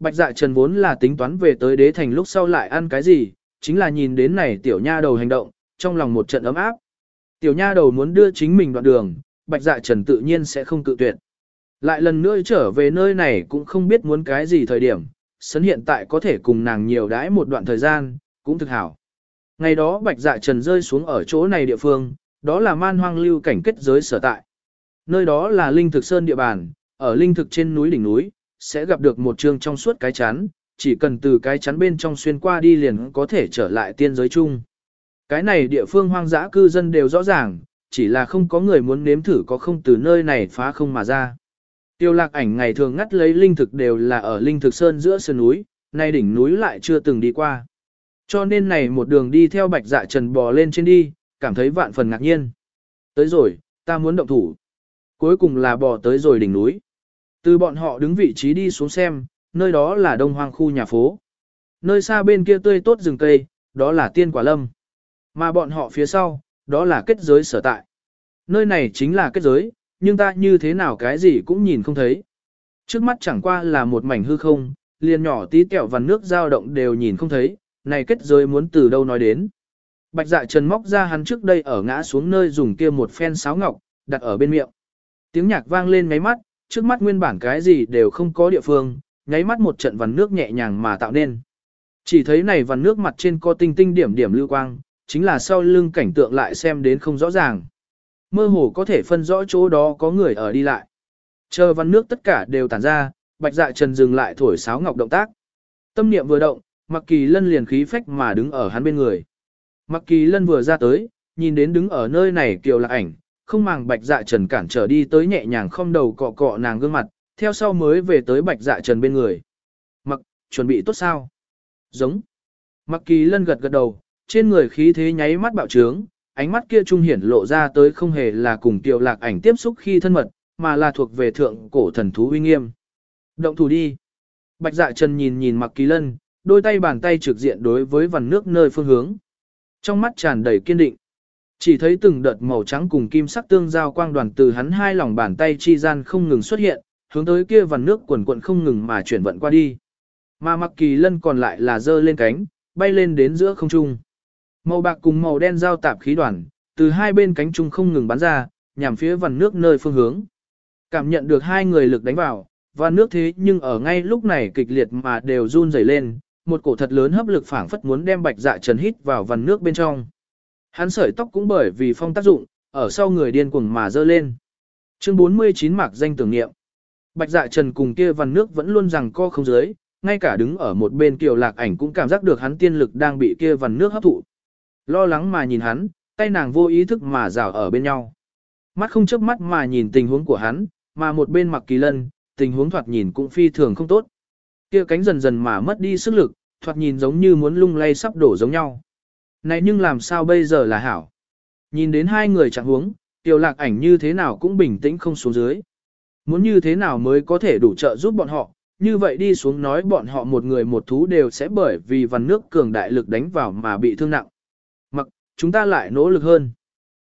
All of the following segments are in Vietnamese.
bạch dạ trần vốn là tính toán về tới đế thành lúc sau lại ăn cái gì, chính là nhìn đến này tiểu nha đầu hành động, trong lòng một trận ấm áp. Tiểu nha đầu muốn đưa chính mình đoạn đường, bạch dạ trần tự nhiên sẽ không cự tuyệt. Lại lần nữa trở về nơi này cũng không biết muốn cái gì thời điểm, sấn hiện tại có thể cùng nàng nhiều đãi một đoạn thời gian, cũng thực hảo. Ngày đó bạch dạ trần rơi xuống ở chỗ này địa phương, đó là man hoang lưu cảnh kết giới sở tại. Nơi đó là linh thực sơn địa bàn, ở linh thực trên núi đỉnh núi, sẽ gặp được một trường trong suốt cái chắn, chỉ cần từ cái chắn bên trong xuyên qua đi liền có thể trở lại tiên giới chung. Cái này địa phương hoang dã cư dân đều rõ ràng, chỉ là không có người muốn nếm thử có không từ nơi này phá không mà ra. Tiêu lạc ảnh ngày thường ngắt lấy linh thực đều là ở linh thực sơn giữa sơn núi, nay đỉnh núi lại chưa từng đi qua. Cho nên này một đường đi theo bạch dạ trần bò lên trên đi, cảm thấy vạn phần ngạc nhiên. Tới rồi, ta muốn động thủ. Cuối cùng là bò tới rồi đỉnh núi. Từ bọn họ đứng vị trí đi xuống xem, nơi đó là đông hoang khu nhà phố. Nơi xa bên kia tươi tốt rừng cây, đó là tiên quả lâm. Mà bọn họ phía sau, đó là kết giới sở tại. Nơi này chính là kết giới, nhưng ta như thế nào cái gì cũng nhìn không thấy. Trước mắt chẳng qua là một mảnh hư không, liền nhỏ tí kẹo và nước dao động đều nhìn không thấy, này kết giới muốn từ đâu nói đến. Bạch dạ trần móc ra hắn trước đây ở ngã xuống nơi dùng kia một phen sáo ngọc, đặt ở bên miệng. Tiếng nhạc vang lên ngáy mắt, trước mắt nguyên bản cái gì đều không có địa phương, nháy mắt một trận vằn nước nhẹ nhàng mà tạo nên. Chỉ thấy này vằn nước mặt trên có tinh tinh điểm điểm lưu quang, chính là sau lưng cảnh tượng lại xem đến không rõ ràng. Mơ hồ có thể phân rõ chỗ đó có người ở đi lại. Chờ vần nước tất cả đều tản ra, bạch dạ trần dừng lại thổi sáo ngọc động tác. Tâm niệm vừa động, mặc kỳ lân liền khí phách mà đứng ở hắn bên người. Mặc kỳ lân vừa ra tới, nhìn đến đứng ở nơi này kiều lạc ảnh, không màng bạch dạ trần cản trở đi tới nhẹ nhàng không đầu cọ cọ nàng gương mặt, theo sau mới về tới bạch dạ trần bên người. Mặc, chuẩn bị tốt sao? Giống. Mặc kỳ lân gật gật đầu, trên người khí thế nháy mắt bạo trướng, ánh mắt kia trung hiển lộ ra tới không hề là cùng tiểu lạc ảnh tiếp xúc khi thân mật, mà là thuộc về thượng cổ thần thú uy nghiêm. Động thủ đi. Bạch dạ trần nhìn nhìn mặc kỳ lân, đôi tay bàn tay trực diện đối với vằn nước nơi phương hướng. Trong mắt tràn đầy kiên định. Chỉ thấy từng đợt màu trắng cùng kim sắc tương giao quang đoàn từ hắn hai lòng bàn tay chi gian không ngừng xuất hiện, hướng tới kia vằn nước quần quận không ngừng mà chuyển vận qua đi. Mà mặc kỳ lân còn lại là dơ lên cánh, bay lên đến giữa không trung. Màu bạc cùng màu đen giao tạp khí đoàn, từ hai bên cánh trung không ngừng bắn ra, nhằm phía vằn nước nơi phương hướng. Cảm nhận được hai người lực đánh vào, và nước thế nhưng ở ngay lúc này kịch liệt mà đều run rẩy lên, một cổ thật lớn hấp lực phảng phất muốn đem bạch dạ trần hít vào vằn nước bên trong. Hắn sợi tóc cũng bởi vì phong tác dụng, ở sau người điên cuồng mà dơ lên. Chương 49 mạc danh tưởng niệm. Bạch dạ trần cùng kia văn nước vẫn luôn rằng co không dưới, ngay cả đứng ở một bên kiều lạc ảnh cũng cảm giác được hắn tiên lực đang bị kia văn nước hấp thụ. Lo lắng mà nhìn hắn, tay nàng vô ý thức mà rào ở bên nhau. Mắt không chớp mắt mà nhìn tình huống của hắn, mà một bên mặc kỳ lân, tình huống thoạt nhìn cũng phi thường không tốt. Kia cánh dần dần mà mất đi sức lực, thoạt nhìn giống như muốn lung lay sắp đổ giống nhau. Này nhưng làm sao bây giờ là hảo? Nhìn đến hai người chẳng huống, tiểu lạc ảnh như thế nào cũng bình tĩnh không xuống dưới. Muốn như thế nào mới có thể đủ trợ giúp bọn họ, như vậy đi xuống nói bọn họ một người một thú đều sẽ bởi vì văn nước cường đại lực đánh vào mà bị thương nặng mặc chúng ta lại nỗ lực hơn.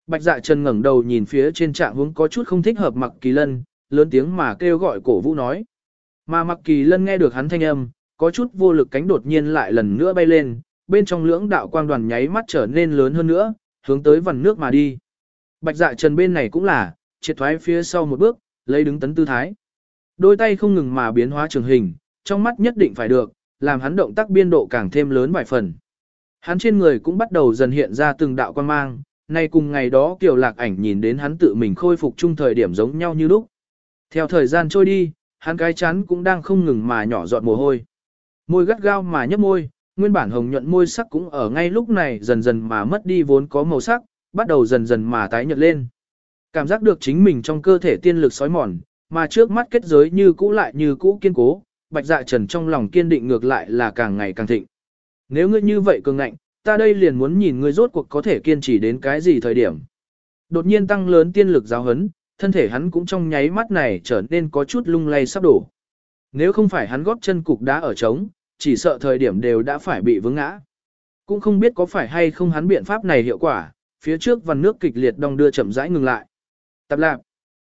Bạch dạ trần ngẩng đầu nhìn phía trên trạng hướng có chút không thích hợp mặc kỳ lân, lớn tiếng mà kêu gọi cổ vũ nói. Mà mặc kỳ lân nghe được hắn thanh âm, có chút vô lực cánh đột nhiên lại lần nữa bay lên, bên trong lưỡng đạo quang đoàn nháy mắt trở nên lớn hơn nữa, hướng tới vần nước mà đi. Bạch dạ trần bên này cũng là, triệt thoái phía sau một bước, lấy đứng tấn tư thái. Đôi tay không ngừng mà biến hóa trường hình, trong mắt nhất định phải được, làm hắn động tác biên độ càng thêm lớn vài phần. Hắn trên người cũng bắt đầu dần hiện ra từng đạo quang mang, nay cùng ngày đó Kiều Lạc ảnh nhìn đến hắn tự mình khôi phục chung thời điểm giống nhau như lúc. Theo thời gian trôi đi, hắn cái chán cũng đang không ngừng mà nhỏ giọt mồ hôi. Môi gắt gao mà nhấp môi, nguyên bản hồng nhuận môi sắc cũng ở ngay lúc này dần dần mà mất đi vốn có màu sắc, bắt đầu dần dần mà tái nhợt lên. Cảm giác được chính mình trong cơ thể tiên lực sói mòn, mà trước mắt kết giới như cũ lại như cũ kiên cố, bạch dạ trần trong lòng kiên định ngược lại là càng ngày càng thịnh. Nếu ngươi như vậy cường ngạnh, ta đây liền muốn nhìn ngươi rốt cuộc có thể kiên trì đến cái gì thời điểm. Đột nhiên tăng lớn tiên lực giáo hấn, thân thể hắn cũng trong nháy mắt này trở nên có chút lung lay sắp đổ. Nếu không phải hắn góp chân cục đá ở trống, chỉ sợ thời điểm đều đã phải bị vướng ngã. Cũng không biết có phải hay không hắn biện pháp này hiệu quả, phía trước văn nước kịch liệt đong đưa chậm rãi ngừng lại. Tập lạc.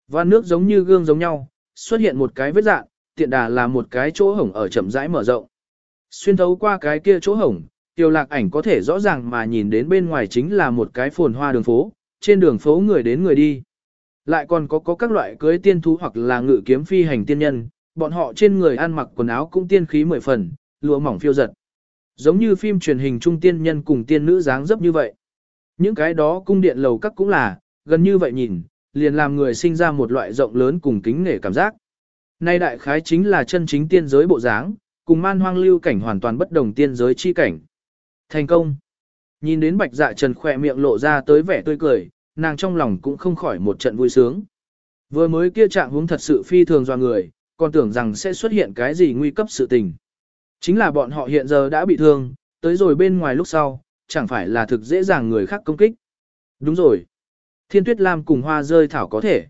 Văn nước giống như gương giống nhau, xuất hiện một cái vết dạng, tiện đà là một cái chỗ hổng ở chậm rãi mở rộng. Xuyên thấu qua cái kia chỗ hổng, Tiêu lạc ảnh có thể rõ ràng mà nhìn đến bên ngoài chính là một cái phồn hoa đường phố, trên đường phố người đến người đi. Lại còn có có các loại cưới tiên thú hoặc là ngự kiếm phi hành tiên nhân, bọn họ trên người ăn mặc quần áo cũng tiên khí mười phần, lụa mỏng phiêu giật. Giống như phim truyền hình trung tiên nhân cùng tiên nữ dáng dấp như vậy. Những cái đó cung điện lầu các cũng là, gần như vậy nhìn, liền làm người sinh ra một loại rộng lớn cùng kính nể cảm giác. Nay đại khái chính là chân chính tiên giới bộ dáng, cùng man hoang lưu cảnh hoàn toàn bất đồng tiên giới chi cảnh. Thành công. Nhìn đến bạch dạ trần khỏe miệng lộ ra tới vẻ tươi cười, nàng trong lòng cũng không khỏi một trận vui sướng. Vừa mới kia trạng hướng thật sự phi thường do người, còn tưởng rằng sẽ xuất hiện cái gì nguy cấp sự tình. Chính là bọn họ hiện giờ đã bị thương, tới rồi bên ngoài lúc sau, chẳng phải là thực dễ dàng người khác công kích. Đúng rồi. Thiên tuyết lam cùng hoa rơi thảo có thể.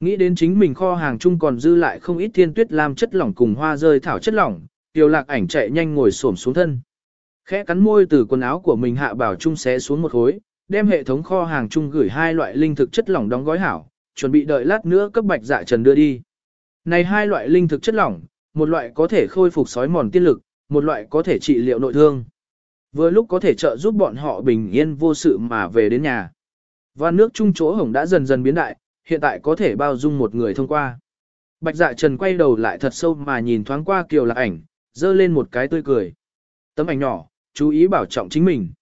Nghĩ đến chính mình kho hàng chung còn dư lại không ít thiên tuyết lam chất lỏng cùng hoa rơi thảo chất lỏng, tiểu lạc ảnh chạy nhanh ngồi xổm xuống thân. Khẽ cắn môi từ quần áo của mình hạ bảo chung xé xuống một khối, đem hệ thống kho hàng chung gửi hai loại linh thực chất lỏng đóng gói hảo, chuẩn bị đợi lát nữa cấp bạch dạ trần đưa đi. Này hai loại linh thực chất lỏng, một loại có thể khôi phục sói mòn tiên lực, một loại có thể trị liệu nội thương. Vừa lúc có thể trợ giúp bọn họ bình yên vô sự mà về đến nhà. Và nước trung chỗ hồng đã dần dần biến đại, hiện tại có thể bao dung một người thông qua. Bạch dạ trần quay đầu lại thật sâu mà nhìn thoáng qua kiều lạc ảnh, dơ lên một cái tươi cười. Tấm ảnh nhỏ, chú ý bảo trọng chính mình.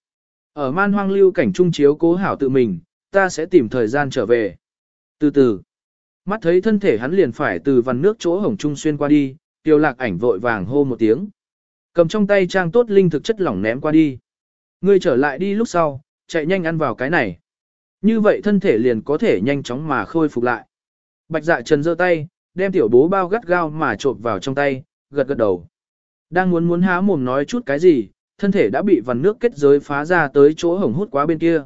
Ở man hoang lưu cảnh trung chiếu cố hảo tự mình, ta sẽ tìm thời gian trở về. Từ từ, mắt thấy thân thể hắn liền phải từ vằn nước chỗ hồng trung xuyên qua đi, tiêu lạc ảnh vội vàng hô một tiếng. Cầm trong tay trang tốt linh thực chất lỏng ném qua đi. Ngươi trở lại đi lúc sau, chạy nhanh ăn vào cái này. Như vậy thân thể liền có thể nhanh chóng mà khôi phục lại. Bạch dạ trần giơ tay, đem tiểu bố bao gắt gao mà trộn vào trong tay, gật gật đầu. Đang muốn muốn há mồm nói chút cái gì, thân thể đã bị vằn nước kết giới phá ra tới chỗ hổng hút quá bên kia.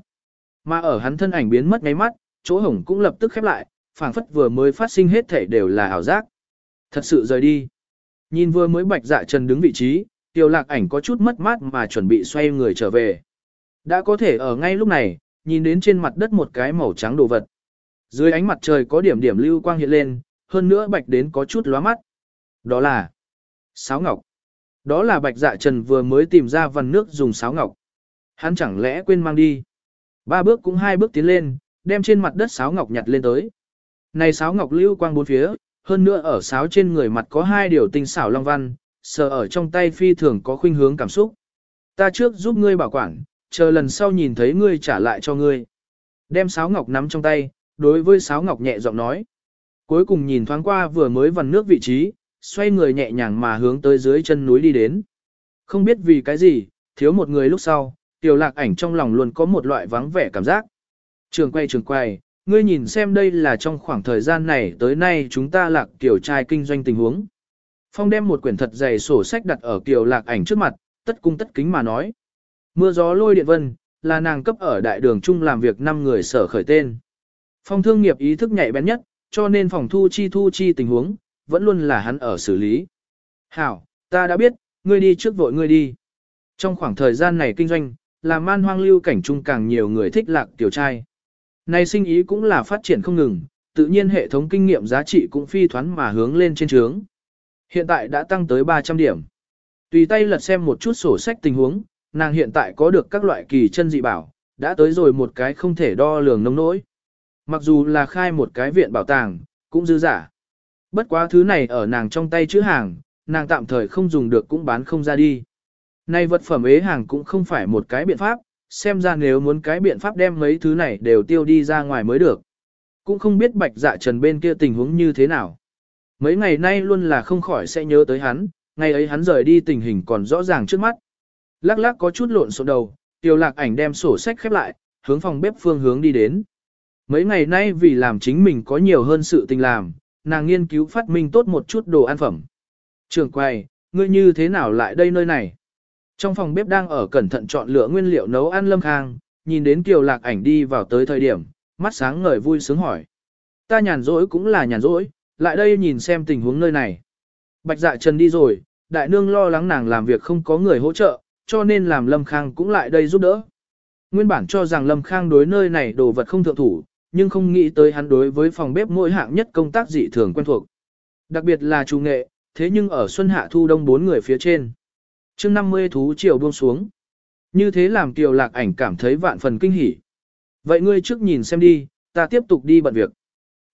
Mà ở hắn thân ảnh biến mất ngay mắt, chỗ hổng cũng lập tức khép lại, phảng phất vừa mới phát sinh hết thể đều là ảo giác. Thật sự rời đi. Nhìn vừa mới bạch dạ trần đứng vị trí, tiểu lạc ảnh có chút mất mát mà chuẩn bị xoay người trở về. Đã có thể ở ngay lúc này, nhìn đến trên mặt đất một cái màu trắng đồ vật. Dưới ánh mặt trời có điểm điểm lưu quang hiện lên, hơn nữa bạch đến có chút lóa mắt. Đó là sáo ngọc. Đó là bạch dạ trần vừa mới tìm ra vần nước dùng sáo ngọc. Hắn chẳng lẽ quên mang đi. Ba bước cũng hai bước tiến lên, đem trên mặt đất sáo ngọc nhặt lên tới. Này sáo ngọc lưu quang bốn phía, hơn nữa ở sáo trên người mặt có hai điều tinh xảo long văn, sờ ở trong tay phi thường có khuynh hướng cảm xúc. Ta trước giúp ngươi bảo quản, chờ lần sau nhìn thấy ngươi trả lại cho ngươi. Đem sáo ngọc nắm trong tay, đối với sáo ngọc nhẹ giọng nói. Cuối cùng nhìn thoáng qua vừa mới vằn nước vị trí, xoay người nhẹ nhàng mà hướng tới dưới chân núi đi đến. Không biết vì cái gì, thiếu một người lúc sau, tiểu lạc ảnh trong lòng luôn có một loại vắng vẻ cảm giác. Trường quay trường quay, ngươi nhìn xem đây là trong khoảng thời gian này tới nay chúng ta lạc tiểu trai kinh doanh tình huống. Phong đem một quyển thật dày sổ sách đặt ở tiểu lạc ảnh trước mặt, tất cung tất kính mà nói. Mưa gió lôi điện vân, là nàng cấp ở đại đường chung làm việc 5 người sở khởi tên. Phong thương nghiệp ý thức nhạy bén nhất, cho nên phòng thu chi thu chi tình huống, vẫn luôn là hắn ở xử lý. Hảo, ta đã biết, ngươi đi trước vội ngươi đi. Trong khoảng thời gian này kinh doanh, làm man hoang lưu cảnh chung càng nhiều người thích lạc tiểu trai. Này sinh ý cũng là phát triển không ngừng, tự nhiên hệ thống kinh nghiệm giá trị cũng phi thoán mà hướng lên trên trướng. Hiện tại đã tăng tới 300 điểm. Tùy tay lật xem một chút sổ sách tình huống, nàng hiện tại có được các loại kỳ chân dị bảo, đã tới rồi một cái không thể đo lường nông nỗi. Mặc dù là khai một cái viện bảo tàng, cũng dư giả. Bất quá thứ này ở nàng trong tay chữ hàng, nàng tạm thời không dùng được cũng bán không ra đi. Này vật phẩm ế hàng cũng không phải một cái biện pháp, xem ra nếu muốn cái biện pháp đem mấy thứ này đều tiêu đi ra ngoài mới được. Cũng không biết bạch dạ trần bên kia tình huống như thế nào. Mấy ngày nay luôn là không khỏi sẽ nhớ tới hắn, ngày ấy hắn rời đi tình hình còn rõ ràng trước mắt. Lắc lắc có chút lộn xộn đầu, tiêu lạc ảnh đem sổ sách khép lại, hướng phòng bếp phương hướng đi đến. Mấy ngày nay vì làm chính mình có nhiều hơn sự tình làm, nàng nghiên cứu phát minh tốt một chút đồ ăn phẩm. Trường quay, ngươi như thế nào lại đây nơi này? Trong phòng bếp đang ở cẩn thận chọn lựa nguyên liệu nấu ăn lâm khang, nhìn đến kiều lạc ảnh đi vào tới thời điểm, mắt sáng ngời vui sướng hỏi. Ta nhàn rỗi cũng là nhàn rỗi, lại đây nhìn xem tình huống nơi này. Bạch dạ trần đi rồi, đại nương lo lắng nàng làm việc không có người hỗ trợ, cho nên làm lâm khang cũng lại đây giúp đỡ. Nguyên bản cho rằng lâm khang đối nơi này đồ vật không thượng thủ, nhưng không nghĩ tới hắn đối với phòng bếp mỗi hạng nhất công tác dị thường quen thuộc. Đặc biệt là chủ nghệ, thế nhưng ở xuân hạ thu đông bốn người phía trên chương 50 thú chiều buông xuống. Như thế làm Kiều Lạc ảnh cảm thấy vạn phần kinh hỉ. Vậy ngươi trước nhìn xem đi, ta tiếp tục đi bận việc.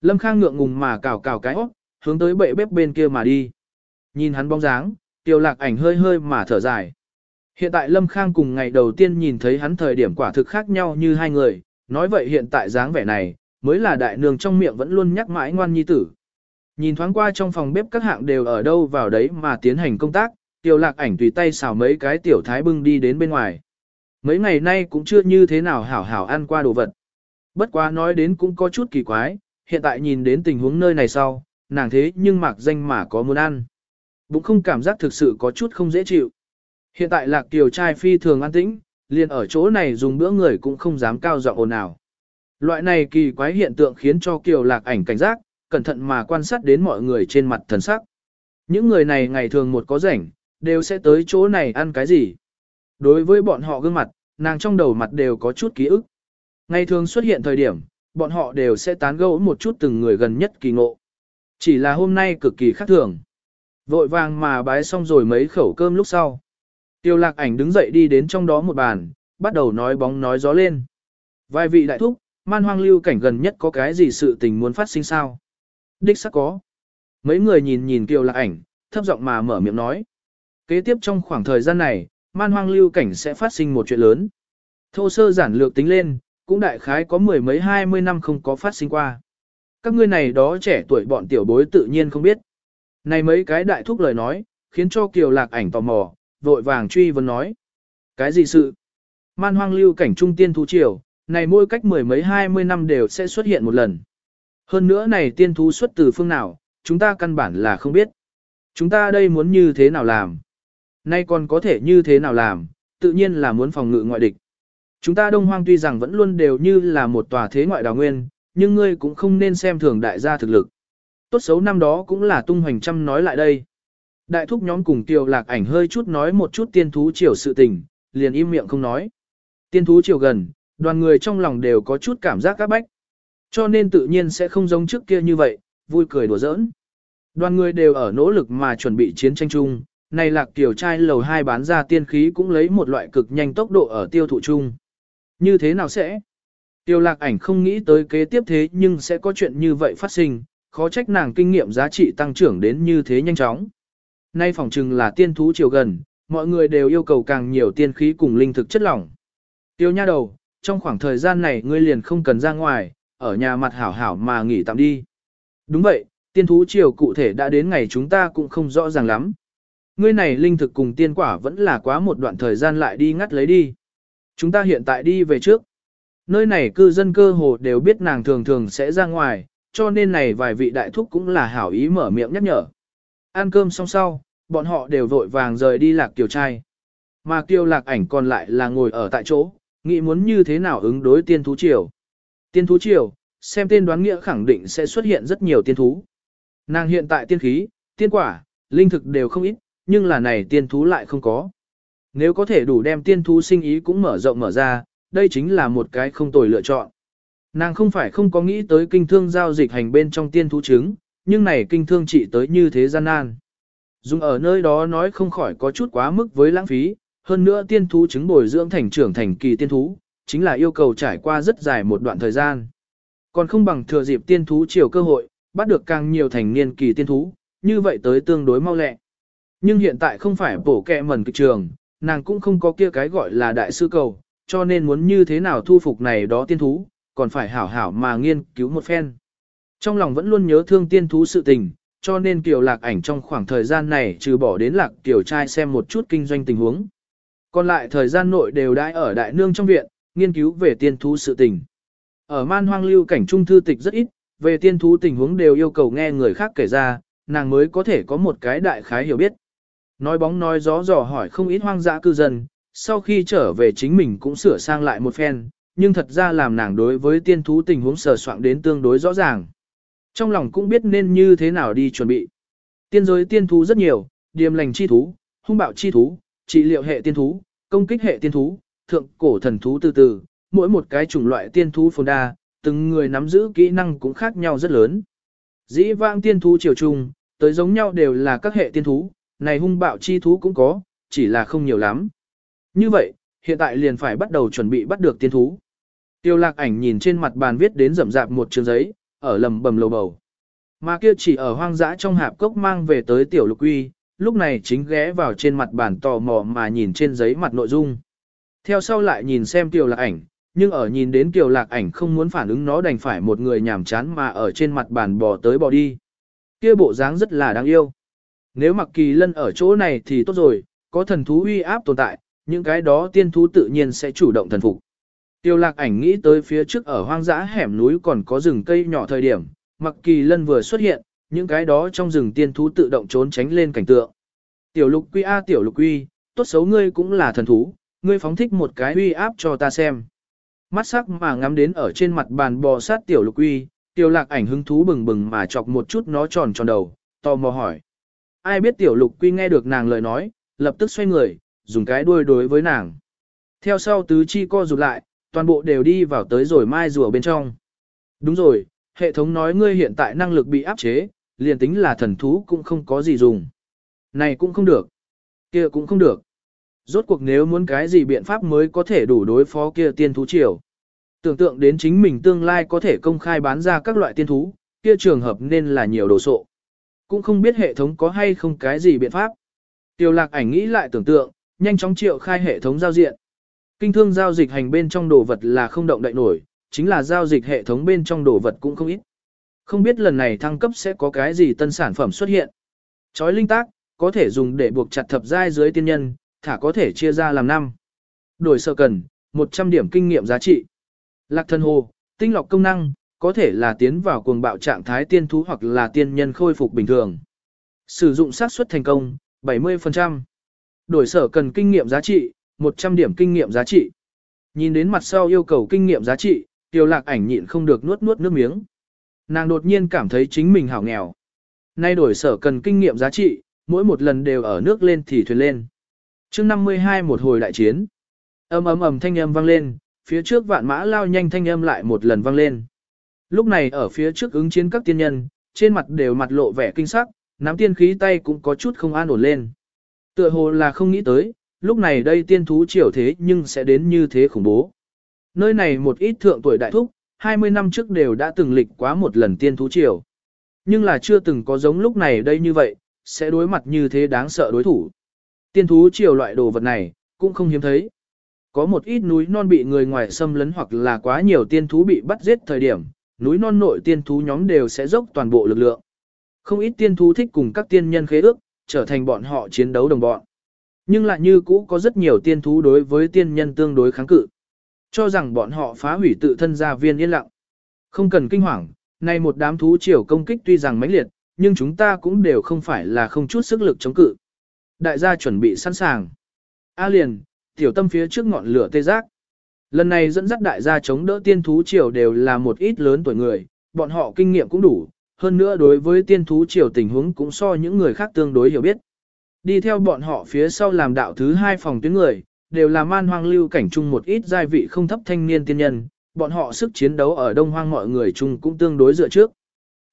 Lâm Khang ngượng ngùng mà cào cào cái óc, hướng tới bệ bếp bên kia mà đi. Nhìn hắn bóng dáng, Kiều Lạc ảnh hơi hơi mà thở dài. Hiện tại Lâm Khang cùng ngày đầu tiên nhìn thấy hắn thời điểm quả thực khác nhau như hai người, nói vậy hiện tại dáng vẻ này, mới là đại nương trong miệng vẫn luôn nhắc mãi ngoan nhi tử. Nhìn thoáng qua trong phòng bếp các hạng đều ở đâu vào đấy mà tiến hành công tác, Tiêu lạc ảnh tùy tay xào mấy cái tiểu thái bưng đi đến bên ngoài. Mấy ngày nay cũng chưa như thế nào hảo hảo ăn qua đồ vật. Bất quá nói đến cũng có chút kỳ quái, hiện tại nhìn đến tình huống nơi này sau, nàng thế nhưng mặc danh mà có muốn ăn. Bụng không cảm giác thực sự có chút không dễ chịu. Hiện tại lạc tiểu trai phi thường an tĩnh, liền ở chỗ này dùng bữa người cũng không dám cao giọng ồn ào. Loại này kỳ quái hiện tượng khiến cho kiều lạc ảnh cảnh giác, cẩn thận mà quan sát đến mọi người trên mặt thần sắc. Những người này ngày thường một có rảnh, đều sẽ tới chỗ này ăn cái gì. Đối với bọn họ gương mặt, nàng trong đầu mặt đều có chút ký ức. Ngày thường xuất hiện thời điểm, bọn họ đều sẽ tán gẫu một chút từng người gần nhất kỳ ngộ. Chỉ là hôm nay cực kỳ khác thường. Vội vàng mà bái xong rồi mấy khẩu cơm lúc sau. Tiêu lạc ảnh đứng dậy đi đến trong đó một bàn, bắt đầu nói bóng nói gió lên. Vài vị đại thúc, man hoang lưu cảnh gần nhất có cái gì sự tình muốn phát sinh sao? Đích xác có. Mấy người nhìn nhìn Tiêu lạc ảnh, thấp giọng mà mở miệng nói. Kế tiếp trong khoảng thời gian này, man hoang lưu cảnh sẽ phát sinh một chuyện lớn. Thô sơ giản lược tính lên, cũng đại khái có mười mấy hai mươi năm không có phát sinh qua. Các ngươi này đó trẻ tuổi bọn tiểu bối tự nhiên không biết. Này mấy cái đại thúc lời nói, khiến cho Kiều Lạc ảnh tò mò, vội vàng truy vấn nói. Cái gì sự? Man hoang lưu cảnh trung tiên thú triều, này mỗi cách mười mấy hai mươi năm đều sẽ xuất hiện một lần. Hơn nữa này tiên thú xuất từ phương nào, chúng ta căn bản là không biết. Chúng ta đây muốn như thế nào làm? Nay còn có thể như thế nào làm, tự nhiên là muốn phòng ngự ngoại địch. Chúng ta đông hoang tuy rằng vẫn luôn đều như là một tòa thế ngoại đào nguyên, nhưng ngươi cũng không nên xem thường đại gia thực lực. Tốt xấu năm đó cũng là tung hoành trăm nói lại đây. Đại thúc nhóm cùng Kiều Lạc ảnh hơi chút nói một chút tiên thú triều sự tình, liền im miệng không nói. Tiên thú triều gần, đoàn người trong lòng đều có chút cảm giác các bách. Cho nên tự nhiên sẽ không giống trước kia như vậy, vui cười đùa giỡn. Đoàn người đều ở nỗ lực mà chuẩn bị chiến tranh chung, này lạc tiểu trai lầu hai bán ra tiên khí cũng lấy một loại cực nhanh tốc độ ở tiêu thụ chung. Như thế nào sẽ? Tiêu lạc ảnh không nghĩ tới kế tiếp thế nhưng sẽ có chuyện như vậy phát sinh, khó trách nàng kinh nghiệm giá trị tăng trưởng đến như thế nhanh chóng. Nay phòng trừng là tiên thú chiều gần, mọi người đều yêu cầu càng nhiều tiên khí cùng linh thực chất lỏng. Tiêu nha đầu, trong khoảng thời gian này ngươi liền không cần ra ngoài, ở nhà mặt hảo hảo mà nghỉ tạm đi. Đúng vậy, tiên thú chiều cụ thể đã đến ngày chúng ta cũng không rõ ràng lắm. Ngươi này linh thực cùng tiên quả vẫn là quá một đoạn thời gian lại đi ngắt lấy đi. Chúng ta hiện tại đi về trước. Nơi này cư dân cơ hồ đều biết nàng thường thường sẽ ra ngoài, cho nên này vài vị đại thúc cũng là hảo ý mở miệng nhắc nhở. Ăn cơm xong sau, bọn họ đều vội vàng rời đi lạc tiểu trai. Mà kiều lạc ảnh còn lại là ngồi ở tại chỗ, nghĩ muốn như thế nào ứng đối tiên thú triều. Tiên thú triều, xem tên đoán nghĩa khẳng định sẽ xuất hiện rất nhiều tiên thú. Nàng hiện tại tiên khí, tiên quả, linh thực đều không ít, nhưng là này tiên thú lại không có. Nếu có thể đủ đem tiên thú sinh ý cũng mở rộng mở ra, đây chính là một cái không tồi lựa chọn. Nàng không phải không có nghĩ tới kinh thương giao dịch hành bên trong tiên thú trứng, nhưng này kinh thương chỉ tới như thế gian nan. Dùng ở nơi đó nói không khỏi có chút quá mức với lãng phí, hơn nữa tiên thú trứng bồi dưỡng thành trưởng thành kỳ tiên thú, chính là yêu cầu trải qua rất dài một đoạn thời gian. Còn không bằng thừa dịp tiên thú chiều cơ hội, bắt được càng nhiều thành niên kỳ tiên thú, như vậy tới tương đối mau lẹ. Nhưng hiện tại không phải bổ kẹ mẩn kịch trường, nàng cũng không có kia cái gọi là đại sư cầu, cho nên muốn như thế nào thu phục này đó tiên thú, còn phải hảo hảo mà nghiên cứu một phen. Trong lòng vẫn luôn nhớ thương tiên thú sự tình, cho nên Kiều Lạc ảnh trong khoảng thời gian này trừ bỏ đến Lạc Kiều trai xem một chút kinh doanh tình huống. Còn lại thời gian nội đều đãi ở đại nương trong viện, nghiên cứu về tiên thú sự tình. Ở man hoang lưu cảnh trung thư tịch rất ít, về tiên thú tình huống đều yêu cầu nghe người khác kể ra, nàng mới có thể có một cái đại khái hiểu biết. Nói bóng nói gió dò hỏi không ít hoang dã cư dân, sau khi trở về chính mình cũng sửa sang lại một phen, nhưng thật ra làm nàng đối với tiên thú tình huống sờ soạn đến tương đối rõ ràng. Trong lòng cũng biết nên như thế nào đi chuẩn bị. Tiên giới tiên thú rất nhiều, điềm lành chi thú, hung bạo chi thú, trị liệu hệ tiên thú, công kích hệ tiên thú, thượng cổ thần thú từ từ, mỗi một cái chủng loại tiên thú phồn đa, từng người nắm giữ kỹ năng cũng khác nhau rất lớn. Dĩ vãng tiên thú triều trung, tới giống nhau đều là các hệ tiên thú, này hung bạo chi thú cũng có, chỉ là không nhiều lắm. Như vậy, hiện tại liền phải bắt đầu chuẩn bị bắt được tiên thú. Tiêu lạc ảnh nhìn trên mặt bàn viết đến rậm rạp một trường giấy, ở lầm bầm lầu bầu. Mà kia chỉ ở hoang dã trong hạp cốc mang về tới tiểu lục uy, lúc này chính ghé vào trên mặt bàn tò mò mà nhìn trên giấy mặt nội dung. Theo sau lại nhìn xem tiểu lạc ảnh, nhưng ở nhìn đến tiểu lạc ảnh không muốn phản ứng nó đành phải một người nhảm chán mà ở trên mặt bàn bò tới bò đi. Kia bộ dáng rất là đáng yêu. Nếu mặc kỳ lân ở chỗ này thì tốt rồi, có thần thú uy áp tồn tại, những cái đó tiên thú tự nhiên sẽ chủ động thần phục. Tiêu lạc ảnh nghĩ tới phía trước ở hoang dã hẻm núi còn có rừng cây nhỏ thời điểm, mặc kỳ lân vừa xuất hiện, những cái đó trong rừng tiên thú tự động trốn tránh lên cảnh tượng. Tiểu lục quy a tiểu lục quy, tốt xấu ngươi cũng là thần thú, ngươi phóng thích một cái uy áp cho ta xem. Mắt sắc mà ngắm đến ở trên mặt bàn bò sát tiểu lục quy, tiểu lạc ảnh hứng thú bừng bừng mà chọc một chút nó tròn tròn đầu, tò mò hỏi. Ai biết tiểu lục quy nghe được nàng lời nói, lập tức xoay người, dùng cái đuôi đối với nàng. Theo sau tứ chi co rụt lại, toàn bộ đều đi vào tới rồi mai rùa bên trong. Đúng rồi, hệ thống nói ngươi hiện tại năng lực bị áp chế, liền tính là thần thú cũng không có gì dùng. Này cũng không được. kia cũng không được. Rốt cuộc nếu muốn cái gì biện pháp mới có thể đủ đối phó kia tiên thú triều. Tưởng tượng đến chính mình tương lai có thể công khai bán ra các loại tiên thú, kia trường hợp nên là nhiều đồ sộ. Cũng không biết hệ thống có hay không cái gì biện pháp. Tiêu lạc ảnh nghĩ lại tưởng tượng, nhanh chóng triệu khai hệ thống giao diện. Kinh thương giao dịch hành bên trong đồ vật là không động đậy nổi, chính là giao dịch hệ thống bên trong đồ vật cũng không ít. Không biết lần này thăng cấp sẽ có cái gì tân sản phẩm xuất hiện. Chói linh tác, có thể dùng để buộc chặt thập giai dưới tiên nhân, thả có thể chia ra làm năm. Đổi sợ cần, 100 điểm kinh nghiệm giá trị. Lạc thân hồ, tinh lọc công năng, có thể là tiến vào cuồng bạo trạng thái tiên thú hoặc là tiên nhân khôi phục bình thường. Sử dụng xác suất thành công, 70%. Đổi sở cần kinh nghiệm giá trị, 100 điểm kinh nghiệm giá trị. Nhìn đến mặt sau yêu cầu kinh nghiệm giá trị, tiêu lạc ảnh nhịn không được nuốt nuốt nước miếng. Nàng đột nhiên cảm thấy chính mình hảo nghèo. Nay đổi sở cần kinh nghiệm giá trị, mỗi một lần đều ở nước lên thì thuyền lên. chương 52 một hồi đại chiến. Âm ấm ầm thanh âm vang lên, phía trước vạn mã lao nhanh thanh âm lại một lần vang lên. Lúc này ở phía trước ứng chiến các tiên nhân, trên mặt đều mặt lộ vẻ kinh sắc, nắm tiên khí tay cũng có chút không an ổn lên. Tựa hồ là không nghĩ tới, lúc này đây tiên thú triều thế nhưng sẽ đến như thế khủng bố. Nơi này một ít thượng tuổi đại thúc, 20 năm trước đều đã từng lịch quá một lần tiên thú triều. Nhưng là chưa từng có giống lúc này đây như vậy, sẽ đối mặt như thế đáng sợ đối thủ. Tiên thú triều loại đồ vật này, cũng không hiếm thấy. Có một ít núi non bị người ngoài xâm lấn hoặc là quá nhiều tiên thú bị bắt giết thời điểm, núi non nội tiên thú nhóm đều sẽ dốc toàn bộ lực lượng. Không ít tiên thú thích cùng các tiên nhân khế ước, trở thành bọn họ chiến đấu đồng bọn. Nhưng lại như cũ có rất nhiều tiên thú đối với tiên nhân tương đối kháng cự. Cho rằng bọn họ phá hủy tự thân gia viên yên lặng. Không cần kinh hoàng, nay một đám thú triều công kích tuy rằng mãnh liệt, nhưng chúng ta cũng đều không phải là không chút sức lực chống cự. Đại gia chuẩn bị sẵn sàng. A liền, tiểu tâm phía trước ngọn lửa tê giác. Lần này dẫn dắt đại gia chống đỡ tiên thú triều đều là một ít lớn tuổi người, bọn họ kinh nghiệm cũng đủ, hơn nữa đối với tiên thú triều tình huống cũng so những người khác tương đối hiểu biết. Đi theo bọn họ phía sau làm đạo thứ hai phòng tuyến người, đều là man hoang lưu cảnh chung một ít giai vị không thấp thanh niên tiên nhân, bọn họ sức chiến đấu ở đông hoang mọi người chung cũng tương đối dựa trước.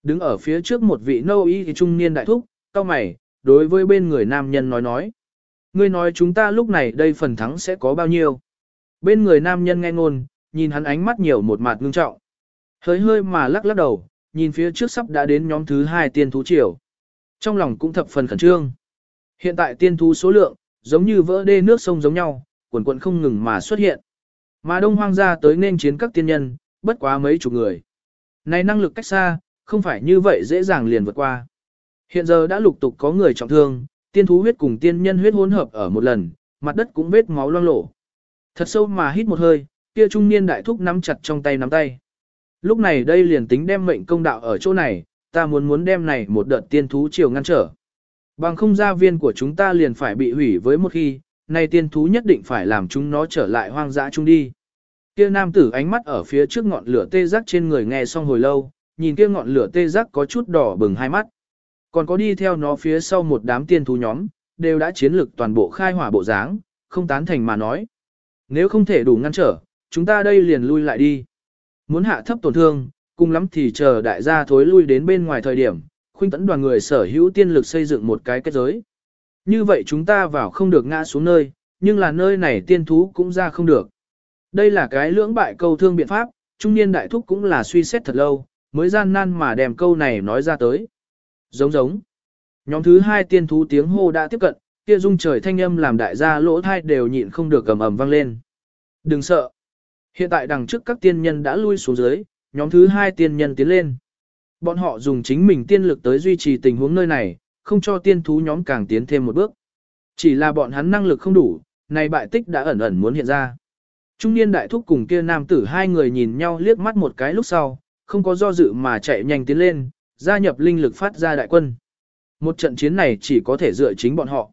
Đứng ở phía trước một vị nâu y trung niên đại thúc, cao mày, đối với bên người nam nhân nói nói. Ngươi nói chúng ta lúc này đây phần thắng sẽ có bao nhiêu? Bên người nam nhân nghe ngôn, nhìn hắn ánh mắt nhiều một mặt ngưng trọng. Hơi hơi mà lắc lắc đầu, nhìn phía trước sắp đã đến nhóm thứ hai tiên thú triều. Trong lòng cũng thập phần khẩn trương. Hiện tại tiên thú số lượng, giống như vỡ đê nước sông giống nhau, quần quần không ngừng mà xuất hiện. Mà đông hoang gia tới nên chiến các tiên nhân, bất quá mấy chục người. Này năng lực cách xa, không phải như vậy dễ dàng liền vượt qua. Hiện giờ đã lục tục có người trọng thương, tiên thú huyết cùng tiên nhân huyết hỗn hợp ở một lần, mặt đất cũng vết máu loang lổ. Thật sâu mà hít một hơi, kia trung niên đại thúc nắm chặt trong tay nắm tay. Lúc này đây liền tính đem mệnh công đạo ở chỗ này, ta muốn muốn đem này một đợt tiên thú chiều ngăn trở. Bằng không gia viên của chúng ta liền phải bị hủy với một khi, nay tiên thú nhất định phải làm chúng nó trở lại hoang dã chung đi. Kia nam tử ánh mắt ở phía trước ngọn lửa tê giác trên người nghe xong hồi lâu, nhìn kia ngọn lửa tê giác có chút đỏ bừng hai mắt. Còn có đi theo nó phía sau một đám tiên thú nhóm, đều đã chiến lực toàn bộ khai hỏa bộ dáng, không tán thành mà nói. Nếu không thể đủ ngăn trở, chúng ta đây liền lui lại đi. Muốn hạ thấp tổn thương, cùng lắm thì chờ đại gia thối lui đến bên ngoài thời điểm, khuynh tấn đoàn người sở hữu tiên lực xây dựng một cái kết giới. Như vậy chúng ta vào không được ngã xuống nơi, nhưng là nơi này tiên thú cũng ra không được. Đây là cái lưỡng bại câu thương biện pháp, trung niên đại thúc cũng là suy xét thật lâu, mới gian nan mà đem câu này nói ra tới. Giống giống. Nhóm thứ hai tiên thú tiếng hô đã tiếp cận, kia rung trời thanh âm làm đại gia lỗ thai đều nhịn không được cầm ầm vang lên. Đừng sợ. Hiện tại đằng trước các tiên nhân đã lui xuống dưới, nhóm thứ hai tiên nhân tiến lên. Bọn họ dùng chính mình tiên lực tới duy trì tình huống nơi này, không cho tiên thú nhóm càng tiến thêm một bước. Chỉ là bọn hắn năng lực không đủ, này bại tích đã ẩn ẩn muốn hiện ra. Trung niên đại thúc cùng kia nam tử hai người nhìn nhau liếc mắt một cái lúc sau, không có do dự mà chạy nhanh tiến lên, gia nhập linh lực phát ra đại quân. Một trận chiến này chỉ có thể dựa chính bọn họ.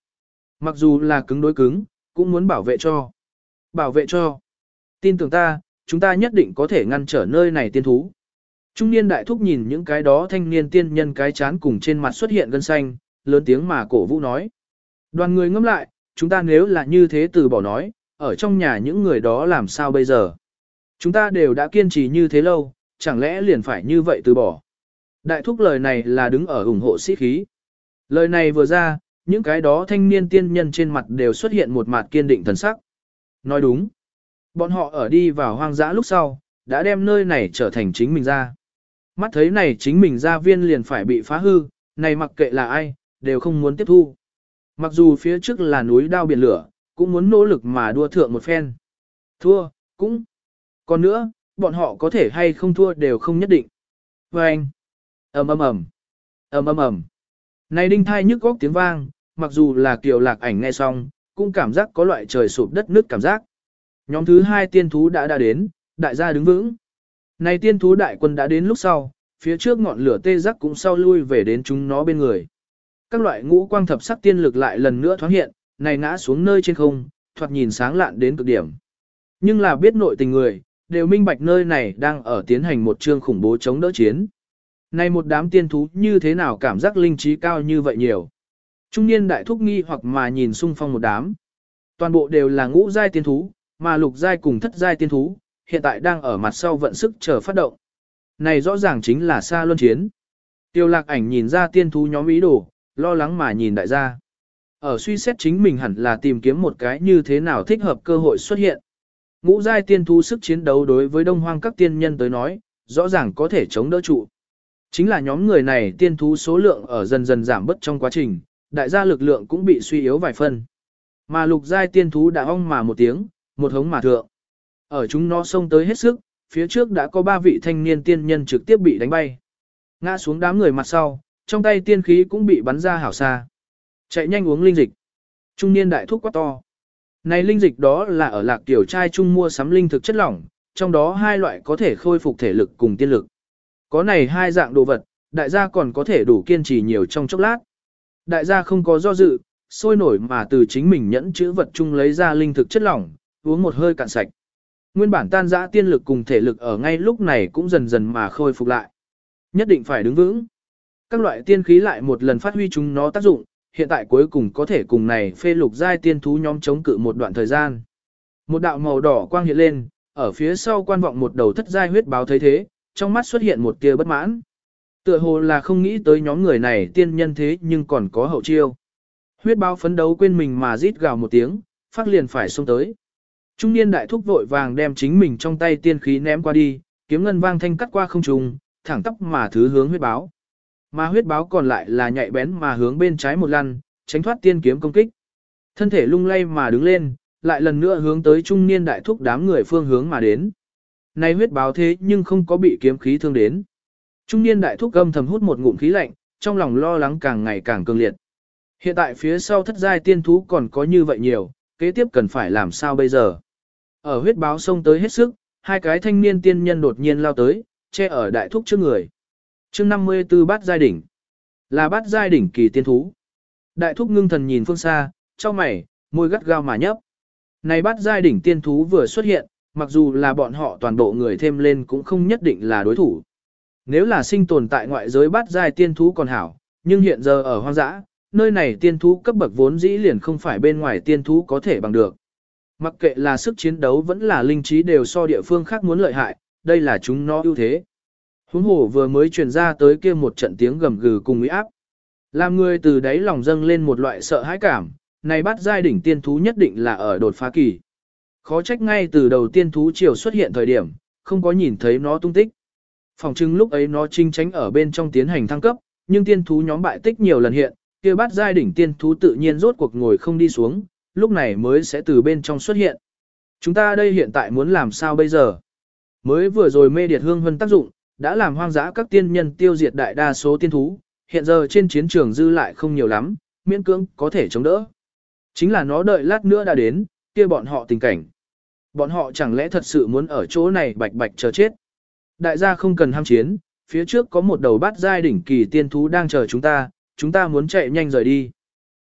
Mặc dù là cứng đối cứng, cũng muốn bảo vệ cho. Bảo vệ cho. Tin tưởng ta, chúng ta nhất định có thể ngăn trở nơi này tiên thú. Trung niên đại thúc nhìn những cái đó thanh niên tiên nhân cái chán cùng trên mặt xuất hiện gân xanh, lớn tiếng mà cổ vũ nói. Đoàn người ngâm lại, chúng ta nếu là như thế từ bỏ nói, ở trong nhà những người đó làm sao bây giờ? Chúng ta đều đã kiên trì như thế lâu, chẳng lẽ liền phải như vậy từ bỏ? Đại thúc lời này là đứng ở ủng hộ sĩ khí. Lời này vừa ra, những cái đó thanh niên tiên nhân trên mặt đều xuất hiện một mặt kiên định thần sắc. Nói đúng. Bọn họ ở đi vào hoang dã lúc sau, đã đem nơi này trở thành chính mình ra. Mắt thấy này chính mình ra viên liền phải bị phá hư, này mặc kệ là ai, đều không muốn tiếp thu. Mặc dù phía trước là núi đao biển lửa, cũng muốn nỗ lực mà đua thượng một phen. Thua, cũng. Còn nữa, bọn họ có thể hay không thua đều không nhất định. Và anh, ầm ầm ầm, ầm ầm ầm. Này đinh thai nhức góc tiếng vang, mặc dù là kiều lạc ảnh nghe xong, cũng cảm giác có loại trời sụp đất nước cảm giác. Nhóm thứ hai tiên thú đã đã đến, đại gia đứng vững. Này tiên thú đại quân đã đến lúc sau, phía trước ngọn lửa tê giác cũng sau lui về đến chúng nó bên người. Các loại ngũ quang thập sắc tiên lực lại lần nữa thoáng hiện, này ngã xuống nơi trên không, thoạt nhìn sáng lạn đến cực điểm. Nhưng là biết nội tình người, đều minh bạch nơi này đang ở tiến hành một chương khủng bố chống đỡ chiến. Này một đám tiên thú như thế nào cảm giác linh trí cao như vậy nhiều. Trung niên đại thúc nghi hoặc mà nhìn xung phong một đám. Toàn bộ đều là ngũ giai tiên thú, mà lục giai cùng thất giai tiên thú, hiện tại đang ở mặt sau vận sức chờ phát động. Này rõ ràng chính là xa luân chiến. Tiêu lạc ảnh nhìn ra tiên thú nhóm ý đồ, lo lắng mà nhìn đại gia. Ở suy xét chính mình hẳn là tìm kiếm một cái như thế nào thích hợp cơ hội xuất hiện. Ngũ giai tiên thú sức chiến đấu đối với đông hoang các tiên nhân tới nói, rõ ràng có thể chống đỡ trụ. Chính là nhóm người này tiên thú số lượng ở dần dần giảm bớt trong quá trình, đại gia lực lượng cũng bị suy yếu vài phân. Mà lục giai tiên thú đã ong mà một tiếng, một hống mà thượng. Ở chúng nó xông tới hết sức, phía trước đã có ba vị thanh niên tiên nhân trực tiếp bị đánh bay. Ngã xuống đám người mặt sau, trong tay tiên khí cũng bị bắn ra hảo xa. Chạy nhanh uống linh dịch. Trung niên đại thuốc quá to. Này linh dịch đó là ở lạc tiểu trai trung mua sắm linh thực chất lỏng, trong đó hai loại có thể khôi phục thể lực cùng tiên lực. Có này hai dạng đồ vật, đại gia còn có thể đủ kiên trì nhiều trong chốc lát. Đại gia không có do dự, sôi nổi mà từ chính mình nhẫn chữ vật chung lấy ra linh thực chất lỏng, uống một hơi cạn sạch. Nguyên bản tan dã tiên lực cùng thể lực ở ngay lúc này cũng dần dần mà khôi phục lại. Nhất định phải đứng vững. Các loại tiên khí lại một lần phát huy chúng nó tác dụng, hiện tại cuối cùng có thể cùng này phê lục giai tiên thú nhóm chống cự một đoạn thời gian. Một đạo màu đỏ quang hiện lên, ở phía sau quan vọng một đầu thất giai huyết báo thấy thế, trong mắt xuất hiện một tia bất mãn. Tựa hồ là không nghĩ tới nhóm người này tiên nhân thế nhưng còn có hậu chiêu. Huyết báo phấn đấu quên mình mà rít gào một tiếng, phát liền phải xông tới. Trung niên đại thúc vội vàng đem chính mình trong tay tiên khí ném qua đi, kiếm ngân vang thanh cắt qua không trùng, thẳng tóc mà thứ hướng huyết báo. Mà huyết báo còn lại là nhạy bén mà hướng bên trái một lần, tránh thoát tiên kiếm công kích. Thân thể lung lay mà đứng lên, lại lần nữa hướng tới trung niên đại thúc đám người phương hướng mà đến. Này huyết báo thế nhưng không có bị kiếm khí thương đến. Trung niên đại thúc gâm thầm hút một ngụm khí lạnh, trong lòng lo lắng càng ngày càng cường liệt. Hiện tại phía sau thất giai tiên thú còn có như vậy nhiều, kế tiếp cần phải làm sao bây giờ. Ở huyết báo sông tới hết sức, hai cái thanh niên tiên nhân đột nhiên lao tới, che ở đại thúc trước người. chương 54 bát giai đỉnh. Là bát giai đỉnh kỳ tiên thú. Đại thúc ngưng thần nhìn phương xa, trong mày, môi gắt gao mà nhấp. Này bát giai đỉnh tiên thú vừa xuất hiện, mặc dù là bọn họ toàn bộ người thêm lên cũng không nhất định là đối thủ. Nếu là sinh tồn tại ngoại giới bát giai tiên thú còn hảo, nhưng hiện giờ ở hoang dã, nơi này tiên thú cấp bậc vốn dĩ liền không phải bên ngoài tiên thú có thể bằng được. Mặc kệ là sức chiến đấu vẫn là linh trí đều so địa phương khác muốn lợi hại, đây là chúng nó ưu thế. Huống hồ vừa mới truyền ra tới kia một trận tiếng gầm gừ cùng uy áp. Làm người từ đáy lòng dâng lên một loại sợ hãi cảm, này bắt giai đỉnh tiên thú nhất định là ở đột phá kỳ. Khó trách ngay từ đầu tiên thú triều xuất hiện thời điểm, không có nhìn thấy nó tung tích. Phòng chứng lúc ấy nó trinh tránh ở bên trong tiến hành thăng cấp, nhưng tiên thú nhóm bại tích nhiều lần hiện, kia bắt giai đỉnh tiên thú tự nhiên rốt cuộc ngồi không đi xuống, lúc này mới sẽ từ bên trong xuất hiện. Chúng ta đây hiện tại muốn làm sao bây giờ? Mới vừa rồi mê điệt hương vân tác dụng, đã làm hoang dã các tiên nhân tiêu diệt đại đa số tiên thú, hiện giờ trên chiến trường dư lại không nhiều lắm, miễn cưỡng có thể chống đỡ. Chính là nó đợi lát nữa đã đến, kia bọn họ tình cảnh. Bọn họ chẳng lẽ thật sự muốn ở chỗ này bạch bạch chờ chết. Đại gia không cần ham chiến, phía trước có một đầu bát giai đỉnh kỳ tiên thú đang chờ chúng ta, chúng ta muốn chạy nhanh rời đi.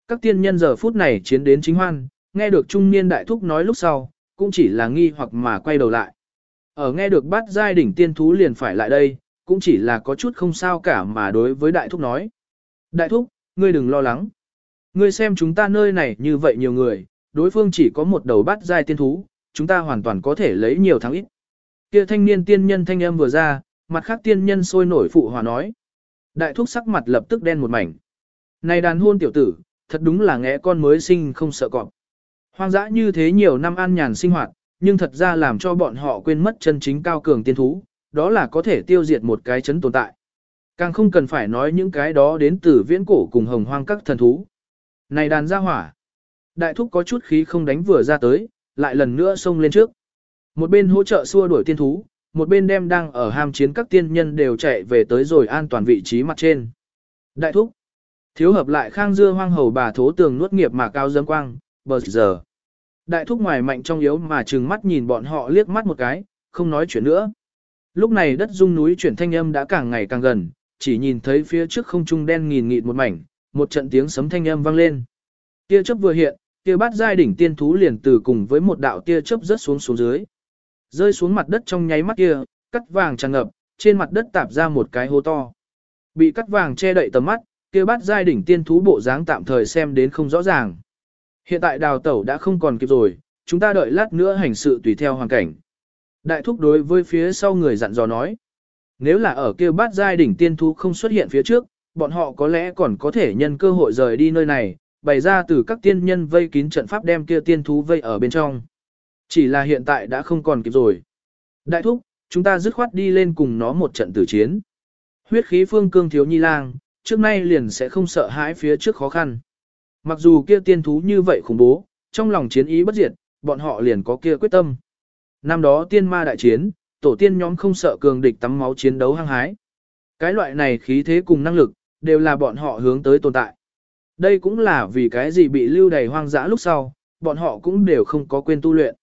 Các tiên nhân giờ phút này chiến đến chính hoan, nghe được trung niên đại thúc nói lúc sau, cũng chỉ là nghi hoặc mà quay đầu lại. Ở nghe được bát giai đỉnh tiên thú liền phải lại đây, cũng chỉ là có chút không sao cả mà đối với đại thúc nói. Đại thúc, ngươi đừng lo lắng. Ngươi xem chúng ta nơi này như vậy nhiều người, đối phương chỉ có một đầu bát giai tiên thú, chúng ta hoàn toàn có thể lấy nhiều thắng ít. Kia thanh niên tiên nhân thanh âm vừa ra, mặt khác tiên nhân sôi nổi phụ hòa nói. Đại thúc sắc mặt lập tức đen một mảnh. Này đàn hôn tiểu tử, thật đúng là ngẽ con mới sinh không sợ cọp. Hoang dã như thế nhiều năm an nhàn sinh hoạt, nhưng thật ra làm cho bọn họ quên mất chân chính cao cường tiên thú, đó là có thể tiêu diệt một cái chấn tồn tại. Càng không cần phải nói những cái đó đến từ viễn cổ cùng hồng hoang các thần thú. Này đàn gia hỏa. Đại thúc có chút khí không đánh vừa ra tới, lại lần nữa xông lên trước. Một bên hỗ trợ xua đuổi tiên thú, một bên đem đang ở ham chiến các tiên nhân đều chạy về tới rồi an toàn vị trí mặt trên. Đại thúc. Thiếu hợp lại khang dưa hoang hầu bà thố tường nuốt nghiệp mà cao dâm quang, bờ giờ. Đại thúc ngoài mạnh trong yếu mà trừng mắt nhìn bọn họ liếc mắt một cái, không nói chuyện nữa. Lúc này đất rung núi chuyển thanh âm đã càng ngày càng gần, chỉ nhìn thấy phía trước không trung đen nghìn nghịt một mảnh, một trận tiếng sấm thanh âm vang lên. Tia chớp vừa hiện, Kia bát giai đỉnh tiên thú liền từ cùng với một đạo tia chớp rớt xuống xuống dưới. Rơi xuống mặt đất trong nháy mắt kia, cắt vàng tràn ngập, trên mặt đất tạp ra một cái hố to. Bị cắt vàng che đậy tầm mắt, kia bát giai đỉnh tiên thú bộ dáng tạm thời xem đến không rõ ràng. Hiện tại đào tẩu đã không còn kịp rồi, chúng ta đợi lát nữa hành sự tùy theo hoàn cảnh. Đại thúc đối với phía sau người dặn dò nói. Nếu là ở kia bát giai đỉnh tiên thú không xuất hiện phía trước, bọn họ có lẽ còn có thể nhân cơ hội rời đi nơi này, bày ra từ các tiên nhân vây kín trận pháp đem kia tiên thú vây ở bên trong. Chỉ là hiện tại đã không còn kịp rồi. Đại thúc, chúng ta dứt khoát đi lên cùng nó một trận tử chiến. Huyết khí phương cương thiếu nhi lang, trước nay liền sẽ không sợ hãi phía trước khó khăn. Mặc dù kia tiên thú như vậy khủng bố, trong lòng chiến ý bất diệt, bọn họ liền có kia quyết tâm. Năm đó tiên ma đại chiến, tổ tiên nhóm không sợ cường địch tắm máu chiến đấu hăng hái. Cái loại này khí thế cùng năng lực, đều là bọn họ hướng tới tồn tại. Đây cũng là vì cái gì bị lưu đầy hoang dã lúc sau, bọn họ cũng đều không có quên tu luyện.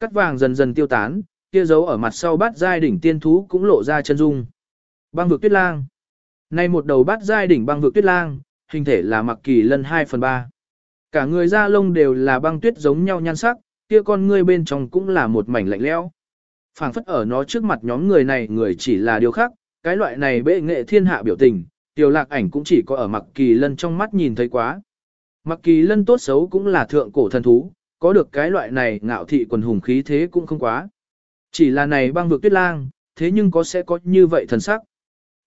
Cắt vàng dần dần tiêu tán, kia dấu ở mặt sau bát giai đỉnh tiên thú cũng lộ ra chân dung. Băng vực tuyết lang. Nay một đầu bát giai đỉnh băng vực tuyết lang, hình thể là mặc kỳ lân 2 phần 3. Cả người da lông đều là băng tuyết giống nhau nhan sắc, kia con ngươi bên trong cũng là một mảnh lạnh lẽo. phảng phất ở nó trước mặt nhóm người này người chỉ là điều khác, cái loại này bệ nghệ thiên hạ biểu tình, tiểu lạc ảnh cũng chỉ có ở mặc kỳ lân trong mắt nhìn thấy quá. Mặc kỳ lân tốt xấu cũng là thượng cổ thần thú, có được cái loại này ngạo thị quần hùng khí thế cũng không quá. Chỉ là này băng vực tuyết lang, thế nhưng có sẽ có như vậy thần sắc.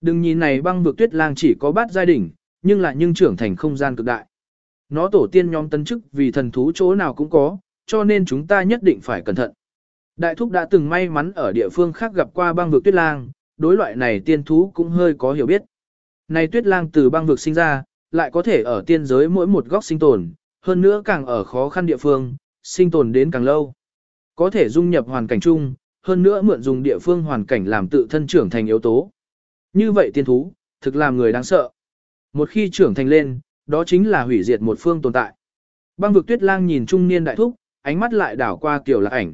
Đừng nhìn này băng vực tuyết lang chỉ có bát giai đỉnh, nhưng lại nhưng trưởng thành không gian cực đại. Nó tổ tiên nhóm tân chức vì thần thú chỗ nào cũng có, cho nên chúng ta nhất định phải cẩn thận. Đại thúc đã từng may mắn ở địa phương khác gặp qua băng vực tuyết lang, đối loại này tiên thú cũng hơi có hiểu biết. Này tuyết lang từ băng vực sinh ra, lại có thể ở tiên giới mỗi một góc sinh tồn, hơn nữa càng ở khó khăn địa phương, sinh tồn đến càng lâu. Có thể dung nhập hoàn cảnh chung, hơn nữa mượn dùng địa phương hoàn cảnh làm tự thân trưởng thành yếu tố. Như vậy tiên thú, thực làm người đáng sợ. Một khi trưởng thành lên, đó chính là hủy diệt một phương tồn tại. Băng vực tuyết lang nhìn trung niên đại thúc, ánh mắt lại đảo qua kiều lạc ảnh.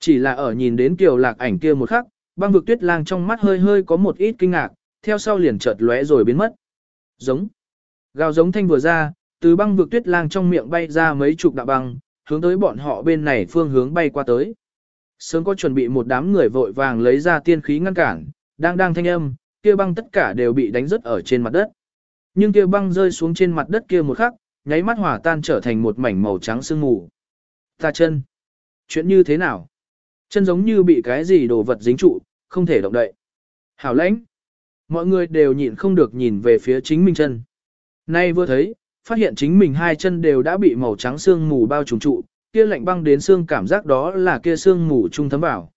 Chỉ là ở nhìn đến kiều lạc ảnh kia một khắc, băng vực tuyết lang trong mắt hơi hơi có một ít kinh ngạc, theo sau liền chợt lóe rồi biến mất. Giống. Gào giống thanh vừa ra, từ băng vực tuyết lang trong miệng bay ra mấy chục đạo băng, hướng tới bọn họ bên này phương hướng bay qua tới. Sớm có chuẩn bị một đám người vội vàng lấy ra tiên khí ngăn cản, đang đang thanh âm, kia băng tất cả đều bị đánh rớt ở trên mặt đất. Nhưng kia băng rơi xuống trên mặt đất kia một khắc, nháy mắt hỏa tan trở thành một mảnh màu trắng sương mù. Ta chân. Chuyện như thế nào? Chân giống như bị cái gì đồ vật dính trụ, không thể động đậy. Hảo lãnh. Mọi người đều nhịn không được nhìn về phía chính mình chân. Nay vừa thấy, phát hiện chính mình hai chân đều đã bị màu trắng xương mù bao trùm trụ, kia lạnh băng đến xương cảm giác đó là kia xương mù trung thấm vào.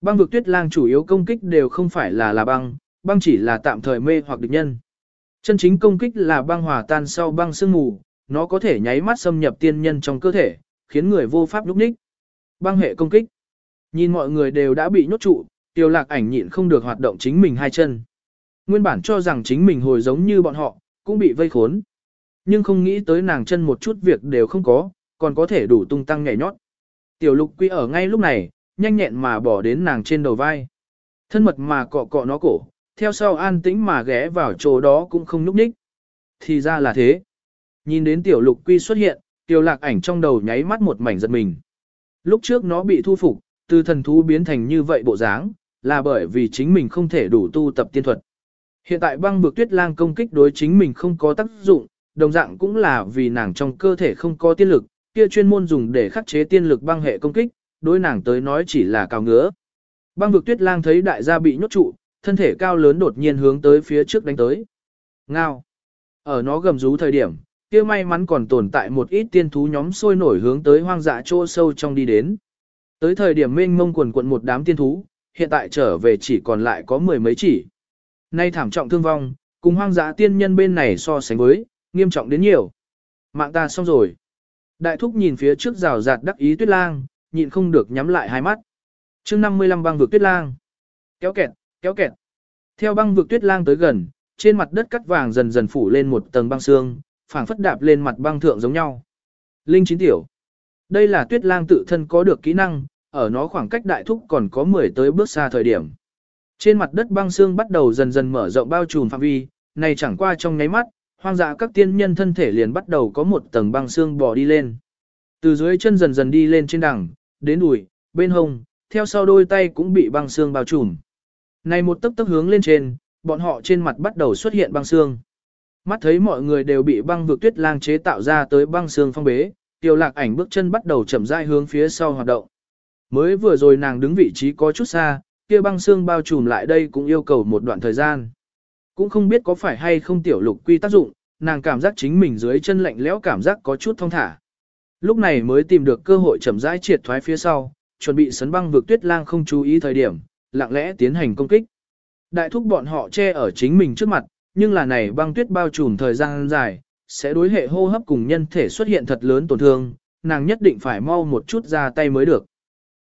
Băng vực tuyết lang chủ yếu công kích đều không phải là là băng, băng chỉ là tạm thời mê hoặc địch nhân. Chân chính công kích là băng hòa tan sau băng xương mù, nó có thể nháy mắt xâm nhập tiên nhân trong cơ thể, khiến người vô pháp lúc ních. Băng hệ công kích. Nhìn mọi người đều đã bị nhốt trụ, tiêu lạc ảnh nhịn không được hoạt động chính mình hai chân. Nguyên bản cho rằng chính mình hồi giống như bọn họ, cũng bị vây khốn. Nhưng không nghĩ tới nàng chân một chút việc đều không có, còn có thể đủ tung tăng nhảy nhót. Tiểu lục quy ở ngay lúc này, nhanh nhẹn mà bỏ đến nàng trên đầu vai. Thân mật mà cọ cọ nó cổ, theo sau an tĩnh mà ghé vào chỗ đó cũng không núp ních. Thì ra là thế. Nhìn đến tiểu lục quy xuất hiện, tiểu lạc ảnh trong đầu nháy mắt một mảnh giật mình. Lúc trước nó bị thu phục, từ thần thú biến thành như vậy bộ dáng, là bởi vì chính mình không thể đủ tu tập tiên thuật. Hiện tại băng bực tuyết lang công kích đối chính mình không có tác dụng, đồng dạng cũng là vì nàng trong cơ thể không có tiên lực, kia chuyên môn dùng để khắc chế tiên lực băng hệ công kích, đối nàng tới nói chỉ là cao ngứa. Băng vực tuyết lang thấy đại gia bị nhốt trụ, thân thể cao lớn đột nhiên hướng tới phía trước đánh tới. Ngao. Ở nó gầm rú thời điểm, kia may mắn còn tồn tại một ít tiên thú nhóm sôi nổi hướng tới hoang dã chỗ sâu trong đi đến. Tới thời điểm mênh mông quần quận một đám tiên thú, hiện tại trở về chỉ còn lại có mười mấy chỉ. Nay thảm trọng thương vong, cùng hoang dã tiên nhân bên này so sánh với, nghiêm trọng đến nhiều. Mạng ta xong rồi. Đại thúc nhìn phía trước rào rạt đắc ý tuyết lang, nhịn không được nhắm lại hai mắt. chương 55 băng vực tuyết lang. Kéo kẹt, kéo kẹt. Theo băng vực tuyết lang tới gần, trên mặt đất cắt vàng dần dần phủ lên một tầng băng xương, phảng phất đạp lên mặt băng thượng giống nhau. Linh chín tiểu. Đây là tuyết lang tự thân có được kỹ năng, ở nó khoảng cách đại thúc còn có 10 tới bước xa thời điểm. Trên mặt đất băng xương bắt đầu dần dần mở rộng bao trùm phạm vi, này chẳng qua trong nháy mắt, hoang dã các tiên nhân thân thể liền bắt đầu có một tầng băng xương bò đi lên. Từ dưới chân dần dần đi lên trên đằng, đến đùi, bên hông, theo sau đôi tay cũng bị băng xương bao trùm. Này một tấc tấc hướng lên trên, bọn họ trên mặt bắt đầu xuất hiện băng xương. Mắt thấy mọi người đều bị băng vực tuyết lang chế tạo ra tới băng xương phong bế, tiêu lạc ảnh bước chân bắt đầu chậm rãi hướng phía sau hoạt động. Mới vừa rồi nàng đứng vị trí có chút xa, kia băng xương bao trùm lại đây cũng yêu cầu một đoạn thời gian. Cũng không biết có phải hay không tiểu lục quy tác dụng, nàng cảm giác chính mình dưới chân lạnh lẽo cảm giác có chút thông thả. Lúc này mới tìm được cơ hội chậm rãi triệt thoái phía sau, chuẩn bị sấn băng vượt tuyết lang không chú ý thời điểm, lặng lẽ tiến hành công kích. Đại thúc bọn họ che ở chính mình trước mặt, nhưng là này băng tuyết bao trùm thời gian dài, sẽ đối hệ hô hấp cùng nhân thể xuất hiện thật lớn tổn thương, nàng nhất định phải mau một chút ra tay mới được.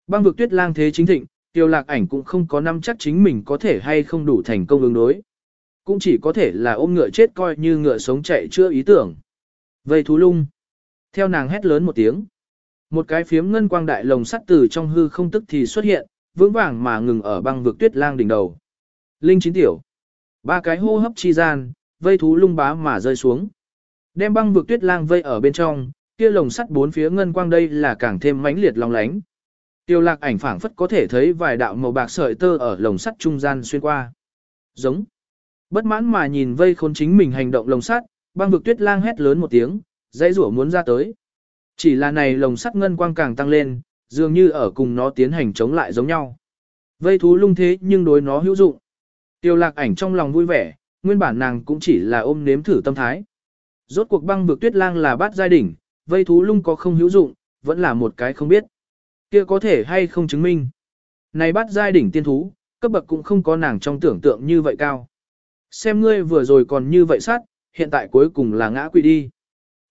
Băng vực tuyết lang thế chính thịnh, tiêu lạc ảnh cũng không có nắm chắc chính mình có thể hay không đủ thành công ứng đối. Cũng chỉ có thể là ôm ngựa chết coi như ngựa sống chạy chưa ý tưởng. Vây thú lung. Theo nàng hét lớn một tiếng. Một cái phiếm ngân quang đại lồng sắt từ trong hư không tức thì xuất hiện, vững vàng mà ngừng ở băng vực tuyết lang đỉnh đầu. Linh chín tiểu. Ba cái hô hấp chi gian, vây thú lung bá mà rơi xuống. Đem băng vực tuyết lang vây ở bên trong, kia lồng sắt bốn phía ngân quang đây là càng thêm mãnh liệt long lánh. Tiêu lạc ảnh phảng phất có thể thấy vài đạo màu bạc sợi tơ ở lồng sắt trung gian xuyên qua. Giống. Bất mãn mà nhìn vây khốn chính mình hành động lồng sắt, băng vực tuyết lang hét lớn một tiếng, dãy rủa muốn ra tới. Chỉ là này lồng sắt ngân quang càng tăng lên, dường như ở cùng nó tiến hành chống lại giống nhau. Vây thú lung thế nhưng đối nó hữu dụng. Tiêu lạc ảnh trong lòng vui vẻ, nguyên bản nàng cũng chỉ là ôm nếm thử tâm thái. Rốt cuộc băng vực tuyết lang là bát giai đỉnh, vây thú lung có không hữu dụng, vẫn là một cái không biết. Kia có thể hay không chứng minh. Này bắt giai đỉnh tiên thú, cấp bậc cũng không có nàng trong tưởng tượng như vậy cao. Xem ngươi vừa rồi còn như vậy sát, hiện tại cuối cùng là ngã quỵ đi.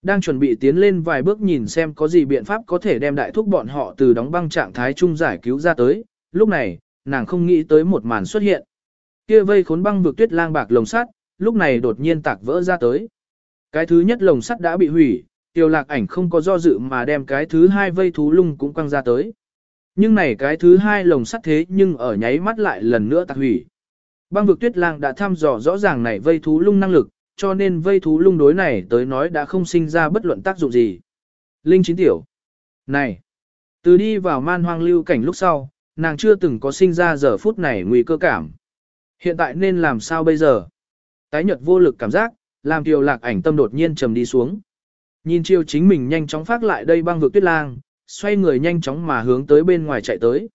Đang chuẩn bị tiến lên vài bước nhìn xem có gì biện pháp có thể đem đại thúc bọn họ từ đóng băng trạng thái chung giải cứu ra tới. Lúc này, nàng không nghĩ tới một màn xuất hiện. Kia vây khốn băng vực tuyết lang bạc lồng sắt, lúc này đột nhiên tạc vỡ ra tới. Cái thứ nhất lồng sắt đã bị hủy, tiêu lạc ảnh không có do dự mà đem cái thứ hai vây thú lung cũng quăng ra tới. Nhưng này cái thứ hai lồng sắt thế nhưng ở nháy mắt lại lần nữa tạc hủy. Băng vực tuyết lang đã thăm dò rõ ràng này vây thú lung năng lực, cho nên vây thú lung đối này tới nói đã không sinh ra bất luận tác dụng gì. Linh chín tiểu. Này. Từ đi vào man hoang lưu cảnh lúc sau, nàng chưa từng có sinh ra giờ phút này nguy cơ cảm. Hiện tại nên làm sao bây giờ? Tái nhật vô lực cảm giác, làm tiểu lạc ảnh tâm đột nhiên trầm đi xuống. Nhìn chiều chính mình nhanh chóng phát lại đây băng vực tuyết lang, xoay người nhanh chóng mà hướng tới bên ngoài chạy tới.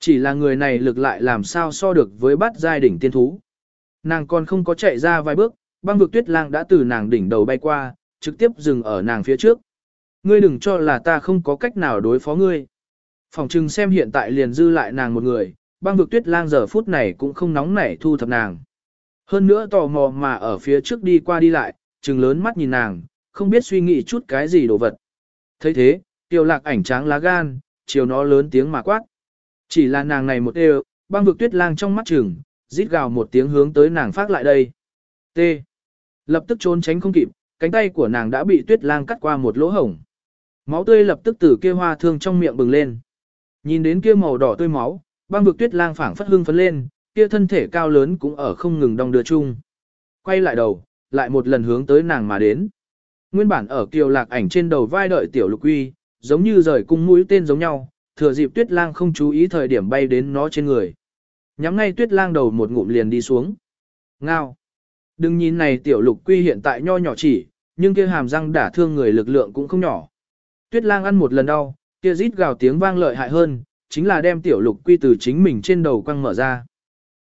Chỉ là người này lực lại làm sao so được với bát giai đỉnh tiên thú. Nàng còn không có chạy ra vài bước, băng vực tuyết lang đã từ nàng đỉnh đầu bay qua, trực tiếp dừng ở nàng phía trước. Ngươi đừng cho là ta không có cách nào đối phó ngươi. Phòng trừng xem hiện tại liền dư lại nàng một người, băng vực tuyết lang giờ phút này cũng không nóng nảy thu thập nàng. Hơn nữa tò mò mà ở phía trước đi qua đi lại, trừng lớn mắt nhìn nàng, không biết suy nghĩ chút cái gì đồ vật. thấy thế, tiêu lạc ảnh tráng lá gan, chiều nó lớn tiếng mà quát. Chỉ là nàng này một đều, băng vực tuyết lang trong mắt trừng, rít gào một tiếng hướng tới nàng phát lại đây. T. Lập tức trốn tránh không kịp, cánh tay của nàng đã bị tuyết lang cắt qua một lỗ hổng. Máu tươi lập tức từ kia hoa thương trong miệng bừng lên. Nhìn đến kia màu đỏ tươi máu, băng vực tuyết lang phảng phất hưng phấn lên, kia thân thể cao lớn cũng ở không ngừng đong đưa chung. Quay lại đầu, lại một lần hướng tới nàng mà đến. Nguyên bản ở kiều lạc ảnh trên đầu vai đợi tiểu lục uy, giống như rời cung mũi tên giống nhau, thừa dịp tuyết lang không chú ý thời điểm bay đến nó trên người. Nhắm ngay tuyết lang đầu một ngụm liền đi xuống. Ngao. Đừng nhìn này tiểu lục quy hiện tại nho nhỏ chỉ, nhưng kia hàm răng đả thương người lực lượng cũng không nhỏ. Tuyết lang ăn một lần đau, kia rít gào tiếng vang lợi hại hơn, chính là đem tiểu lục quy từ chính mình trên đầu quăng mở ra.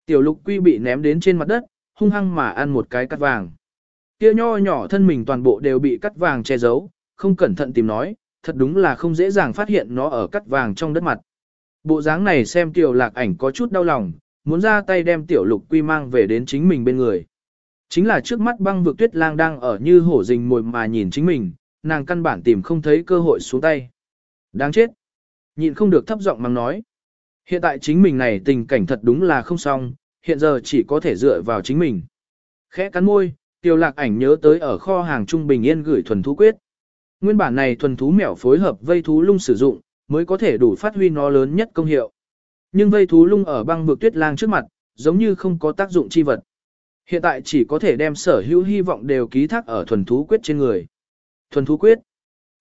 Tiểu lục quy bị ném đến trên mặt đất, hung hăng mà ăn một cái cắt vàng. Kia nho nhỏ thân mình toàn bộ đều bị cắt vàng che giấu, không cẩn thận tìm nói, thật đúng là không dễ dàng phát hiện nó ở cắt vàng trong đất mặt. Bộ dáng này xem tiểu lạc ảnh có chút đau lòng, muốn ra tay đem tiểu lục quy mang về đến chính mình bên người. Chính là trước mắt băng vực tuyết lang đang ở như hổ rình mồi mà nhìn chính mình, nàng căn bản tìm không thấy cơ hội xuống tay. Đáng chết. Nhịn không được thấp giọng mắng nói. Hiện tại chính mình này tình cảnh thật đúng là không xong, hiện giờ chỉ có thể dựa vào chính mình. Khẽ cắn môi, tiêu lạc ảnh nhớ tới ở kho hàng trung bình yên gửi thuần thú quyết. Nguyên bản này thuần thú mèo phối hợp vây thú lung sử dụng, mới có thể đủ phát huy nó lớn nhất công hiệu. Nhưng vây thú lung ở băng vực tuyết lang trước mặt, giống như không có tác dụng chi vật. Hiện tại chỉ có thể đem sở hữu hy vọng đều ký thác ở thuần thú quyết trên người. Thuần thú quyết.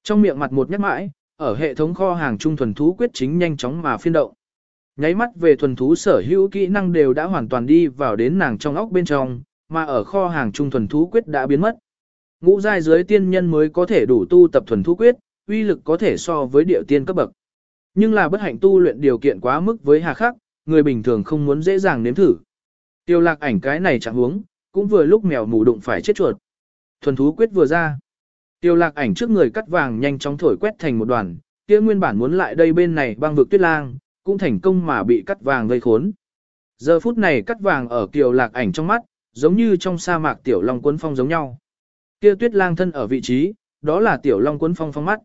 Trong miệng mặt một nhắc mãi, ở hệ thống kho hàng trung thuần thú quyết chính nhanh chóng mà phiên động. Nháy mắt về thuần thú sở hữu kỹ năng đều đã hoàn toàn đi vào đến nàng trong óc bên trong, mà ở kho hàng trung thuần thú quyết đã biến mất. Ngũ giai dưới tiên nhân mới có thể đủ tu tập thuần thú quyết, uy lực có thể so với điệu tiên cấp bậc. Nhưng là bất hạnh tu luyện điều kiện quá mức với hà khắc, người bình thường không muốn dễ dàng nếm thử. Tiêu lạc ảnh cái này chẳng huống, cũng vừa lúc mèo mù đụng phải chết chuột. Thuần thú quyết vừa ra. Tiêu lạc ảnh trước người cắt vàng nhanh chóng thổi quét thành một đoàn, kia nguyên bản muốn lại đây bên này băng vực tuyết lang, cũng thành công mà bị cắt vàng gây khốn. Giờ phút này cắt vàng ở kiều lạc ảnh trong mắt, giống như trong sa mạc tiểu long cuốn phong giống nhau. Kia tuyết lang thân ở vị trí, đó là tiểu long cuốn phong phong mắt.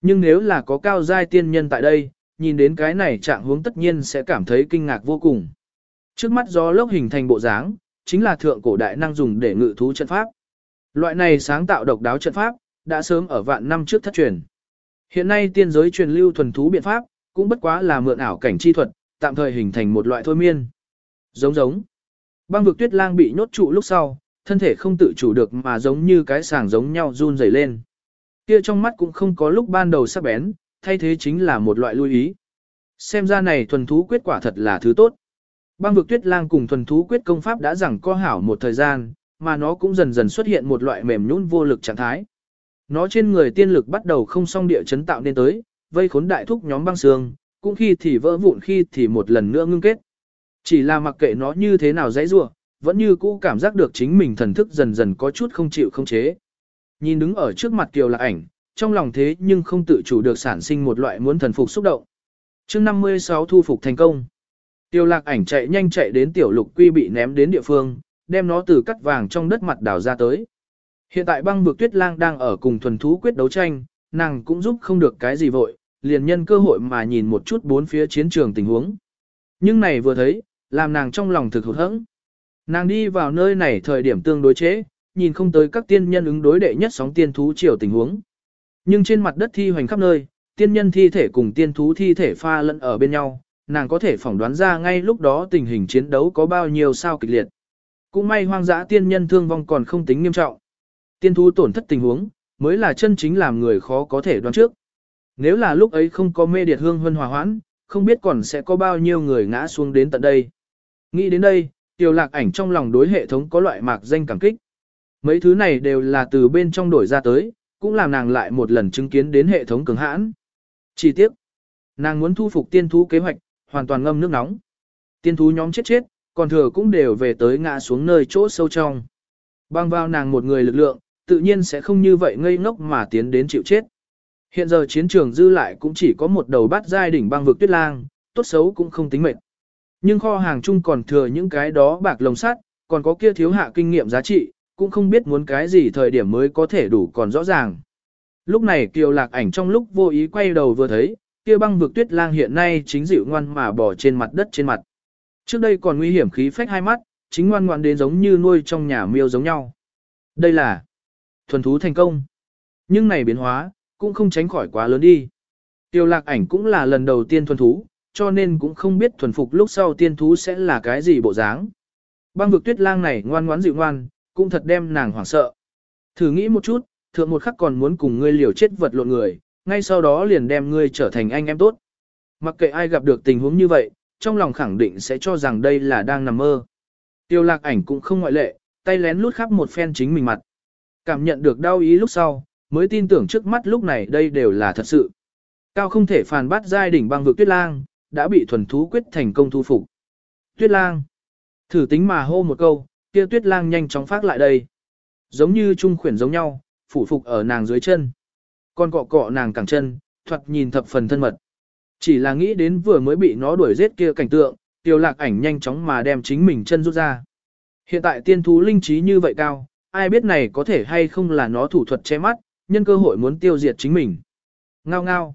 Nhưng nếu là có cao giai tiên nhân tại đây, nhìn đến cái này trạng hướng tất nhiên sẽ cảm thấy kinh ngạc vô cùng. Trước mắt gió lốc hình thành bộ dáng, chính là thượng cổ đại năng dùng để ngự thú trận pháp. Loại này sáng tạo độc đáo trận pháp, đã sớm ở vạn năm trước thất truyền. Hiện nay tiên giới truyền lưu thuần thú biện pháp, cũng bất quá là mượn ảo cảnh chi thuật, tạm thời hình thành một loại thôi miên. Giống giống. Băng vực tuyết lang bị nhốt trụ lúc sau, thân thể không tự chủ được mà giống như cái sàng giống nhau run rẩy lên. Kia trong mắt cũng không có lúc ban đầu sắc bén, thay thế chính là một loại lưu ý. Xem ra này thuần thú quyết quả thật là thứ tốt. Băng vực tuyết lang cùng thuần thú quyết công pháp đã rằng co hảo một thời gian, mà nó cũng dần dần xuất hiện một loại mềm nhũn vô lực trạng thái. Nó trên người tiên lực bắt đầu không song địa chấn tạo nên tới, vây khốn đại thúc nhóm băng xương, cũng khi thì vỡ vụn khi thì một lần nữa ngưng kết. Chỉ là mặc kệ nó như thế nào dãy rủa, vẫn như cũ cảm giác được chính mình thần thức dần dần có chút không chịu không chế. Nhìn đứng ở trước mặt Kiều Lạc Ảnh, trong lòng thế nhưng không tự chủ được sản sinh một loại muốn thần phục xúc động. Chương 56 thu phục thành công. Tiêu Lạc Ảnh chạy nhanh chạy đến tiểu lục quy bị ném đến địa phương, đem nó từ cắt vàng trong đất mặt đào ra tới. Hiện tại băng vực tuyết lang đang ở cùng thuần thú quyết đấu tranh, nàng cũng giúp không được cái gì vội, liền nhân cơ hội mà nhìn một chút bốn phía chiến trường tình huống. Nhưng này vừa thấy, làm nàng trong lòng thực hụt hẫng. Nàng đi vào nơi này thời điểm tương đối chế, nhìn không tới các tiên nhân ứng đối đệ nhất sóng tiên thú triều tình huống. Nhưng trên mặt đất thi hoành khắp nơi, tiên nhân thi thể cùng tiên thú thi thể pha lẫn ở bên nhau, nàng có thể phỏng đoán ra ngay lúc đó tình hình chiến đấu có bao nhiêu sao kịch liệt. Cũng may hoang dã tiên nhân thương vong còn không tính nghiêm trọng. Tiên thú tổn thất tình huống, mới là chân chính làm người khó có thể đoán trước. Nếu là lúc ấy không có mê điệt hương huân hòa hoãn, không biết còn sẽ có bao nhiêu người ngã xuống đến tận đây. Nghĩ đến đây, tiểu lạc ảnh trong lòng đối hệ thống có loại mạc danh cảm kích. Mấy thứ này đều là từ bên trong đổi ra tới, cũng làm nàng lại một lần chứng kiến đến hệ thống cường hãn. Chi tiết, nàng muốn thu phục tiên thú kế hoạch, hoàn toàn ngâm nước nóng. Tiên thú nhóm chết chết, còn thừa cũng đều về tới ngã xuống nơi chỗ sâu trong. Băng vào nàng một người lực lượng, tự nhiên sẽ không như vậy ngây ngốc mà tiến đến chịu chết. Hiện giờ chiến trường dư lại cũng chỉ có một đầu bát giai đỉnh băng vực tuyết lang, tốt xấu cũng không tính mệt. Nhưng kho hàng chung còn thừa những cái đó bạc lồng sắt, còn có kia thiếu hạ kinh nghiệm giá trị, cũng không biết muốn cái gì thời điểm mới có thể đủ còn rõ ràng. Lúc này Kiều Lạc ảnh trong lúc vô ý quay đầu vừa thấy, kia băng vực tuyết lang hiện nay chính dịu ngoan mà bỏ trên mặt đất trên mặt. Trước đây còn nguy hiểm khí phách hai mắt, chính ngoan ngoan đến giống như nuôi trong nhà miêu giống nhau. Đây là thuần thú thành công. Nhưng này biến hóa, cũng không tránh khỏi quá lớn đi. Tiêu lạc ảnh cũng là lần đầu tiên thuần thú, cho nên cũng không biết thuần phục lúc sau tiên thú sẽ là cái gì bộ dáng. Băng vực tuyết lang này ngoan ngoãn dịu ngoan, cũng thật đem nàng hoảng sợ. Thử nghĩ một chút, thượng một khắc còn muốn cùng ngươi liều chết vật lộn người, ngay sau đó liền đem ngươi trở thành anh em tốt. Mặc kệ ai gặp được tình huống như vậy, trong lòng khẳng định sẽ cho rằng đây là đang nằm mơ. Tiêu lạc ảnh cũng không ngoại lệ, tay lén lút khắp một phen chính mình mặt. Cảm nhận được đau ý lúc sau, mới tin tưởng trước mắt lúc này đây đều là thật sự. Cao không thể phàn bát giai đỉnh băng vực tuyết lang, đã bị thuần thú quyết thành công thu phục. Tuyết lang. Thử tính mà hô một câu, kia tuyết lang nhanh chóng phát lại đây. Giống như trung khuyển giống nhau, phủ phục ở nàng dưới chân. Còn cọ cọ nàng cẳng chân, thoạt nhìn thập phần thân mật. Chỉ là nghĩ đến vừa mới bị nó đuổi giết kia cảnh tượng, tiêu lạc ảnh nhanh chóng mà đem chính mình chân rút ra. Hiện tại tiên thú linh trí như vậy cao, ai biết này có thể hay không là nó thủ thuật che mắt, nhân cơ hội muốn tiêu diệt chính mình. Ngao ngao.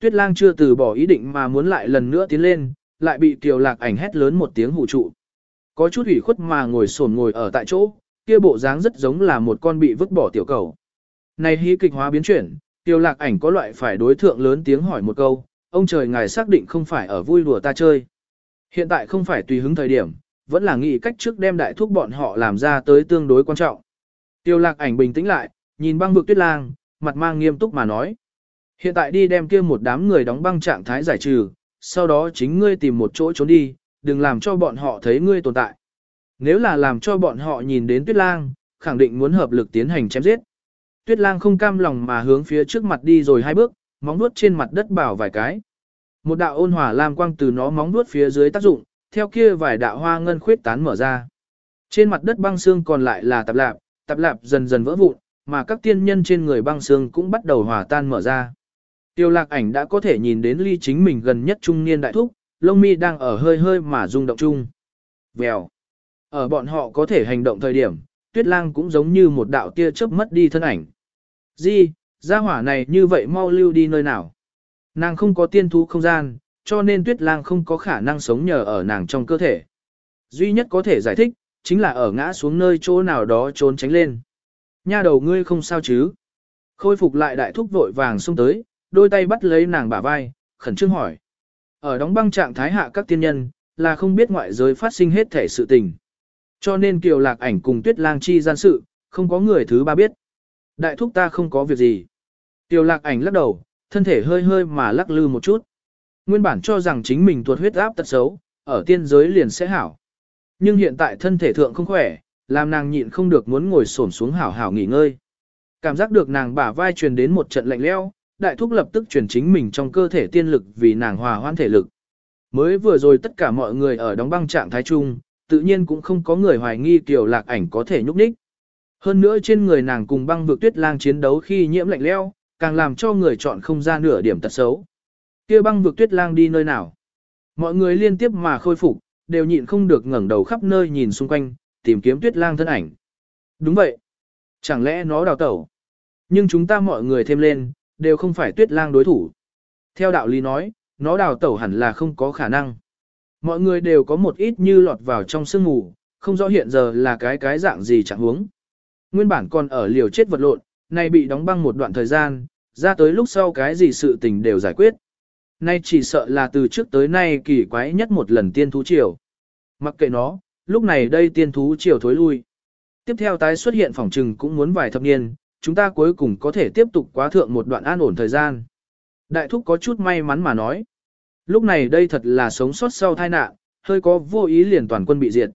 Tuyết lang chưa từ bỏ ý định mà muốn lại lần nữa tiến lên, lại bị kiều lạc ảnh hét lớn một tiếng hụ trụ. Có chút ủy khuất mà ngồi sồn ngồi ở tại chỗ, kia bộ dáng rất giống là một con bị vứt bỏ tiểu cầu. Này hí kịch hóa biến chuyển, tiểu lạc ảnh có loại phải đối thượng lớn tiếng hỏi một câu, ông trời ngài xác định không phải ở vui đùa ta chơi. Hiện tại không phải tùy hứng thời điểm, vẫn là nghĩ cách trước đem đại thuốc bọn họ làm ra tới tương đối quan trọng. Tiêu lạc ảnh bình tĩnh lại, nhìn băng vực tuyết lang, mặt mang nghiêm túc mà nói. Hiện tại đi đem kia một đám người đóng băng trạng thái giải trừ, sau đó chính ngươi tìm một chỗ trốn đi, đừng làm cho bọn họ thấy ngươi tồn tại. Nếu là làm cho bọn họ nhìn đến tuyết lang, khẳng định muốn hợp lực tiến hành chém giết. Tuyết lang không cam lòng mà hướng phía trước mặt đi rồi hai bước, móng nuốt trên mặt đất bảo vài cái. Một đạo ôn hòa lam quang từ nó móng nuốt phía dưới tác dụng, theo kia vài đạo hoa ngân khuyết tán mở ra. Trên mặt đất băng xương còn lại là tạp lạp, tạp lạp dần dần vỡ vụn, mà các tiên nhân trên người băng xương cũng bắt đầu hòa tan mở ra. Tiêu lạc ảnh đã có thể nhìn đến ly chính mình gần nhất trung niên đại thúc, lông mi đang ở hơi hơi mà rung động chung. Vèo. Ở bọn họ có thể hành động thời điểm, tuyết lang cũng giống như một đạo tia chớp mất đi thân ảnh. Di, gia hỏa này như vậy mau lưu đi nơi nào. Nàng không có tiên thú không gian, cho nên tuyết lang không có khả năng sống nhờ ở nàng trong cơ thể. Duy nhất có thể giải thích, chính là ở ngã xuống nơi chỗ nào đó trốn tránh lên. Nha đầu ngươi không sao chứ? Khôi phục lại đại thúc vội vàng xông tới, đôi tay bắt lấy nàng bả vai, khẩn trương hỏi. Ở đóng băng trạng thái hạ các tiên nhân, là không biết ngoại giới phát sinh hết thể sự tình. Cho nên kiều lạc ảnh cùng tuyết lang chi gian sự, không có người thứ ba biết. Đại thúc ta không có việc gì. Kiều lạc ảnh lắc đầu, thân thể hơi hơi mà lắc lư một chút. Nguyên bản cho rằng chính mình tuột huyết áp tật xấu, ở tiên giới liền sẽ hảo. Nhưng hiện tại thân thể thượng không khỏe, làm nàng nhịn không được muốn ngồi xổm xuống hảo hảo nghỉ ngơi. Cảm giác được nàng bả vai truyền đến một trận lạnh leo, đại thúc lập tức truyền chính mình trong cơ thể tiên lực vì nàng hòa hoãn thể lực. Mới vừa rồi tất cả mọi người ở đóng băng trạng thái chung, tự nhiên cũng không có người hoài nghi tiểu lạc ảnh có thể nhúc nhích. Hơn nữa trên người nàng cùng băng vực tuyết lang chiến đấu khi nhiễm lạnh leo, càng làm cho người chọn không ra nửa điểm tật xấu. kia băng vực tuyết lang đi nơi nào? Mọi người liên tiếp mà khôi phục, đều nhịn không được ngẩng đầu khắp nơi nhìn xung quanh, tìm kiếm tuyết lang thân ảnh. Đúng vậy. Chẳng lẽ nó đào tẩu? Nhưng chúng ta mọi người thêm lên, đều không phải tuyết lang đối thủ. Theo đạo lý nói, nó đào tẩu hẳn là không có khả năng. Mọi người đều có một ít như lọt vào trong sương mù, không rõ hiện giờ là cái cái dạng gì chẳng huống. Nguyên bản còn ở liều chết vật lộn, nay bị đóng băng một đoạn thời gian, ra tới lúc sau cái gì sự tình đều giải quyết. Nay chỉ sợ là từ trước tới nay kỳ quái nhất một lần tiên thú triều. Mặc kệ nó, lúc này đây tiên thú triều thối lui. Tiếp theo tái xuất hiện phòng trừng cũng muốn vài thập niên, chúng ta cuối cùng có thể tiếp tục quá thượng một đoạn an ổn thời gian. Đại thúc có chút may mắn mà nói. Lúc này đây thật là sống sót sau tai nạn, hơi có vô ý liền toàn quân bị diệt.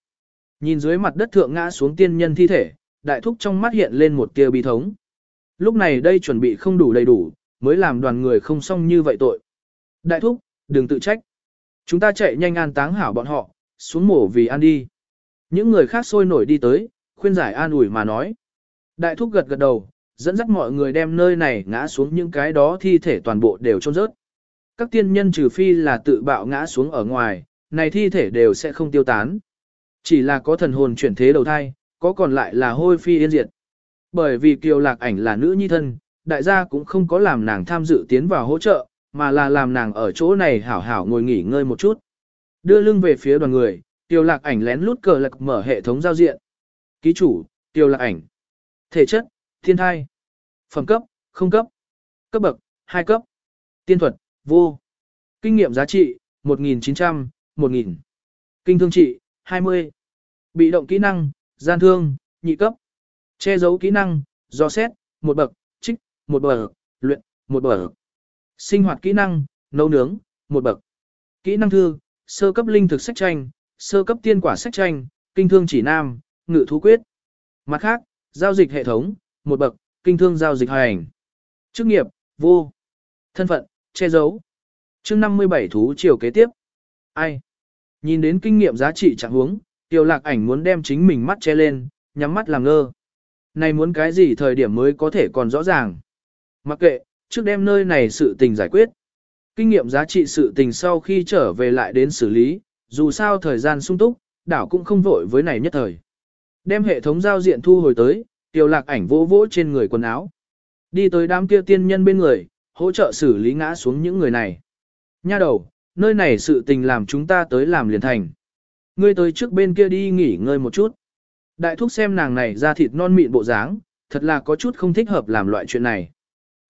Nhìn dưới mặt đất thượng ngã xuống tiên nhân thi thể, đại thúc trong mắt hiện lên một tia bi thống. Lúc này đây chuẩn bị không đủ đầy đủ, mới làm đoàn người không xong như vậy tội. Đại thúc, đừng tự trách. Chúng ta chạy nhanh an táng hảo bọn họ, xuống mổ vì ăn đi. Những người khác sôi nổi đi tới, khuyên giải an ủi mà nói. Đại thúc gật gật đầu, dẫn dắt mọi người đem nơi này ngã xuống những cái đó thi thể toàn bộ đều trôn rớt. Các tiên nhân trừ phi là tự bạo ngã xuống ở ngoài, này thi thể đều sẽ không tiêu tán. Chỉ là có thần hồn chuyển thế đầu thai, có còn lại là hôi phi yên diệt. Bởi vì kiều lạc ảnh là nữ nhi thân, đại gia cũng không có làm nàng tham dự tiến vào hỗ trợ, mà là làm nàng ở chỗ này hảo hảo ngồi nghỉ ngơi một chút. Đưa lưng về phía đoàn người, tiêu lạc ảnh lén lút cờ lạc mở hệ thống giao diện. Ký chủ, tiêu lạc ảnh. Thể chất, thiên thai. Phẩm cấp, không cấp. Cấp bậc, 2 cấp. Tiên thuật, vô. Kinh nghiệm giá trị, 1.900, 1.000. Kinh thương trị, 20. Bị động kỹ năng, gian thương, nhị cấp. Che giấu kỹ năng, do xét, một bậc, trích, một bậc, luyện, một bậc. Sinh hoạt kỹ năng, nấu nướng, một bậc. Kỹ năng thư, sơ cấp linh thực sách tranh, sơ cấp tiên quả sách tranh, kinh thương chỉ nam, ngự thú quyết. Mặt khác, giao dịch hệ thống, một bậc, kinh thương giao dịch hành. Chức nghiệp, vô. Thân phận, che giấu. chương 57 thú chiều kế tiếp. Ai? Nhìn đến kinh nghiệm giá trị trạng huống, tiêu lạc ảnh muốn đem chính mình mắt che lên, nhắm mắt làm ngơ. Này muốn cái gì thời điểm mới có thể còn rõ ràng. Mặc kệ, trước đem nơi này sự tình giải quyết. Kinh nghiệm giá trị sự tình sau khi trở về lại đến xử lý, dù sao thời gian sung túc, đảo cũng không vội với này nhất thời. Đem hệ thống giao diện thu hồi tới, tiểu lạc ảnh vỗ vỗ trên người quần áo. Đi tới đám kia tiên nhân bên người, hỗ trợ xử lý ngã xuống những người này. Nha đầu, nơi này sự tình làm chúng ta tới làm liền thành. Ngươi tới trước bên kia đi nghỉ ngơi một chút. Đại thúc xem nàng này ra thịt non mịn bộ dáng, thật là có chút không thích hợp làm loại chuyện này.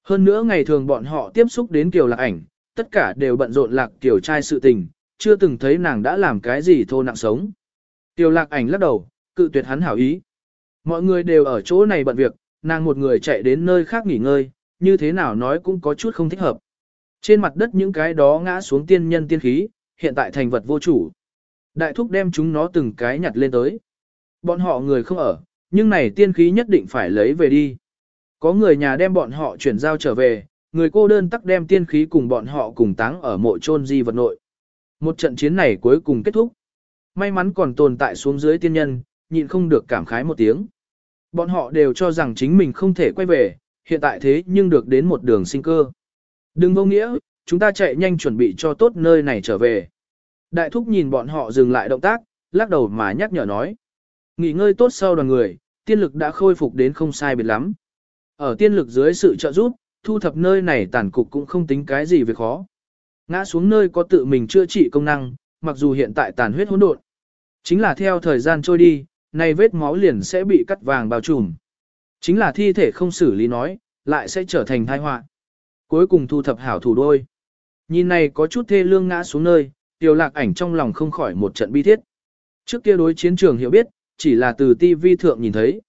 Hơn nữa ngày thường bọn họ tiếp xúc đến Kiều Lạc ảnh, tất cả đều bận rộn Lạc Kiều trai sự tình, chưa từng thấy nàng đã làm cái gì thô nặng sống. Tiêu Lạc ảnh lắc đầu, cự tuyệt hắn hảo ý. Mọi người đều ở chỗ này bận việc, nàng một người chạy đến nơi khác nghỉ ngơi, như thế nào nói cũng có chút không thích hợp. Trên mặt đất những cái đó ngã xuống tiên nhân tiên khí, hiện tại thành vật vô chủ. Đại thúc đem chúng nó từng cái nhặt lên tới. Bọn họ người không ở, nhưng này tiên khí nhất định phải lấy về đi. Có người nhà đem bọn họ chuyển giao trở về, người cô đơn tắc đem tiên khí cùng bọn họ cùng táng ở mộ chôn di vật nội. Một trận chiến này cuối cùng kết thúc. May mắn còn tồn tại xuống dưới tiên nhân, nhịn không được cảm khái một tiếng. Bọn họ đều cho rằng chính mình không thể quay về, hiện tại thế nhưng được đến một đường sinh cơ. Đừng vô nghĩa, chúng ta chạy nhanh chuẩn bị cho tốt nơi này trở về. Đại thúc nhìn bọn họ dừng lại động tác, lắc đầu mà nhắc nhở nói. Nghỉ ngơi tốt sau đoàn người, tiên lực đã khôi phục đến không sai biệt lắm. Ở tiên lực dưới sự trợ giúp, thu thập nơi này tàn cục cũng không tính cái gì về khó. Ngã xuống nơi có tự mình chữa trị công năng, mặc dù hiện tại tàn huyết hỗn độn. Chính là theo thời gian trôi đi, nay vết máu liền sẽ bị cắt vàng bao trùm. Chính là thi thể không xử lý nói, lại sẽ trở thành tai họa. Cuối cùng thu thập hảo thủ đôi. Nhìn này có chút thê lương ngã xuống nơi, tiêu lạc ảnh trong lòng không khỏi một trận bi thiết. Trước kia đối chiến trường hiểu biết, chỉ là từ TV thượng nhìn thấy.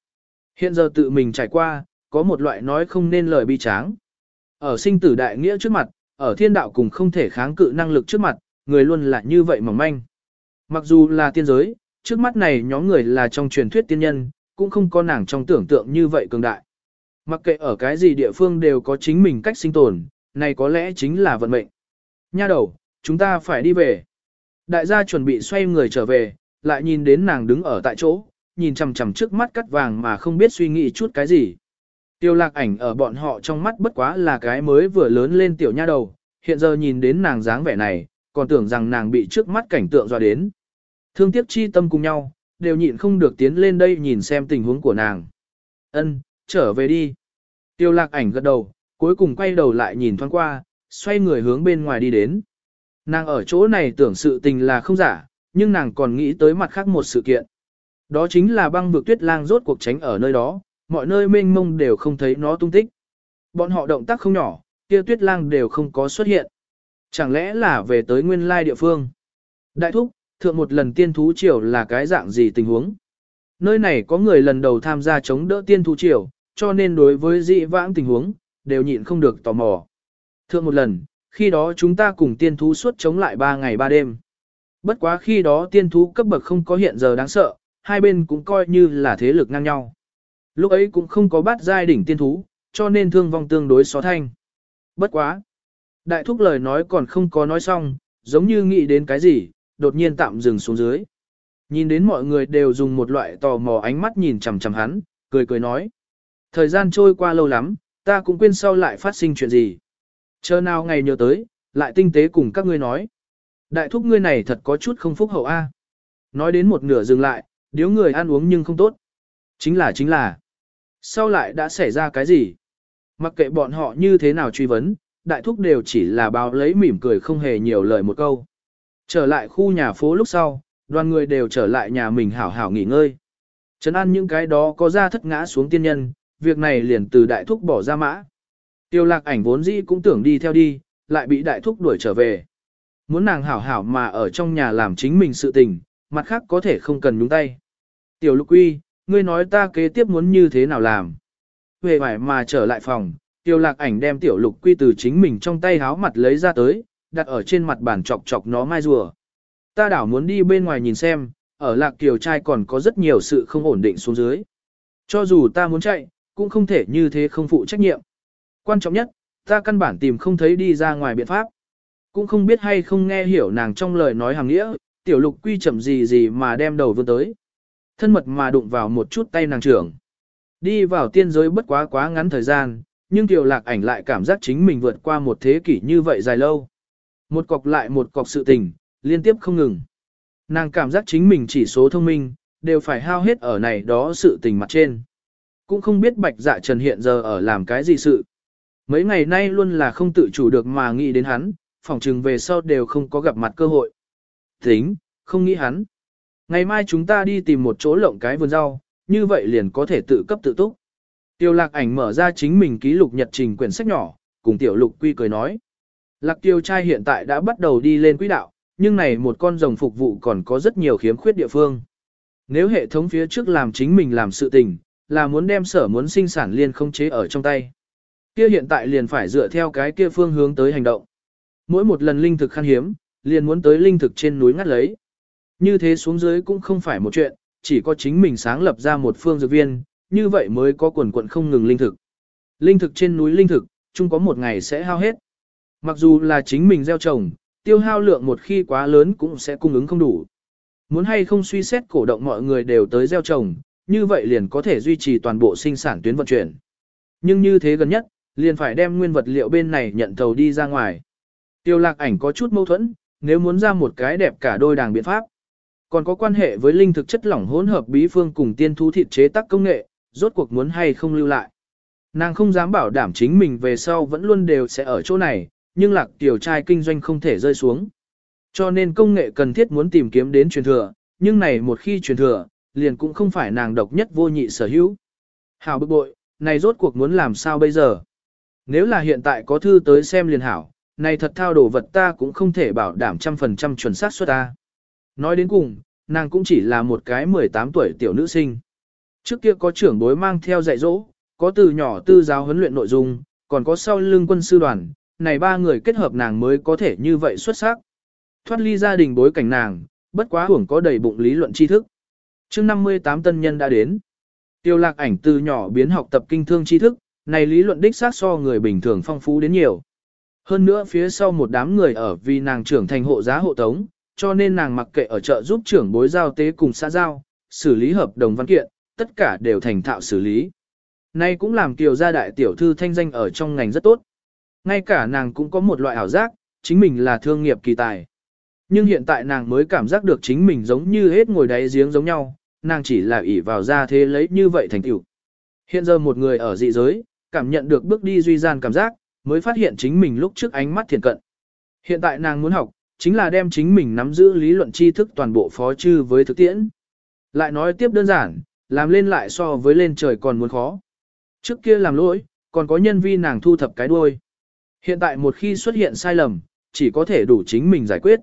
Hiện giờ tự mình trải qua, có một loại nói không nên lời bi tráng. Ở sinh tử đại nghĩa trước mặt, ở thiên đạo cùng không thể kháng cự năng lực trước mặt, người luôn là như vậy mỏng manh. Mặc dù là tiên giới, trước mắt này nhóm người là trong truyền thuyết tiên nhân, cũng không có nàng trong tưởng tượng như vậy cường đại. Mặc kệ ở cái gì địa phương đều có chính mình cách sinh tồn, này có lẽ chính là vận mệnh. Nha đầu, chúng ta phải đi về. Đại gia chuẩn bị xoay người trở về, lại nhìn đến nàng đứng ở tại chỗ, nhìn chằm chằm trước mắt cắt vàng mà không biết suy nghĩ chút cái gì. Tiêu lạc ảnh ở bọn họ trong mắt bất quá là cái mới vừa lớn lên tiểu nha đầu, hiện giờ nhìn đến nàng dáng vẻ này, còn tưởng rằng nàng bị trước mắt cảnh tượng dọa đến. Thương tiếc chi tâm cùng nhau, đều nhịn không được tiến lên đây nhìn xem tình huống của nàng. Ân, trở về đi. Tiêu lạc ảnh gật đầu, cuối cùng quay đầu lại nhìn thoáng qua, xoay người hướng bên ngoài đi đến. Nàng ở chỗ này tưởng sự tình là không giả, nhưng nàng còn nghĩ tới mặt khác một sự kiện. Đó chính là băng vực tuyết lang rốt cuộc tránh ở nơi đó, mọi nơi mênh mông đều không thấy nó tung tích. Bọn họ động tác không nhỏ, kia tuyết lang đều không có xuất hiện. Chẳng lẽ là về tới nguyên lai địa phương? Đại thúc, thượng một lần tiên thú triều là cái dạng gì tình huống? Nơi này có người lần đầu tham gia chống đỡ tiên thú triều, cho nên đối với dị vãng tình huống, đều nhịn không được tò mò. Thượng một lần, khi đó chúng ta cùng tiên thú suốt chống lại 3 ngày 3 đêm. Bất quá khi đó tiên thú cấp bậc không có hiện giờ đáng sợ, hai bên cũng coi như là thế lực ngang nhau. Lúc ấy cũng không có bát giai đỉnh tiên thú, cho nên thương vong tương đối xó thanh. Bất quá. Đại thúc lời nói còn không có nói xong, giống như nghĩ đến cái gì, đột nhiên tạm dừng xuống dưới. Nhìn đến mọi người đều dùng một loại tò mò ánh mắt nhìn chằm chằm hắn, cười cười nói. Thời gian trôi qua lâu lắm, ta cũng quên sau lại phát sinh chuyện gì. Chờ nào ngày nhớ tới, lại tinh tế cùng các ngươi nói. Đại thúc ngươi này thật có chút không phúc hậu a. Nói đến một nửa dừng lại, điếu người ăn uống nhưng không tốt. Chính là chính là. Sau lại đã xảy ra cái gì? Mặc kệ bọn họ như thế nào truy vấn, đại thúc đều chỉ là báo lấy mỉm cười không hề nhiều lời một câu. Trở lại khu nhà phố lúc sau, đoàn người đều trở lại nhà mình hảo hảo nghỉ ngơi. Trấn an những cái đó có ra thất ngã xuống tiên nhân, việc này liền từ đại thúc bỏ ra mã. Tiêu lạc ảnh vốn dĩ cũng tưởng đi theo đi, lại bị đại thúc đuổi trở về. Muốn nàng hảo hảo mà ở trong nhà làm chính mình sự tình, mặt khác có thể không cần nhúng tay. Tiểu lục quy, ngươi nói ta kế tiếp muốn như thế nào làm. Về vải mà trở lại phòng, tiêu lạc ảnh đem tiểu lục quy từ chính mình trong tay háo mặt lấy ra tới, đặt ở trên mặt bàn chọc chọc nó mai rùa. Ta đảo muốn đi bên ngoài nhìn xem, ở lạc kiều trai còn có rất nhiều sự không ổn định xuống dưới. Cho dù ta muốn chạy, cũng không thể như thế không phụ trách nhiệm. Quan trọng nhất, ta căn bản tìm không thấy đi ra ngoài biện pháp. Cũng không biết hay không nghe hiểu nàng trong lời nói hàng nghĩa, tiểu lục quy chậm gì gì mà đem đầu vươn tới. Thân mật mà đụng vào một chút tay nàng trưởng. Đi vào tiên giới bất quá quá ngắn thời gian, nhưng tiểu lạc ảnh lại cảm giác chính mình vượt qua một thế kỷ như vậy dài lâu. Một cọc lại một cọc sự tình, liên tiếp không ngừng. Nàng cảm giác chính mình chỉ số thông minh, đều phải hao hết ở này đó sự tình mặt trên. Cũng không biết bạch dạ trần hiện giờ ở làm cái gì sự. Mấy ngày nay luôn là không tự chủ được mà nghĩ đến hắn, phỏng chừng về sau đều không có gặp mặt cơ hội. Tính, không nghĩ hắn. Ngày mai chúng ta đi tìm một chỗ lộng cái vườn rau, như vậy liền có thể tự cấp tự túc. Tiêu lạc ảnh mở ra chính mình ký lục nhật trình quyển sách nhỏ, cùng tiểu lục quy cười nói. Lạc tiêu trai hiện tại đã bắt đầu đi lên quỹ đạo, nhưng này một con rồng phục vụ còn có rất nhiều khiếm khuyết địa phương. Nếu hệ thống phía trước làm chính mình làm sự tình, là muốn đem sở muốn sinh sản liên không chế ở trong tay. Kia hiện tại liền phải dựa theo cái kia phương hướng tới hành động. Mỗi một lần linh thực khan hiếm, liền muốn tới linh thực trên núi ngắt lấy. Như thế xuống dưới cũng không phải một chuyện, chỉ có chính mình sáng lập ra một phương dược viên, như vậy mới có quần quận không ngừng linh thực. Linh thực trên núi linh thực, chung có một ngày sẽ hao hết. Mặc dù là chính mình gieo trồng, tiêu hao lượng một khi quá lớn cũng sẽ cung ứng không đủ. Muốn hay không suy xét cổ động mọi người đều tới gieo trồng, như vậy liền có thể duy trì toàn bộ sinh sản tuyến vận chuyển. Nhưng như thế gần nhất, liền phải đem nguyên vật liệu bên này nhận thầu đi ra ngoài. Tiêu lạc ảnh có chút mâu thuẫn, nếu muốn ra một cái đẹp cả đôi đàng biện pháp. Còn có quan hệ với linh thực chất lỏng hỗn hợp bí phương cùng tiên thú thịt chế tác công nghệ, rốt cuộc muốn hay không lưu lại. Nàng không dám bảo đảm chính mình về sau vẫn luôn đều sẽ ở chỗ này, nhưng lạc tiểu trai kinh doanh không thể rơi xuống. Cho nên công nghệ cần thiết muốn tìm kiếm đến truyền thừa, nhưng này một khi truyền thừa, liền cũng không phải nàng độc nhất vô nhị sở hữu. Hảo bực bội, này rốt cuộc muốn làm sao bây giờ? Nếu là hiện tại có thư tới xem liền hảo, này thật thao đồ vật ta cũng không thể bảo đảm trăm phần trăm chuẩn xác suất ta. Nói đến cùng, nàng cũng chỉ là một cái 18 tuổi tiểu nữ sinh. Trước kia có trưởng bối mang theo dạy dỗ, có từ nhỏ tư giáo huấn luyện nội dung, còn có sau lưng quân sư đoàn, này ba người kết hợp nàng mới có thể như vậy xuất sắc. Thoát ly gia đình bối cảnh nàng, bất quá hưởng có đầy bụng lý luận tri thức. chương 58 tân nhân đã đến. Tiêu lạc ảnh từ nhỏ biến học tập kinh thương tri thức, này lý luận đích xác so người bình thường phong phú đến nhiều. Hơn nữa phía sau một đám người ở vì nàng trưởng thành hộ giá hộ tống, cho nên nàng mặc kệ ở chợ giúp trưởng bối giao tế cùng xã giao, xử lý hợp đồng văn kiện, tất cả đều thành thạo xử lý. Nay cũng làm kiều gia đại tiểu thư thanh danh ở trong ngành rất tốt. Ngay cả nàng cũng có một loại ảo giác, chính mình là thương nghiệp kỳ tài. Nhưng hiện tại nàng mới cảm giác được chính mình giống như hết ngồi đáy giếng giống nhau, nàng chỉ là ỷ vào ra thế lấy như vậy thành tựu. Hiện giờ một người ở dị giới, cảm nhận được bước đi duy gian cảm giác, mới phát hiện chính mình lúc trước ánh mắt thiền cận. Hiện tại nàng muốn học, chính là đem chính mình nắm giữ lý luận tri thức toàn bộ phó chư với thực tiễn. Lại nói tiếp đơn giản, làm lên lại so với lên trời còn muốn khó. Trước kia làm lỗi, còn có nhân vi nàng thu thập cái đuôi. Hiện tại một khi xuất hiện sai lầm, chỉ có thể đủ chính mình giải quyết.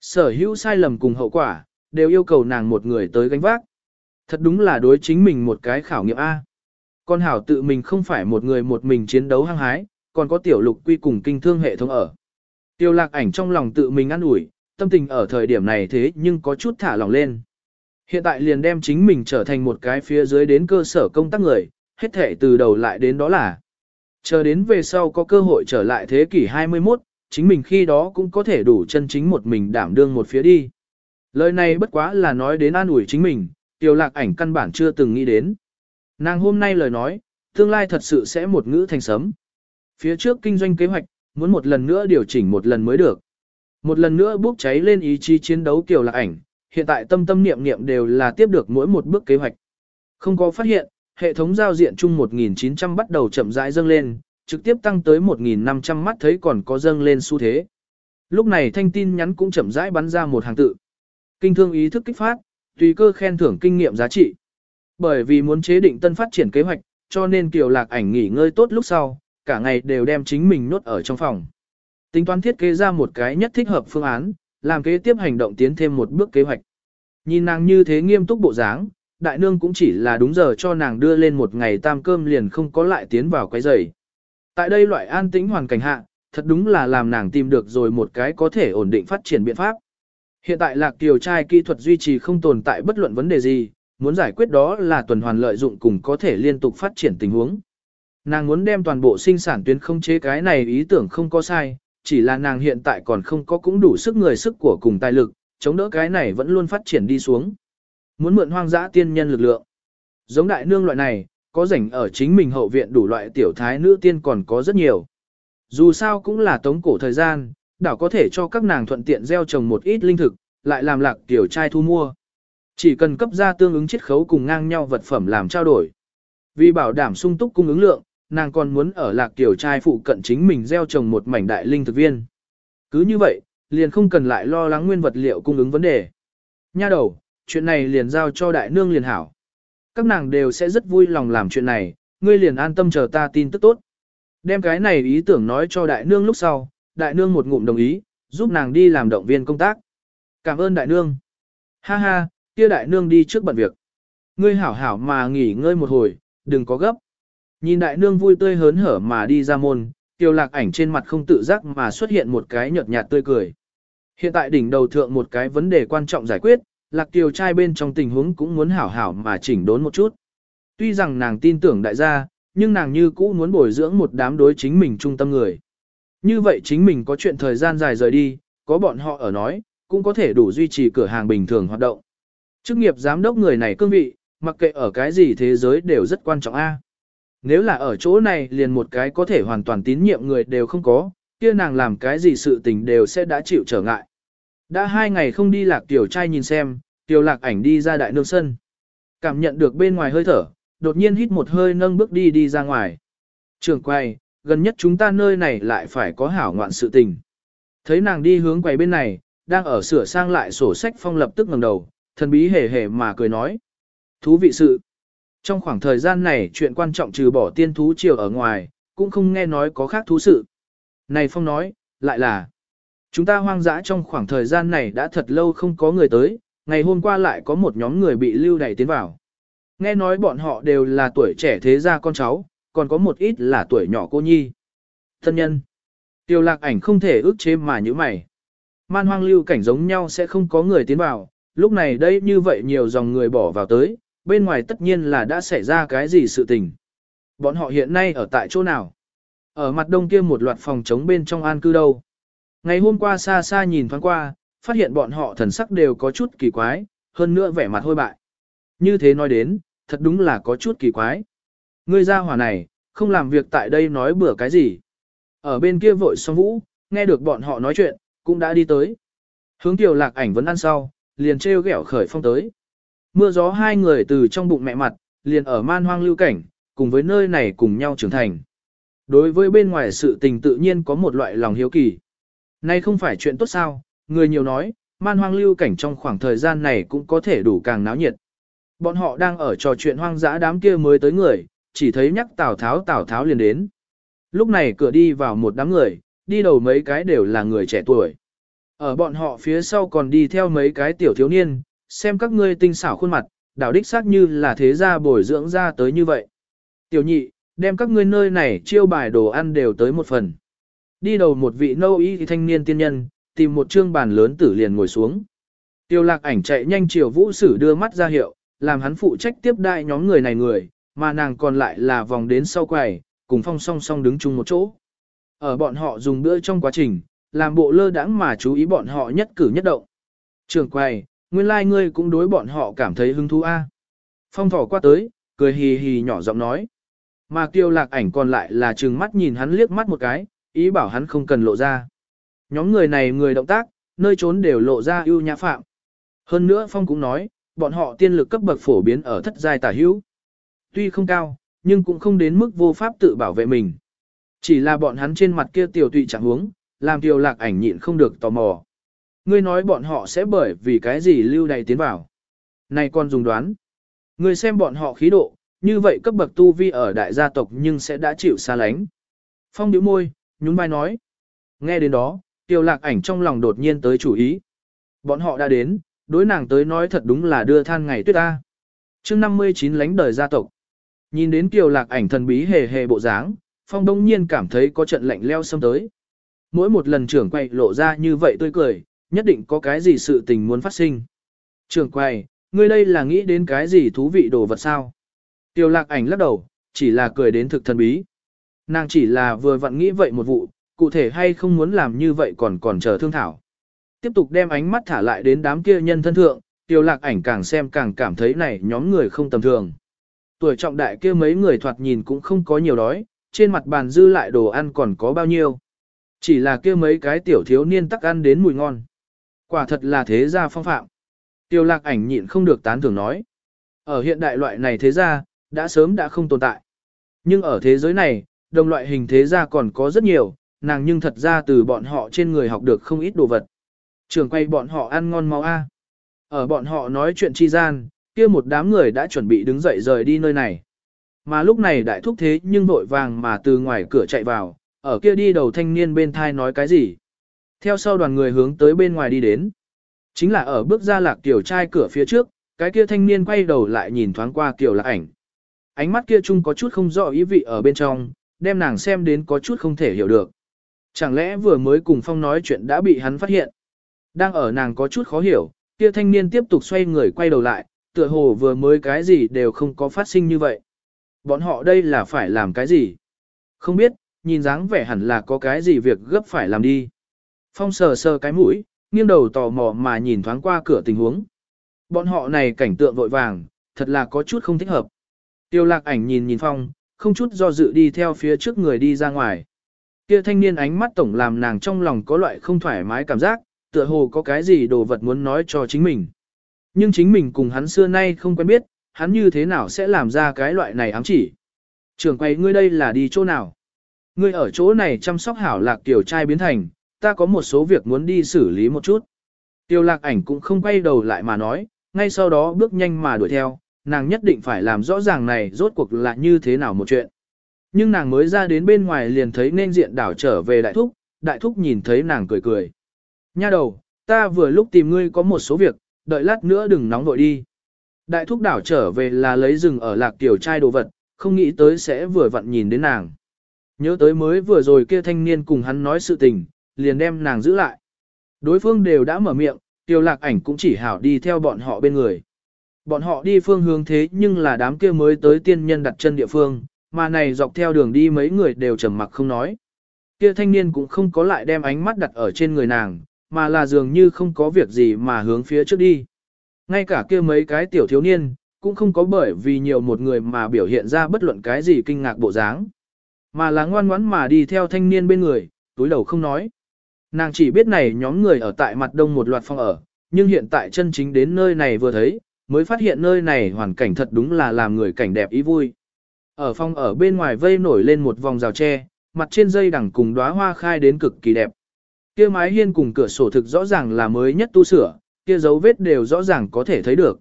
Sở hữu sai lầm cùng hậu quả, đều yêu cầu nàng một người tới gánh vác. Thật đúng là đối chính mình một cái khảo nghiệm A. Con hảo tự mình không phải một người một mình chiến đấu hăng hái, còn có tiểu lục quy cùng kinh thương hệ thống ở. Tiêu lạc ảnh trong lòng tự mình ăn ủi, tâm tình ở thời điểm này thế nhưng có chút thả lỏng lên. Hiện tại liền đem chính mình trở thành một cái phía dưới đến cơ sở công tác người, hết thể từ đầu lại đến đó là. Chờ đến về sau có cơ hội trở lại thế kỷ 21, chính mình khi đó cũng có thể đủ chân chính một mình đảm đương một phía đi. Lời này bất quá là nói đến an ủi chính mình, tiểu lạc ảnh căn bản chưa từng nghĩ đến. Nàng hôm nay lời nói, tương lai thật sự sẽ một ngữ thành sấm. Phía trước kinh doanh kế hoạch, muốn một lần nữa điều chỉnh một lần mới được. Một lần nữa bốc cháy lên ý chí chiến đấu kiểu lạc ảnh, hiện tại tâm tâm niệm niệm đều là tiếp được mỗi một bước kế hoạch. Không có phát hiện, hệ thống giao diện chung 1900 bắt đầu chậm rãi dâng lên, trực tiếp tăng tới 1500 mắt thấy còn có dâng lên xu thế. Lúc này thanh tin nhắn cũng chậm rãi bắn ra một hàng tự. Kinh thương ý thức kích phát, tùy cơ khen thưởng kinh nghiệm giá trị. Bởi vì muốn chế định tân phát triển kế hoạch, cho nên Kiều Lạc ảnh nghỉ ngơi tốt lúc sau, cả ngày đều đem chính mình nốt ở trong phòng. Tính toán thiết kế ra một cái nhất thích hợp phương án, làm kế tiếp hành động tiến thêm một bước kế hoạch. Nhìn nàng như thế nghiêm túc bộ dáng, đại nương cũng chỉ là đúng giờ cho nàng đưa lên một ngày tam cơm liền không có lại tiến vào quấy rầy. Tại đây loại an tĩnh hoàn cảnh hạ, thật đúng là làm nàng tìm được rồi một cái có thể ổn định phát triển biện pháp. Hiện tại lạc tiểu trai kỹ thuật duy trì không tồn tại bất luận vấn đề gì, muốn giải quyết đó là tuần hoàn lợi dụng cùng có thể liên tục phát triển tình huống. Nàng muốn đem toàn bộ sinh sản tuyến không chế cái này ý tưởng không có sai, chỉ là nàng hiện tại còn không có cũng đủ sức người sức của cùng tài lực, chống đỡ cái này vẫn luôn phát triển đi xuống. Muốn mượn hoang dã tiên nhân lực lượng. Giống đại nương loại này, có rảnh ở chính mình hậu viện đủ loại tiểu thái nữ tiên còn có rất nhiều. Dù sao cũng là tống cổ thời gian, đảo có thể cho các nàng thuận tiện gieo trồng một ít linh thực, lại làm lạc tiểu trai thu mua. Chỉ cần cấp ra tương ứng chiết khấu cùng ngang nhau vật phẩm làm trao đổi. Vì bảo đảm sung túc cung ứng lượng, nàng còn muốn ở lạc tiểu trai phụ cận chính mình gieo trồng một mảnh đại linh thực viên. Cứ như vậy, liền không cần lại lo lắng nguyên vật liệu cung ứng vấn đề. Nha đầu, chuyện này liền giao cho đại nương liền hảo. Các nàng đều sẽ rất vui lòng làm chuyện này, ngươi liền an tâm chờ ta tin tức tốt. Đem cái này ý tưởng nói cho đại nương lúc sau, đại nương một ngụm đồng ý, giúp nàng đi làm động viên công tác. Cảm ơn đại nương. Ha ha, kia đại nương đi trước bận việc. Ngươi hảo hảo mà nghỉ ngơi một hồi, đừng có gấp. Nhìn đại nương vui tươi hớn hở mà đi ra môn, tiêu lạc ảnh trên mặt không tự giác mà xuất hiện một cái nhợt nhạt tươi cười. Hiện tại đỉnh đầu thượng một cái vấn đề quan trọng giải quyết, lạc tiêu trai bên trong tình huống cũng muốn hảo hảo mà chỉnh đốn một chút. Tuy rằng nàng tin tưởng đại gia, nhưng nàng như cũ muốn bồi dưỡng một đám đối chính mình trung tâm người. Như vậy chính mình có chuyện thời gian dài rời đi, có bọn họ ở nói, cũng có thể đủ duy trì cửa hàng bình thường hoạt động. Chức nghiệp giám đốc người này cương vị, mặc kệ ở cái gì thế giới đều rất quan trọng a. Nếu là ở chỗ này liền một cái có thể hoàn toàn tín nhiệm người đều không có, kia nàng làm cái gì sự tình đều sẽ đã chịu trở ngại. Đã hai ngày không đi lạc tiểu trai nhìn xem, tiểu lạc ảnh đi ra đại nương sân. Cảm nhận được bên ngoài hơi thở, đột nhiên hít một hơi nâng bước đi đi ra ngoài. Trường quay, gần nhất chúng ta nơi này lại phải có hảo ngoạn sự tình. Thấy nàng đi hướng quầy bên này, đang ở sửa sang lại sổ sách phong lập tức ngẩng đầu, thần bí hề hề mà cười nói. Thú vị sự. Trong khoảng thời gian này chuyện quan trọng trừ bỏ tiên thú triều ở ngoài, cũng không nghe nói có khác thú sự. Này Phong nói, lại là, chúng ta hoang dã trong khoảng thời gian này đã thật lâu không có người tới, ngày hôm qua lại có một nhóm người bị lưu đày tiến vào. Nghe nói bọn họ đều là tuổi trẻ thế gia con cháu, còn có một ít là tuổi nhỏ cô nhi. Thân nhân, tiêu lạc ảnh không thể ước chế mà như mày. Man hoang lưu cảnh giống nhau sẽ không có người tiến vào, lúc này đây như vậy nhiều dòng người bỏ vào tới, bên ngoài tất nhiên là đã xảy ra cái gì sự tình. Bọn họ hiện nay ở tại chỗ nào? Ở mặt đông kia một loạt phòng trống bên trong an cư đâu? Ngày hôm qua xa xa nhìn thoáng qua, phát hiện bọn họ thần sắc đều có chút kỳ quái, hơn nữa vẻ mặt hôi bại. Như thế nói đến, thật đúng là có chút kỳ quái. Ngươi ra hỏa này, không làm việc tại đây nói bừa cái gì. Ở bên kia vội xong vũ, nghe được bọn họ nói chuyện, cũng đã đi tới. Hướng tiểu lạc ảnh vẫn ăn sau, liền treo gẻo khởi phong tới. Mưa gió hai người từ trong bụng mẹ mặt, liền ở man hoang lưu cảnh, cùng với nơi này cùng nhau trưởng thành. Đối với bên ngoài sự tình tự nhiên có một loại lòng hiếu kỳ. Nay không phải chuyện tốt sao, người nhiều nói, man hoang lưu cảnh trong khoảng thời gian này cũng có thể đủ càng náo nhiệt. Bọn họ đang ở trò chuyện hoang dã đám kia mới tới người, chỉ thấy nhắc Tào Tháo Tào Tháo liền đến. Lúc này cửa đi vào một đám người, đi đầu mấy cái đều là người trẻ tuổi. Ở bọn họ phía sau còn đi theo mấy cái tiểu thiếu niên, xem các ngươi tinh xảo khuôn mặt, đảo đích xác như là thế gia bồi dưỡng ra tới như vậy. Tiểu nhị, đem các ngươi nơi này chiêu bài đồ ăn đều tới một phần. Đi đầu một vị nâu y thanh niên tiên nhân, tìm một trương bàn lớn tử liền ngồi xuống. Tiêu lạc ảnh chạy nhanh chiều vũ sử đưa mắt ra hiệu, làm hắn phụ trách tiếp đại nhóm người này người, mà nàng còn lại là vòng đến sau quầy, cùng phong song song đứng chung một chỗ. Ở bọn họ dùng bữa trong quá trình, làm bộ lơ đãng mà chú ý bọn họ nhất cử nhất động. Trường quầy, nguyên lai like ngươi cũng đối bọn họ cảm thấy hứng thú a. Phong thỏ qua tới, cười hì hì nhỏ giọng nói. Mà kiều lạc ảnh còn lại là trừng mắt nhìn hắn liếc mắt một cái, ý bảo hắn không cần lộ ra. Nhóm người này người động tác, nơi trốn đều lộ ra ưu nhã phạm. Hơn nữa Phong cũng nói, bọn họ tiên lực cấp bậc phổ biến ở thất giai tả hữu. Tuy không cao, nhưng cũng không đến mức vô pháp tự bảo vệ mình. Chỉ là bọn hắn trên mặt kia tiểu tụy chẳng huống, làm tiểu lạc ảnh nhịn không được tò mò. Ngươi nói bọn họ sẽ bởi vì cái gì lưu đầy tiến vào. Này con dùng đoán. Ngươi xem bọn họ khí độ, như vậy cấp bậc tu vi ở đại gia tộc nhưng sẽ đã chịu xa lánh. Phong điếu môi, nhún vai nói. Nghe đến đó, Tiêu lạc ảnh trong lòng đột nhiên tới chủ ý. Bọn họ đã đến, đối nàng tới nói thật đúng là đưa than ngày tuyết ta. chương 59 lánh đời gia tộc. Nhìn đến Tiêu lạc ảnh thần bí hề hề bộ dáng, phong đông nhiên cảm thấy có trận lạnh leo xâm tới. Mỗi một lần trưởng quay lộ ra như vậy tươi cười, nhất định có cái gì sự tình muốn phát sinh. Trưởng quầy, ngươi đây là nghĩ đến cái gì thú vị đồ vật sao? Tiêu lạc ảnh lắc đầu, chỉ là cười đến thực thần bí. Nàng chỉ là vừa vặn nghĩ vậy một vụ, cụ thể hay không muốn làm như vậy còn còn chờ thương thảo. Tiếp tục đem ánh mắt thả lại đến đám kia nhân thân thượng, tiêu lạc ảnh càng xem càng cảm thấy này nhóm người không tầm thường. Tuổi trọng đại kia mấy người thoạt nhìn cũng không có nhiều đói, trên mặt bàn dư lại đồ ăn còn có bao nhiêu. Chỉ là kia mấy cái tiểu thiếu niên tắc ăn đến mùi ngon. Quả thật là thế gia phong phạm. Tiêu lạc ảnh nhịn không được tán thưởng nói. Ở hiện đại loại này thế gia, đã sớm đã không tồn tại. Nhưng ở thế giới này, đồng loại hình thế gia còn có rất nhiều, nàng nhưng thật ra từ bọn họ trên người học được không ít đồ vật. Trường quay bọn họ ăn ngon máu A. Ở bọn họ nói chuyện chi gian, kia một đám người đã chuẩn bị đứng dậy rời đi nơi này. Mà lúc này đại thúc thế nhưng vội vàng mà từ ngoài cửa chạy vào, ở kia đi đầu thanh niên bên thai nói cái gì. Theo sau đoàn người hướng tới bên ngoài đi đến. Chính là ở bước ra lạc tiểu trai cửa phía trước, cái kia thanh niên quay đầu lại nhìn thoáng qua kiểu lạc ảnh. Ánh mắt kia chung có chút không rõ ý vị ở bên trong, đem nàng xem đến có chút không thể hiểu được. Chẳng lẽ vừa mới cùng Phong nói chuyện đã bị hắn phát hiện. Đang ở nàng có chút khó hiểu, kia thanh niên tiếp tục xoay người quay đầu lại, tựa hồ vừa mới cái gì đều không có phát sinh như vậy. Bọn họ đây là phải làm cái gì? Không biết, nhìn dáng vẻ hẳn là có cái gì việc gấp phải làm đi. Phong sờ sờ cái mũi, nghiêng đầu tò mò mà nhìn thoáng qua cửa tình huống. Bọn họ này cảnh tượng vội vàng, thật là có chút không thích hợp. Tiêu lạc ảnh nhìn nhìn Phong, không chút do dự đi theo phía trước người đi ra ngoài. Kia thanh niên ánh mắt tổng làm nàng trong lòng có loại không thoải mái cảm giác, tựa hồ có cái gì đồ vật muốn nói cho chính mình. Nhưng chính mình cùng hắn xưa nay không quen biết, hắn như thế nào sẽ làm ra cái loại này ám chỉ. Trường quay ngươi đây là đi chỗ nào? Ngươi ở chỗ này chăm sóc hảo lạc tiểu trai biến thành, ta có một số việc muốn đi xử lý một chút. Tiêu lạc ảnh cũng không quay đầu lại mà nói, ngay sau đó bước nhanh mà đuổi theo, nàng nhất định phải làm rõ ràng này rốt cuộc là như thế nào một chuyện. Nhưng nàng mới ra đến bên ngoài liền thấy nên diện đảo trở về đại thúc, đại thúc nhìn thấy nàng cười cười. Nha đầu, ta vừa lúc tìm ngươi có một số việc, đợi lát nữa đừng nóng vội đi. Đại thúc đảo trở về là lấy rừng ở lạc tiểu trai đồ vật, không nghĩ tới sẽ vừa vặn nhìn đến nàng. Nhớ tới mới vừa rồi kia thanh niên cùng hắn nói sự tình, liền đem nàng giữ lại. Đối phương đều đã mở miệng, tiểu lạc ảnh cũng chỉ hảo đi theo bọn họ bên người. Bọn họ đi phương hướng thế nhưng là đám kia mới tới tiên nhân đặt chân địa phương, mà này dọc theo đường đi mấy người đều trầm mặc không nói. Kia thanh niên cũng không có lại đem ánh mắt đặt ở trên người nàng, mà là dường như không có việc gì mà hướng phía trước đi. Ngay cả kia mấy cái tiểu thiếu niên, cũng không có bởi vì nhiều một người mà biểu hiện ra bất luận cái gì kinh ngạc bộ dáng. Mà là ngoan ngoãn mà đi theo thanh niên bên người, túi đầu không nói. Nàng chỉ biết này nhóm người ở tại mặt đông một loạt phòng ở, nhưng hiện tại chân chính đến nơi này vừa thấy, mới phát hiện nơi này hoàn cảnh thật đúng là làm người cảnh đẹp ý vui. Ở phòng ở bên ngoài vây nổi lên một vòng rào tre, mặt trên dây đằng cùng đóa hoa khai đến cực kỳ đẹp. Kia mái hiên cùng cửa sổ thực rõ ràng là mới nhất tu sửa, kia dấu vết đều rõ ràng có thể thấy được.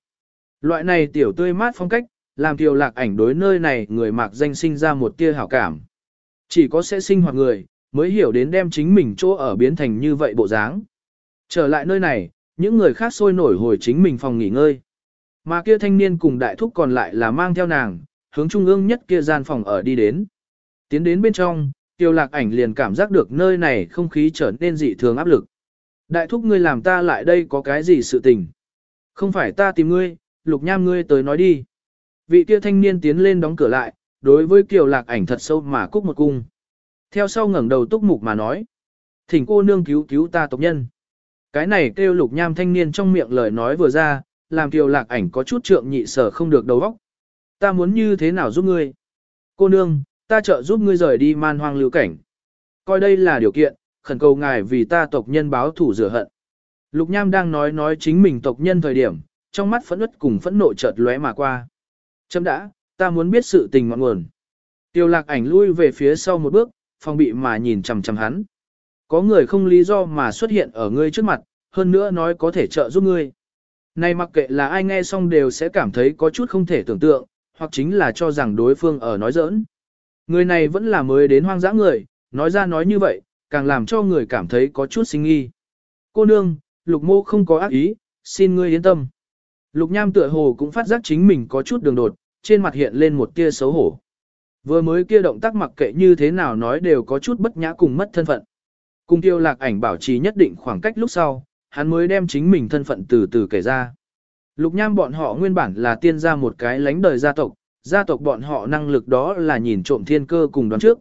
Loại này tiểu tươi mát phong cách, làm tiểu lạc ảnh đối nơi này người mạc danh sinh ra một tia hảo cảm. Chỉ có sẽ sinh hoạt người, mới hiểu đến đem chính mình chỗ ở biến thành như vậy bộ dáng. Trở lại nơi này, những người khác sôi nổi hồi chính mình phòng nghỉ ngơi. Mà kia thanh niên cùng đại thúc còn lại là mang theo nàng, hướng trung ương nhất kia gian phòng ở đi đến. Tiến đến bên trong, tiêu lạc ảnh liền cảm giác được nơi này không khí trở nên dị thường áp lực. Đại thúc ngươi làm ta lại đây có cái gì sự tình? Không phải ta tìm ngươi, lục nham ngươi tới nói đi. Vị kia thanh niên tiến lên đóng cửa lại, đối với kiều lạc ảnh thật sâu mà cúc một cung. Theo sau ngẩng đầu túc mục mà nói. Thỉnh cô nương cứu cứu ta tộc nhân. Cái này kêu lục nham thanh niên trong miệng lời nói vừa ra, làm kiều lạc ảnh có chút trượng nhị sở không được đầu óc. Ta muốn như thế nào giúp ngươi? Cô nương, ta trợ giúp ngươi rời đi man hoang lưu cảnh. Coi đây là điều kiện, khẩn cầu ngài vì ta tộc nhân báo thủ rửa hận. Lục Nham đang nói nói chính mình tộc nhân thời điểm, trong mắt phẫn uất cùng phẫn nộ chợt lóe mà qua. Chấm đã, ta muốn biết sự tình ngọn nguồn. Tiêu lạc ảnh lui về phía sau một bước, phòng bị mà nhìn chằm chằm hắn. Có người không lý do mà xuất hiện ở ngươi trước mặt, hơn nữa nói có thể trợ giúp ngươi. Này mặc kệ là ai nghe xong đều sẽ cảm thấy có chút không thể tưởng tượng, hoặc chính là cho rằng đối phương ở nói giỡn. Người này vẫn là mới đến hoang dã người, nói ra nói như vậy, càng làm cho người cảm thấy có chút sinh nghi. Cô nương, lục mô không có ác ý, xin ngươi yên tâm. Lục nham tựa hồ cũng phát giác chính mình có chút đường đột, trên mặt hiện lên một tia xấu hổ. Vừa mới kia động tác mặc kệ như thế nào nói đều có chút bất nhã cùng mất thân phận. Cùng tiêu lạc ảnh bảo trì nhất định khoảng cách lúc sau, hắn mới đem chính mình thân phận từ từ kể ra. Lục nham bọn họ nguyên bản là tiên gia một cái lánh đời gia tộc, gia tộc bọn họ năng lực đó là nhìn trộm thiên cơ cùng đoán trước.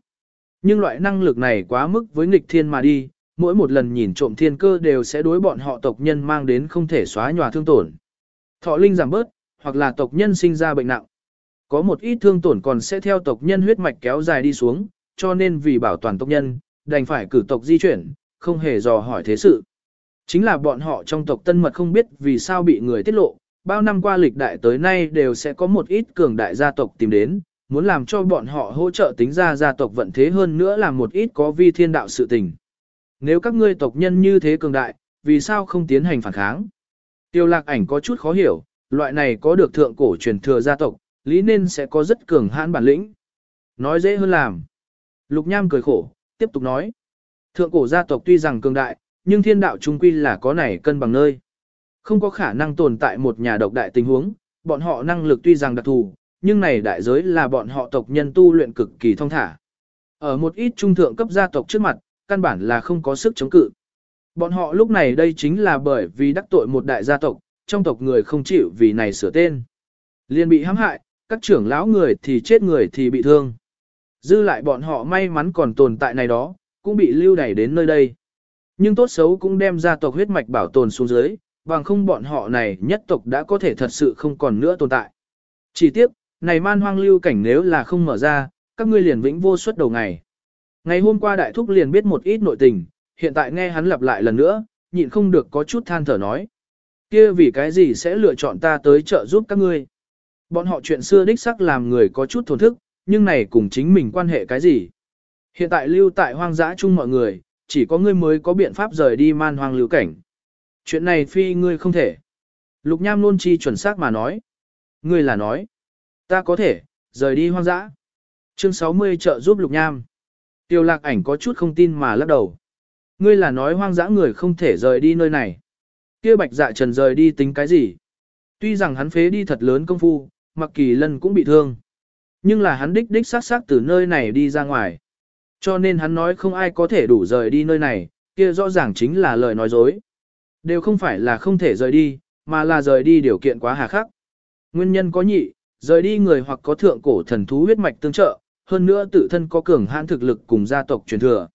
Nhưng loại năng lực này quá mức với nghịch thiên mà đi, mỗi một lần nhìn trộm thiên cơ đều sẽ đối bọn họ tộc nhân mang đến không thể xóa nhòa thương tổn. Thọ linh giảm bớt, hoặc là tộc nhân sinh ra bệnh nặng. Có một ít thương tổn còn sẽ theo tộc nhân huyết mạch kéo dài đi xuống, cho nên vì bảo toàn tộc nhân, đành phải cử tộc di chuyển, không hề dò hỏi thế sự. Chính là bọn họ trong tộc tân mật không biết vì sao bị người tiết lộ, bao năm qua lịch đại tới nay đều sẽ có một ít cường đại gia tộc tìm đến, muốn làm cho bọn họ hỗ trợ tính ra gia tộc vận thế hơn nữa là một ít có vi thiên đạo sự tình. Nếu các ngươi tộc nhân như thế cường đại, vì sao không tiến hành phản kháng? Tiêu lạc ảnh có chút khó hiểu, loại này có được thượng cổ truyền thừa gia tộc, lý nên sẽ có rất cường hãn bản lĩnh. Nói dễ hơn làm. Lục Nham cười khổ, tiếp tục nói. Thượng cổ gia tộc tuy rằng cường đại, nhưng thiên đạo trung quy là có này cân bằng nơi. Không có khả năng tồn tại một nhà độc đại tình huống, bọn họ năng lực tuy rằng đặc thù, nhưng này đại giới là bọn họ tộc nhân tu luyện cực kỳ thông thả. Ở một ít trung thượng cấp gia tộc trước mặt, căn bản là không có sức chống cự. Bọn họ lúc này đây chính là bởi vì đắc tội một đại gia tộc, trong tộc người không chịu vì này sửa tên. Liên bị hãm hại, các trưởng lão người thì chết người thì bị thương. Dư lại bọn họ may mắn còn tồn tại này đó, cũng bị lưu đẩy đến nơi đây. Nhưng tốt xấu cũng đem gia tộc huyết mạch bảo tồn xuống dưới, bằng không bọn họ này nhất tộc đã có thể thật sự không còn nữa tồn tại. Chỉ tiếc, này man hoang lưu cảnh nếu là không mở ra, các ngươi liền vĩnh vô suất đầu ngày. Ngày hôm qua đại thúc liền biết một ít nội tình, hiện tại nghe hắn lặp lại lần nữa, nhịn không được có chút than thở nói. kia vì cái gì sẽ lựa chọn ta tới trợ giúp các ngươi? Bọn họ chuyện xưa đích sắc làm người có chút thổn thức, nhưng này cùng chính mình quan hệ cái gì? Hiện tại lưu tại hoang dã chung mọi người, chỉ có ngươi mới có biện pháp rời đi man hoang lưu cảnh. Chuyện này phi ngươi không thể. Lục Nham luôn chi chuẩn xác mà nói. Ngươi là nói. Ta có thể, rời đi hoang dã. Chương 60 trợ giúp Lục Nham. Tiêu lạc ảnh có chút không tin mà lắc đầu. Ngươi là nói hoang dã người không thể rời đi nơi này. kia bạch dạ trần rời đi tính cái gì? Tuy rằng hắn phế đi thật lớn công phu, mặc kỳ lân cũng bị thương. Nhưng là hắn đích đích sát sát từ nơi này đi ra ngoài. Cho nên hắn nói không ai có thể đủ rời đi nơi này, kia rõ ràng chính là lời nói dối. Đều không phải là không thể rời đi, mà là rời đi điều kiện quá hà khắc. Nguyên nhân có nhị, rời đi người hoặc có thượng cổ thần thú huyết mạch tương trợ, hơn nữa tự thân có cường hãn thực lực cùng gia tộc truyền thừa.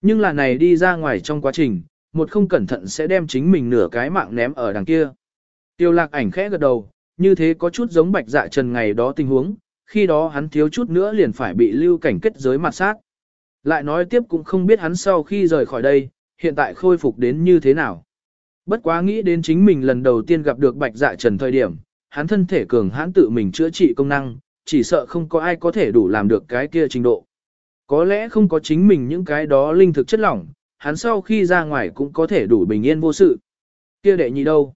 Nhưng là này đi ra ngoài trong quá trình, một không cẩn thận sẽ đem chính mình nửa cái mạng ném ở đằng kia. Tiêu lạc ảnh khẽ gật đầu, như thế có chút giống bạch dạ trần ngày đó tình huống, khi đó hắn thiếu chút nữa liền phải bị lưu cảnh kết giới mặt sát. Lại nói tiếp cũng không biết hắn sau khi rời khỏi đây, hiện tại khôi phục đến như thế nào. Bất quá nghĩ đến chính mình lần đầu tiên gặp được bạch dạ trần thời điểm, hắn thân thể cường hãn tự mình chữa trị công năng, chỉ sợ không có ai có thể đủ làm được cái kia trình độ. Có lẽ không có chính mình những cái đó linh thực chất lỏng, hắn sau khi ra ngoài cũng có thể đủ bình yên vô sự. Kia đệ nhị đâu?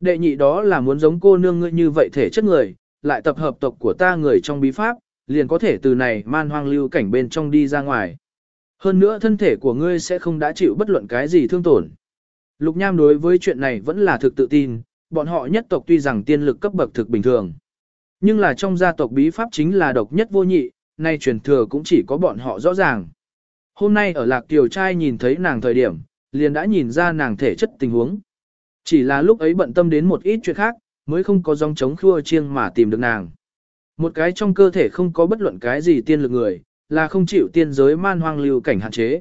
Đệ nhị đó là muốn giống cô nương ngươi như vậy thể chất người, lại tập hợp tộc của ta người trong bí pháp, liền có thể từ này man hoang lưu cảnh bên trong đi ra ngoài. Hơn nữa thân thể của ngươi sẽ không đã chịu bất luận cái gì thương tổn. Lục Nham đối với chuyện này vẫn là thực tự tin, bọn họ nhất tộc tuy rằng tiên lực cấp bậc thực bình thường. Nhưng là trong gia tộc bí pháp chính là độc nhất vô nhị, nay truyền thừa cũng chỉ có bọn họ rõ ràng. Hôm nay ở lạc Kiều trai nhìn thấy nàng thời điểm, liền đã nhìn ra nàng thể chất tình huống. Chỉ là lúc ấy bận tâm đến một ít chuyện khác, mới không có dòng chống khua chiêng mà tìm được nàng. Một cái trong cơ thể không có bất luận cái gì tiên lực người, là không chịu tiên giới man hoang lưu cảnh hạn chế.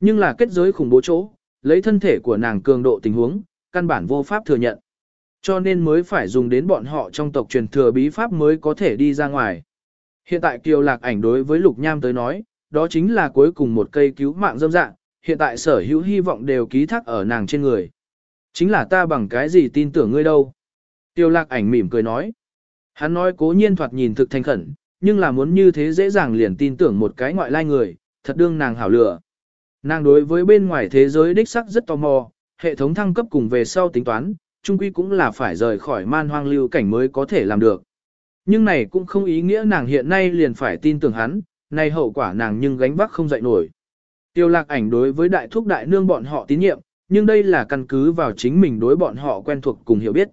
Nhưng là kết giới khủng bố chỗ, lấy thân thể của nàng cường độ tình huống, căn bản vô pháp thừa nhận. Cho nên mới phải dùng đến bọn họ trong tộc truyền thừa bí pháp mới có thể đi ra ngoài. Hiện tại Kiều Lạc ảnh đối với Lục Nham tới nói, đó chính là cuối cùng một cây cứu mạng dâm dạng, hiện tại sở hữu hy vọng đều ký thác ở nàng trên người. Chính là ta bằng cái gì tin tưởng ngươi đâu. Tiêu lạc ảnh mỉm cười nói. Hắn nói cố nhiên thoạt nhìn thực thành khẩn, nhưng là muốn như thế dễ dàng liền tin tưởng một cái ngoại lai người, thật đương nàng hảo lựa. Nàng đối với bên ngoài thế giới đích sắc rất tò mò, hệ thống thăng cấp cùng về sau tính toán, chung quy cũng là phải rời khỏi man hoang lưu cảnh mới có thể làm được. Nhưng này cũng không ý nghĩa nàng hiện nay liền phải tin tưởng hắn, này hậu quả nàng nhưng gánh vác không dậy nổi. Tiêu lạc ảnh đối với đại thúc đại nương bọn họ tín nhiệm, nhưng đây là căn cứ vào chính mình đối bọn họ quen thuộc cùng hiểu biết.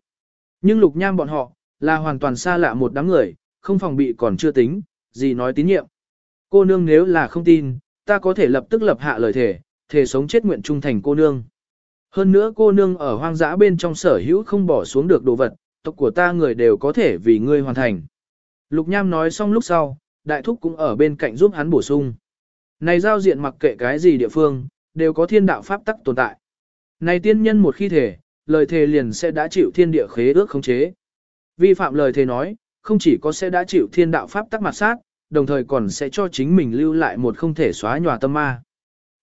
Nhưng lục nham bọn họ, là hoàn toàn xa lạ một đám người, không phòng bị còn chưa tính, gì nói tín nhiệm. Cô nương nếu là không tin, ta có thể lập tức lập hạ lời thể, thể sống chết nguyện trung thành cô nương. Hơn nữa cô nương ở hoang dã bên trong sở hữu không bỏ xuống được đồ vật, tộc của ta người đều có thể vì ngươi hoàn thành. Lục Nham nói xong lúc sau, đại thúc cũng ở bên cạnh giúp hắn bổ sung. Này giao diện mặc kệ cái gì địa phương, đều có thiên đạo pháp tắc tồn tại. Này tiên nhân một khi thể, lời thề liền sẽ đã chịu thiên địa khế ước khống chế. Vi phạm lời thề nói, không chỉ có sẽ đã chịu thiên đạo pháp tắc mặt sát, đồng thời còn sẽ cho chính mình lưu lại một không thể xóa nhòa tâm ma.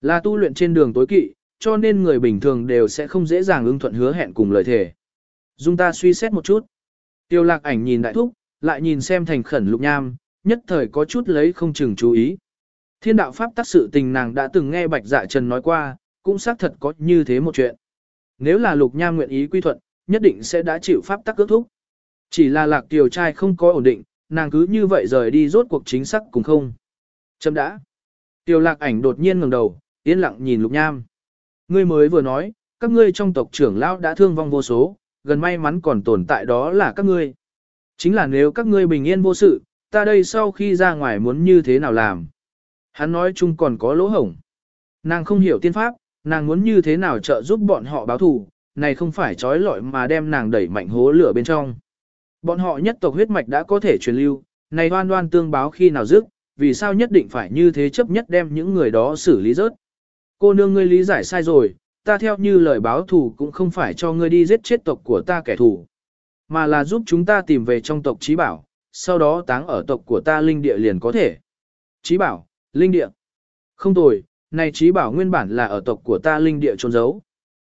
Là tu luyện trên đường tối kỵ, cho nên người bình thường đều sẽ không dễ dàng ưng thuận hứa hẹn cùng lời thề. Dung ta suy xét một chút. Tiêu lạc ảnh nhìn đại thúc, lại nhìn xem thành khẩn lục nham, nhất thời có chút lấy không chừng chú ý. Thiên đạo pháp tác sự tình nàng đã từng nghe bạch dạ trần nói qua, cũng xác thật có như thế một chuyện. Nếu là lục nham nguyện ý quy thuận, nhất định sẽ đã chịu pháp tắc ước thúc. Chỉ là lạc tiểu trai không có ổn định, nàng cứ như vậy rời đi rốt cuộc chính xác cùng không. Chấm đã. Tiểu lạc ảnh đột nhiên ngẩng đầu, yên lặng nhìn lục nham. Ngươi mới vừa nói, các ngươi trong tộc trưởng lão đã thương vong vô số, gần may mắn còn tồn tại đó là các ngươi. Chính là nếu các ngươi bình yên vô sự, ta đây sau khi ra ngoài muốn như thế nào làm? Hắn nói chung còn có lỗ hổng. Nàng không hiểu tiên pháp, nàng muốn như thế nào trợ giúp bọn họ báo thù, này không phải trói lọi mà đem nàng đẩy mạnh hố lửa bên trong. Bọn họ nhất tộc huyết mạch đã có thể truyền lưu, này đoan đoan tương báo khi nào dứt, vì sao nhất định phải như thế chấp nhất đem những người đó xử lý rớt. Cô nương ngươi lý giải sai rồi, ta theo như lời báo thù cũng không phải cho ngươi đi giết chết tộc của ta kẻ thù, mà là giúp chúng ta tìm về trong tộc trí bảo, sau đó táng ở tộc của ta linh địa liền có thể. Trí bảo, linh địa. Không tồi, này trí bảo nguyên bản là ở tộc của ta linh địa trôn giấu.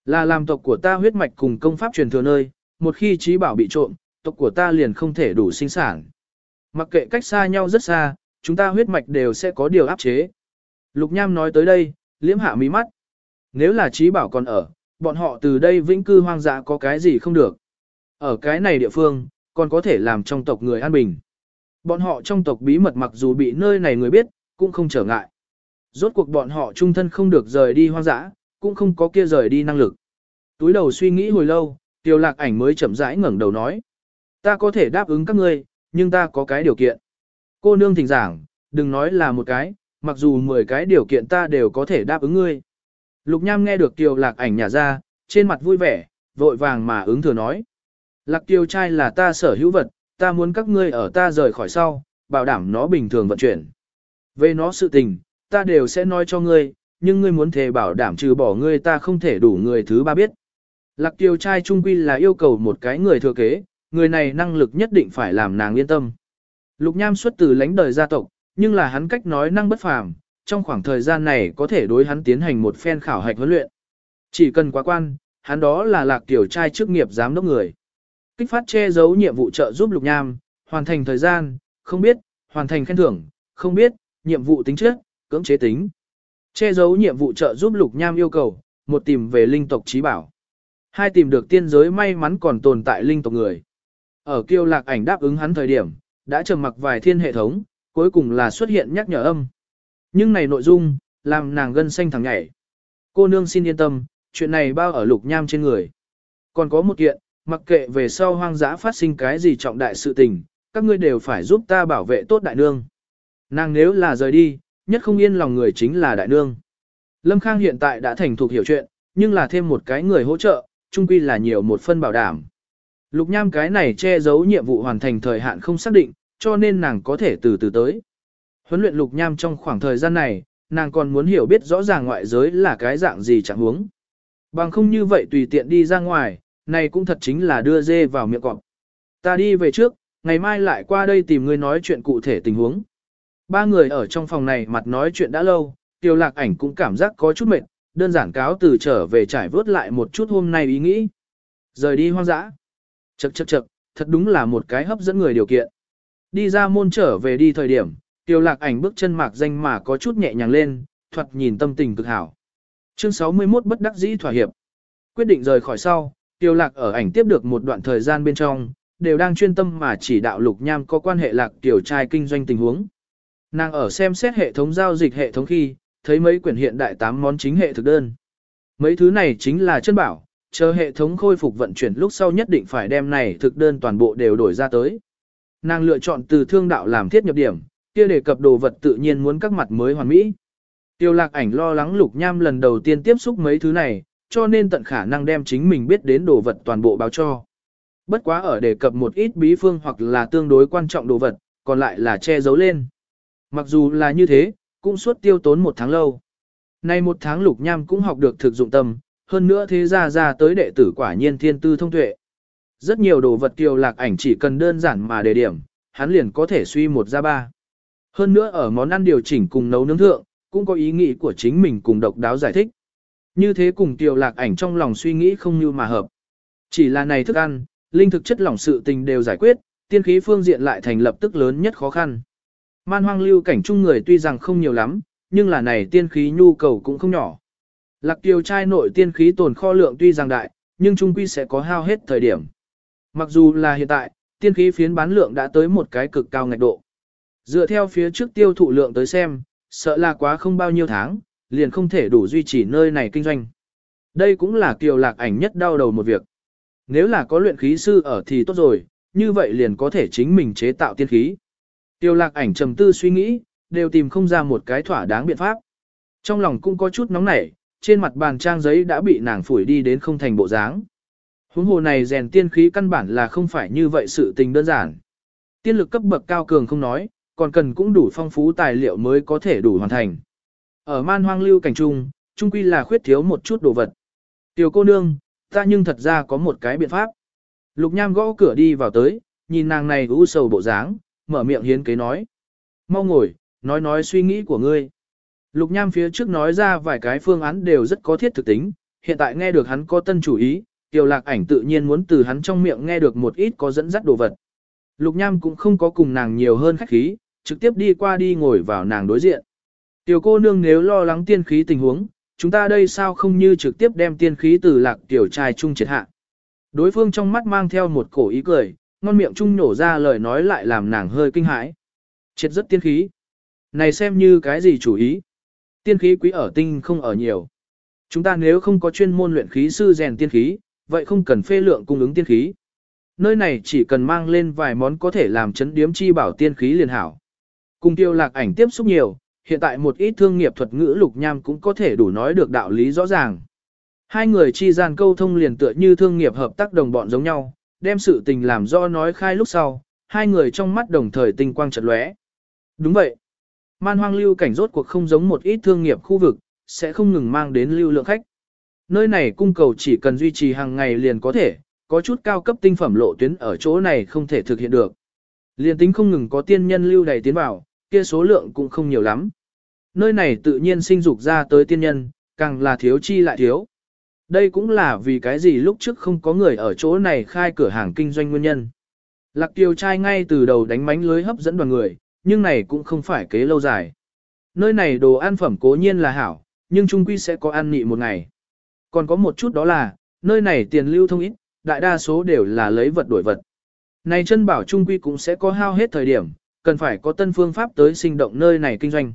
Là làm tộc của ta huyết mạch cùng công pháp truyền thừa nơi, một khi trí bảo bị trộm, tộc của ta liền không thể đủ sinh sản. Mặc kệ cách xa nhau rất xa, chúng ta huyết mạch đều sẽ có điều áp chế. Lục Nham nói tới đây, liễm hạ mí mắt. Nếu là trí bảo còn ở, bọn họ từ đây vĩnh cư hoang dã có cái gì không được. Ở cái này địa phương, còn có thể làm trong tộc người an bình. Bọn họ trong tộc bí mật mặc dù bị nơi này người biết, cũng không trở ngại. Rốt cuộc bọn họ trung thân không được rời đi hoang dã, cũng không có kia rời đi năng lực. Túi đầu suy nghĩ hồi lâu, tiêu lạc ảnh mới chậm rãi ngẩng đầu nói. Ta có thể đáp ứng các ngươi, nhưng ta có cái điều kiện. Cô nương thỉnh giảng, đừng nói là một cái, mặc dù 10 cái điều kiện ta đều có thể đáp ứng ngươi. Lục Nham nghe được Tiêu Lạc ảnh nhà ra, trên mặt vui vẻ, vội vàng mà ứng thừa nói. Lạc Tiêu trai là ta sở hữu vật, ta muốn các ngươi ở ta rời khỏi sau, bảo đảm nó bình thường vận chuyển. Về nó sự tình, ta đều sẽ nói cho ngươi, nhưng ngươi muốn thề bảo đảm trừ bỏ ngươi ta không thể đủ người thứ ba biết. Lạc Tiêu trai trung quy là yêu cầu một cái người thừa kế, người này năng lực nhất định phải làm nàng yên tâm. Lục Nham xuất từ lãnh đời gia tộc, nhưng là hắn cách nói năng bất phàm, trong khoảng thời gian này có thể đối hắn tiến hành một phen khảo hạch huấn luyện. Chỉ cần quá quan, hắn đó là lạc Kiều trai chức nghiệp giám đốc người. Kích phát che giấu nhiệm vụ trợ giúp Lục Nham, hoàn thành thời gian, không biết, hoàn thành khen thưởng, không biết, nhiệm vụ tính chất, cưỡng chế tính. Che giấu nhiệm vụ trợ giúp Lục Nham yêu cầu, một tìm về linh tộc trí bảo. Hai tìm được tiên giới may mắn còn tồn tại linh tộc người. Ở kiêu lạc ảnh đáp ứng hắn thời điểm, đã trầm mặc vài thiên hệ thống, cuối cùng là xuất hiện nhắc nhở âm. Nhưng này nội dung, làm nàng gân xanh thẳng nhảy. Cô nương xin yên tâm, chuyện này bao ở lục nham trên người. Còn có một kiện, mặc kệ về sau hoang dã phát sinh cái gì trọng đại sự tình, các ngươi đều phải giúp ta bảo vệ tốt đại nương. Nàng nếu là rời đi, nhất không yên lòng người chính là đại nương. Lâm Khang hiện tại đã thành thục hiểu chuyện, nhưng là thêm một cái người hỗ trợ, chung quy là nhiều một phân bảo đảm. Lục nham cái này che giấu nhiệm vụ hoàn thành thời hạn không xác định, cho nên nàng có thể từ từ tới. Huấn luyện lục nham trong khoảng thời gian này, nàng còn muốn hiểu biết rõ ràng ngoại giới là cái dạng gì chẳng huống. Bằng không như vậy tùy tiện đi ra ngoài, này cũng thật chính là đưa dê vào miệng cọp. Ta đi về trước, ngày mai lại qua đây tìm ngươi nói chuyện cụ thể tình huống. Ba người ở trong phòng này mặt nói chuyện đã lâu, tiêu lạc ảnh cũng cảm giác có chút mệt, đơn giản cáo từ trở về trải vớt lại một chút hôm nay ý nghĩ. Rời đi hoang dã. Chậc chậc chậc, thật đúng là một cái hấp dẫn người điều kiện. Đi ra môn trở về đi thời điểm, tiêu lạc ảnh bước chân mạc danh mà có chút nhẹ nhàng lên, thoạt nhìn tâm tình cực hảo. Chương 61 bất đắc dĩ thỏa hiệp. Quyết định rời khỏi sau, tiêu lạc ở ảnh tiếp được một đoạn thời gian bên trong, đều đang chuyên tâm mà chỉ đạo lục nham có quan hệ lạc tiểu trai kinh doanh tình huống. Nàng ở xem xét hệ thống giao dịch hệ thống khi, thấy mấy quyển hiện đại 8 món chính hệ thực đơn. Mấy thứ này chính là chân bảo, chờ hệ thống khôi phục vận chuyển lúc sau nhất định phải đem này thực đơn toàn bộ đều đổi ra tới. Nàng lựa chọn từ thương đạo làm thiết nhập điểm, kia đề cập đồ vật tự nhiên muốn các mặt mới hoàn mỹ. Tiêu lạc ảnh lo lắng lục nham lần đầu tiên tiếp xúc mấy thứ này, cho nên tận khả năng đem chính mình biết đến đồ vật toàn bộ báo cho. Bất quá ở đề cập một ít bí phương hoặc là tương đối quan trọng đồ vật, còn lại là che giấu lên. Mặc dù là như thế, cũng suốt tiêu tốn một tháng lâu. Nay một tháng lục nham cũng học được thực dụng tâm, hơn nữa thế ra ra tới đệ tử quả nhiên thiên tư thông tuệ. Rất nhiều đồ vật tiêu lạc ảnh chỉ cần đơn giản mà đề điểm, hắn liền có thể suy một ra ba. Hơn nữa ở món ăn điều chỉnh cùng nấu nướng thượng, cũng có ý nghĩ của chính mình cùng độc đáo giải thích. Như thế cùng tiêu lạc ảnh trong lòng suy nghĩ không như mà hợp. Chỉ là này thức ăn, linh thực chất lỏng sự tình đều giải quyết, tiên khí phương diện lại thành lập tức lớn nhất khó khăn. Man hoang lưu cảnh chung người tuy rằng không nhiều lắm, nhưng là này tiên khí nhu cầu cũng không nhỏ. Lạc tiêu trai nội tiên khí tồn kho lượng tuy rằng đại, nhưng trung quy sẽ có hao hết thời điểm. Mặc dù là hiện tại, tiên khí phiến bán lượng đã tới một cái cực cao ngạch độ. Dựa theo phía trước tiêu thụ lượng tới xem, sợ là quá không bao nhiêu tháng, liền không thể đủ duy trì nơi này kinh doanh. Đây cũng là kiều lạc ảnh nhất đau đầu một việc. Nếu là có luyện khí sư ở thì tốt rồi, như vậy liền có thể chính mình chế tạo tiên khí. Tiêu lạc ảnh trầm tư suy nghĩ, đều tìm không ra một cái thỏa đáng biện pháp. Trong lòng cũng có chút nóng nảy, trên mặt bàn trang giấy đã bị nàng phủi đi đến không thành bộ dáng. Huống hồ này rèn tiên khí căn bản là không phải như vậy sự tình đơn giản. Tiên lực cấp bậc cao cường không nói, còn cần cũng đủ phong phú tài liệu mới có thể đủ hoàn thành. Ở man hoang lưu cảnh trung, trung quy là khuyết thiếu một chút đồ vật. Tiểu cô nương, ta nhưng thật ra có một cái biện pháp. Lục nham gõ cửa đi vào tới, nhìn nàng này u sầu bộ dáng, mở miệng hiến kế nói. Mau ngồi, nói nói suy nghĩ của ngươi. Lục nham phía trước nói ra vài cái phương án đều rất có thiết thực tính, hiện tại nghe được hắn có tân chủ ý, tiểu lạc ảnh tự nhiên muốn từ hắn trong miệng nghe được một ít có dẫn dắt đồ vật. Lục nham cũng không có cùng nàng nhiều hơn khách khí, trực tiếp đi qua đi ngồi vào nàng đối diện. Tiểu cô nương nếu lo lắng tiên khí tình huống, chúng ta đây sao không như trực tiếp đem tiên khí từ lạc tiểu trai trung triệt hạ. Đối phương trong mắt mang theo một cổ ý cười, ngon miệng Chung nổ ra lời nói lại làm nàng hơi kinh hãi. Triệt rất tiên khí. Này xem như cái gì chủ ý. Tiên khí quý ở tinh không ở nhiều. Chúng ta nếu không có chuyên môn luyện khí sư rèn tiên khí, vậy không cần phê lượng cung ứng tiên khí. Nơi này chỉ cần mang lên vài món có thể làm chấn điếm chi bảo tiên khí liền hảo. Cùng tiêu lạc ảnh tiếp xúc nhiều, hiện tại một ít thương nghiệp thuật ngữ lục nham cũng có thể đủ nói được đạo lý rõ ràng. Hai người chi gian câu thông liền tựa như thương nghiệp hợp tác đồng bọn giống nhau, đem sự tình làm rõ nói khai lúc sau, hai người trong mắt đồng thời tinh quang chợt lóe. Đúng vậy. Man hoang lưu cảnh rốt cuộc không giống một ít thương nghiệp khu vực, sẽ không ngừng mang đến lưu lượng khách. Nơi này cung cầu chỉ cần duy trì hàng ngày liền có thể, có chút cao cấp tinh phẩm lộ tuyến ở chỗ này không thể thực hiện được. Liên tính không ngừng có tiên nhân lưu đầy tiến vào, kia số lượng cũng không nhiều lắm. Nơi này tự nhiên sinh dục ra tới tiên nhân, càng là thiếu chi lại thiếu. Đây cũng là vì cái gì lúc trước không có người ở chỗ này khai cửa hàng kinh doanh nguyên nhân. Lạc Kiều trai ngay từ đầu đánh mánh lưới hấp dẫn đoàn người, nhưng này cũng không phải kế lâu dài. Nơi này đồ ăn phẩm cố nhiên là hảo, nhưng trung quy sẽ có ăn nị một ngày. Còn có một chút đó là, nơi này tiền lưu thông ít, đại đa số đều là lấy vật đổi vật. Này chân bảo trung quy cũng sẽ có hao hết thời điểm, cần phải có tân phương pháp tới sinh động nơi này kinh doanh.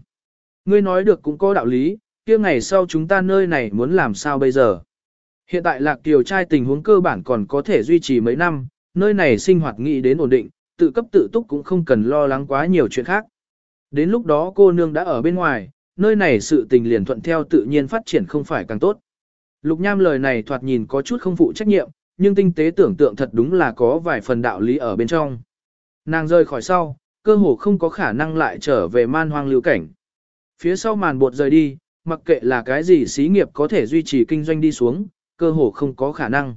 Ngươi nói được cũng có đạo lý, kia ngày sau chúng ta nơi này muốn làm sao bây giờ. Hiện tại lạc tiểu trai tình huống cơ bản còn có thể duy trì mấy năm, nơi này sinh hoạt nghĩ đến ổn định, tự cấp tự túc cũng không cần lo lắng quá nhiều chuyện khác. Đến lúc đó cô nương đã ở bên ngoài, nơi này sự tình liền thuận theo tự nhiên phát triển không phải càng tốt. Lục Nham lời này thoạt nhìn có chút không phụ trách nhiệm, nhưng tinh tế tưởng tượng thật đúng là có vài phần đạo lý ở bên trong. Nàng rơi khỏi sau, cơ hồ không có khả năng lại trở về man hoang lưu cảnh. Phía sau màn bột rời đi, mặc kệ là cái gì xí nghiệp có thể duy trì kinh doanh đi xuống, cơ hồ không có khả năng.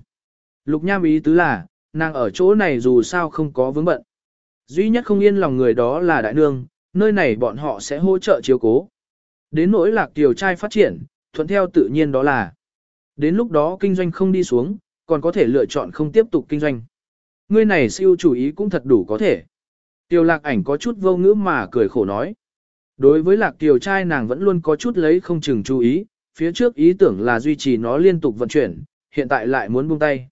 Lục Nham ý tứ là, nàng ở chỗ này dù sao không có vướng bận. Duy nhất không yên lòng người đó là đại nương, nơi này bọn họ sẽ hỗ trợ chiếu cố. Đến nỗi lạc tiểu trai phát triển, thuận theo tự nhiên đó là. Đến lúc đó kinh doanh không đi xuống, còn có thể lựa chọn không tiếp tục kinh doanh. Ngươi này siêu chủ ý cũng thật đủ có thể. Tiểu lạc ảnh có chút vô ngữ mà cười khổ nói. Đối với lạc tiểu trai nàng vẫn luôn có chút lấy không chừng chú ý, phía trước ý tưởng là duy trì nó liên tục vận chuyển, hiện tại lại muốn buông tay.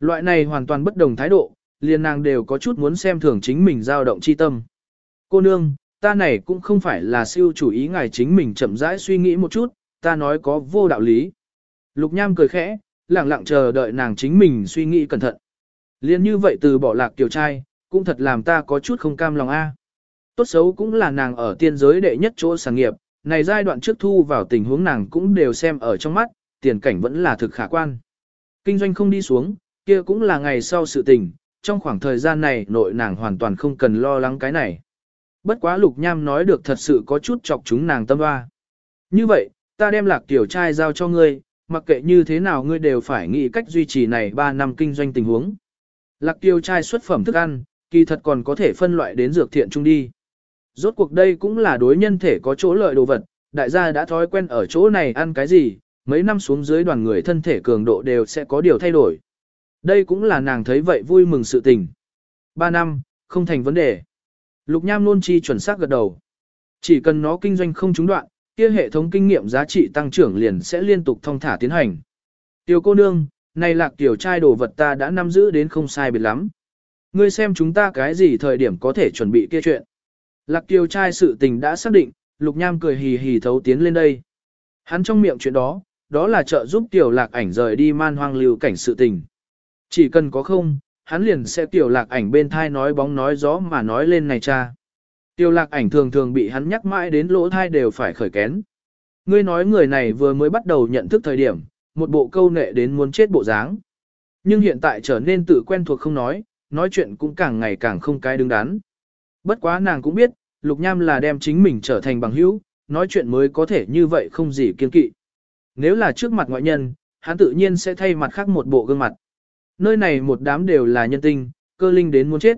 Loại này hoàn toàn bất đồng thái độ, liền nàng đều có chút muốn xem thường chính mình dao động chi tâm. Cô nương, ta này cũng không phải là siêu chủ ý ngài chính mình chậm rãi suy nghĩ một chút, ta nói có vô đạo lý. Lục Nham cười khẽ, lặng lặng chờ đợi nàng chính mình suy nghĩ cẩn thận. Liên như vậy từ bỏ lạc tiểu trai, cũng thật làm ta có chút không cam lòng a. Tốt xấu cũng là nàng ở tiên giới đệ nhất chỗ sản nghiệp, này giai đoạn trước thu vào tình huống nàng cũng đều xem ở trong mắt, tiền cảnh vẫn là thực khả quan. Kinh doanh không đi xuống, kia cũng là ngày sau sự tình, trong khoảng thời gian này nội nàng hoàn toàn không cần lo lắng cái này. Bất quá lục nham nói được thật sự có chút chọc chúng nàng tâm hoa. Như vậy, ta đem lạc tiểu trai giao cho ngươi, mặc kệ như thế nào ngươi đều phải nghĩ cách duy trì này 3 năm kinh doanh tình huống. Lạc tiểu trai xuất phẩm thức ăn, kỳ thật còn có thể phân loại đến dược thiện trung đi. Rốt cuộc đây cũng là đối nhân thể có chỗ lợi đồ vật, đại gia đã thói quen ở chỗ này ăn cái gì, mấy năm xuống dưới đoàn người thân thể cường độ đều sẽ có điều thay đổi. Đây cũng là nàng thấy vậy vui mừng sự tình. Ba năm, không thành vấn đề. Lục Nham luôn chi chuẩn xác gật đầu. Chỉ cần nó kinh doanh không trúng đoạn, kia hệ thống kinh nghiệm giá trị tăng trưởng liền sẽ liên tục thông thả tiến hành. Tiểu cô nương, này lạc tiểu trai đồ vật ta đã nắm giữ đến không sai biệt lắm. Ngươi xem chúng ta cái gì thời điểm có thể chuẩn bị kia chuyện. Lạc Kiều trai sự tình đã xác định, lục nham cười hì hì thấu tiến lên đây. Hắn trong miệng chuyện đó, đó là trợ giúp tiểu lạc ảnh rời đi man hoang lưu cảnh sự tình. Chỉ cần có không, hắn liền sẽ tiểu lạc ảnh bên thai nói bóng nói gió mà nói lên này cha. Tiểu lạc ảnh thường thường bị hắn nhắc mãi đến lỗ thai đều phải khởi kén. Ngươi nói người này vừa mới bắt đầu nhận thức thời điểm, một bộ câu nệ đến muốn chết bộ dáng. Nhưng hiện tại trở nên tự quen thuộc không nói, nói chuyện cũng càng ngày càng không cái đứng đắn. Bất quá nàng cũng biết, Lục Nham là đem chính mình trở thành bằng hữu, nói chuyện mới có thể như vậy không gì kiên kỵ. Nếu là trước mặt ngoại nhân, hắn tự nhiên sẽ thay mặt khác một bộ gương mặt. Nơi này một đám đều là nhân tinh, cơ linh đến muốn chết.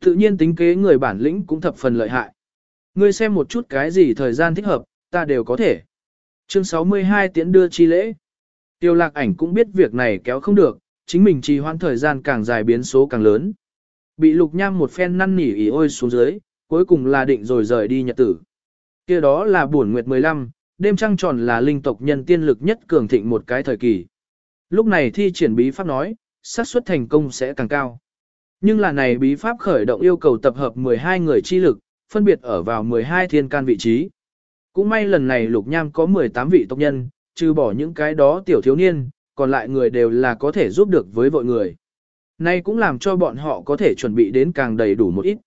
Tự nhiên tính kế người bản lĩnh cũng thập phần lợi hại. Ngươi xem một chút cái gì thời gian thích hợp, ta đều có thể. Chương 62 tiễn đưa chi lễ. Tiêu lạc ảnh cũng biết việc này kéo không được, chính mình trì hoãn thời gian càng dài biến số càng lớn. Bị lục nham một phen năn nỉ ỉ ôi xuống dưới, cuối cùng là định rồi rời đi nhật tử. kia đó là buồn nguyệt 15, đêm trăng tròn là linh tộc nhân tiên lực nhất cường thịnh một cái thời kỳ. Lúc này thi triển bí pháp nói, xác suất thành công sẽ càng cao. Nhưng là này bí pháp khởi động yêu cầu tập hợp 12 người chi lực, phân biệt ở vào 12 thiên can vị trí. Cũng may lần này lục nham có 18 vị tộc nhân, trừ bỏ những cái đó tiểu thiếu niên, còn lại người đều là có thể giúp được với vội người. Nay cũng làm cho bọn họ có thể chuẩn bị đến càng đầy đủ một ít.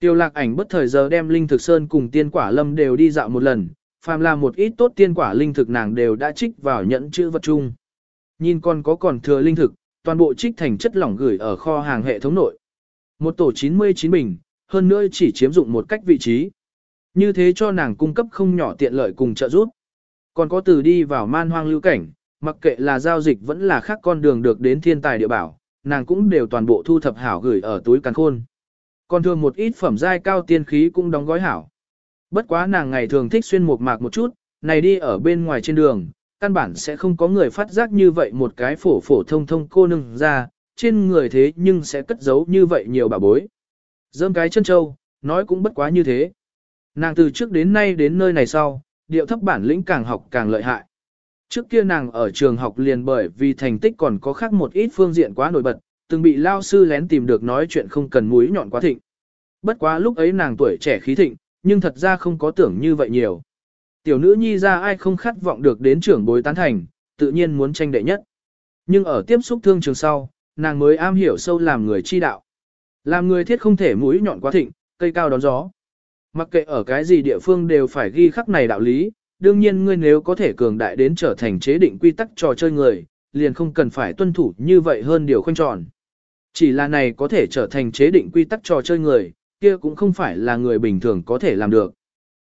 Tiêu lạc ảnh bất thời giờ đem linh thực sơn cùng tiên quả lâm đều đi dạo một lần, phàm là một ít tốt tiên quả linh thực nàng đều đã trích vào nhẫn chữ vật chung. Nhìn còn có còn thừa linh thực, toàn bộ trích thành chất lỏng gửi ở kho hàng hệ thống nội. Một tổ 99 bình, hơn nữa chỉ chiếm dụng một cách vị trí. Như thế cho nàng cung cấp không nhỏ tiện lợi cùng trợ giúp. Còn có từ đi vào man hoang lưu cảnh, mặc kệ là giao dịch vẫn là khác con đường được đến thiên tài địa bảo, nàng cũng đều toàn bộ thu thập hảo gửi ở túi càn khôn. Còn thường một ít phẩm giai cao tiên khí cũng đóng gói hảo. Bất quá nàng ngày thường thích xuyên một mạc một chút, này đi ở bên ngoài trên đường, căn bản sẽ không có người phát giác như vậy một cái phổ phổ thông thông cô nương ra, trên người thế nhưng sẽ cất giấu như vậy nhiều bà bối. Dơm cái chân châu, nói cũng bất quá như thế. Nàng từ trước đến nay đến nơi này sau, điệu thấp bản lĩnh càng học càng lợi hại. Trước kia nàng ở trường học liền bởi vì thành tích còn có khác một ít phương diện quá nổi bật, từng bị lao sư lén tìm được nói chuyện không cần mũi nhọn quá thịnh. Bất quá lúc ấy nàng tuổi trẻ khí thịnh, nhưng thật ra không có tưởng như vậy nhiều. Tiểu nữ nhi ra ai không khát vọng được đến trưởng bối tán thành, tự nhiên muốn tranh đệ nhất. Nhưng ở tiếp xúc thương trường sau, nàng mới am hiểu sâu làm người chi đạo. Làm người thiết không thể mũi nhọn quá thịnh, cây cao đón gió. Mặc kệ ở cái gì địa phương đều phải ghi khắc này đạo lý, đương nhiên ngươi nếu có thể cường đại đến trở thành chế định quy tắc trò chơi người, liền không cần phải tuân thủ như vậy hơn điều khoanh tròn. Chỉ là này có thể trở thành chế định quy tắc trò chơi người, kia cũng không phải là người bình thường có thể làm được.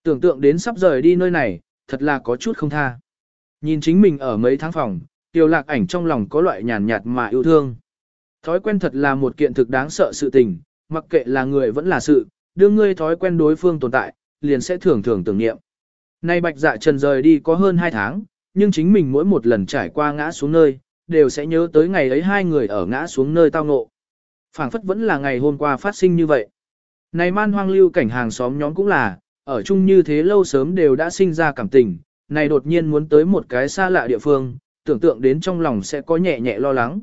Tưởng tượng đến sắp rời đi nơi này, thật là có chút không tha. Nhìn chính mình ở mấy tháng phòng, tiêu lạc ảnh trong lòng có loại nhàn nhạt mà yêu thương. Thói quen thật là một kiện thực đáng sợ sự tình, mặc kệ là người vẫn là sự, đưa ngươi thói quen đối phương tồn tại, liền sẽ thường thường tưởng niệm. Nay bạch dạ trần rời đi có hơn 2 tháng, nhưng chính mình mỗi một lần trải qua ngã xuống nơi, đều sẽ nhớ tới ngày ấy hai người ở ngã xuống nơi tao ngộ. phảng phất vẫn là ngày hôm qua phát sinh như vậy. Này man hoang lưu cảnh hàng xóm nhóm cũng là, ở chung như thế lâu sớm đều đã sinh ra cảm tình, này đột nhiên muốn tới một cái xa lạ địa phương, tưởng tượng đến trong lòng sẽ có nhẹ nhẹ lo lắng.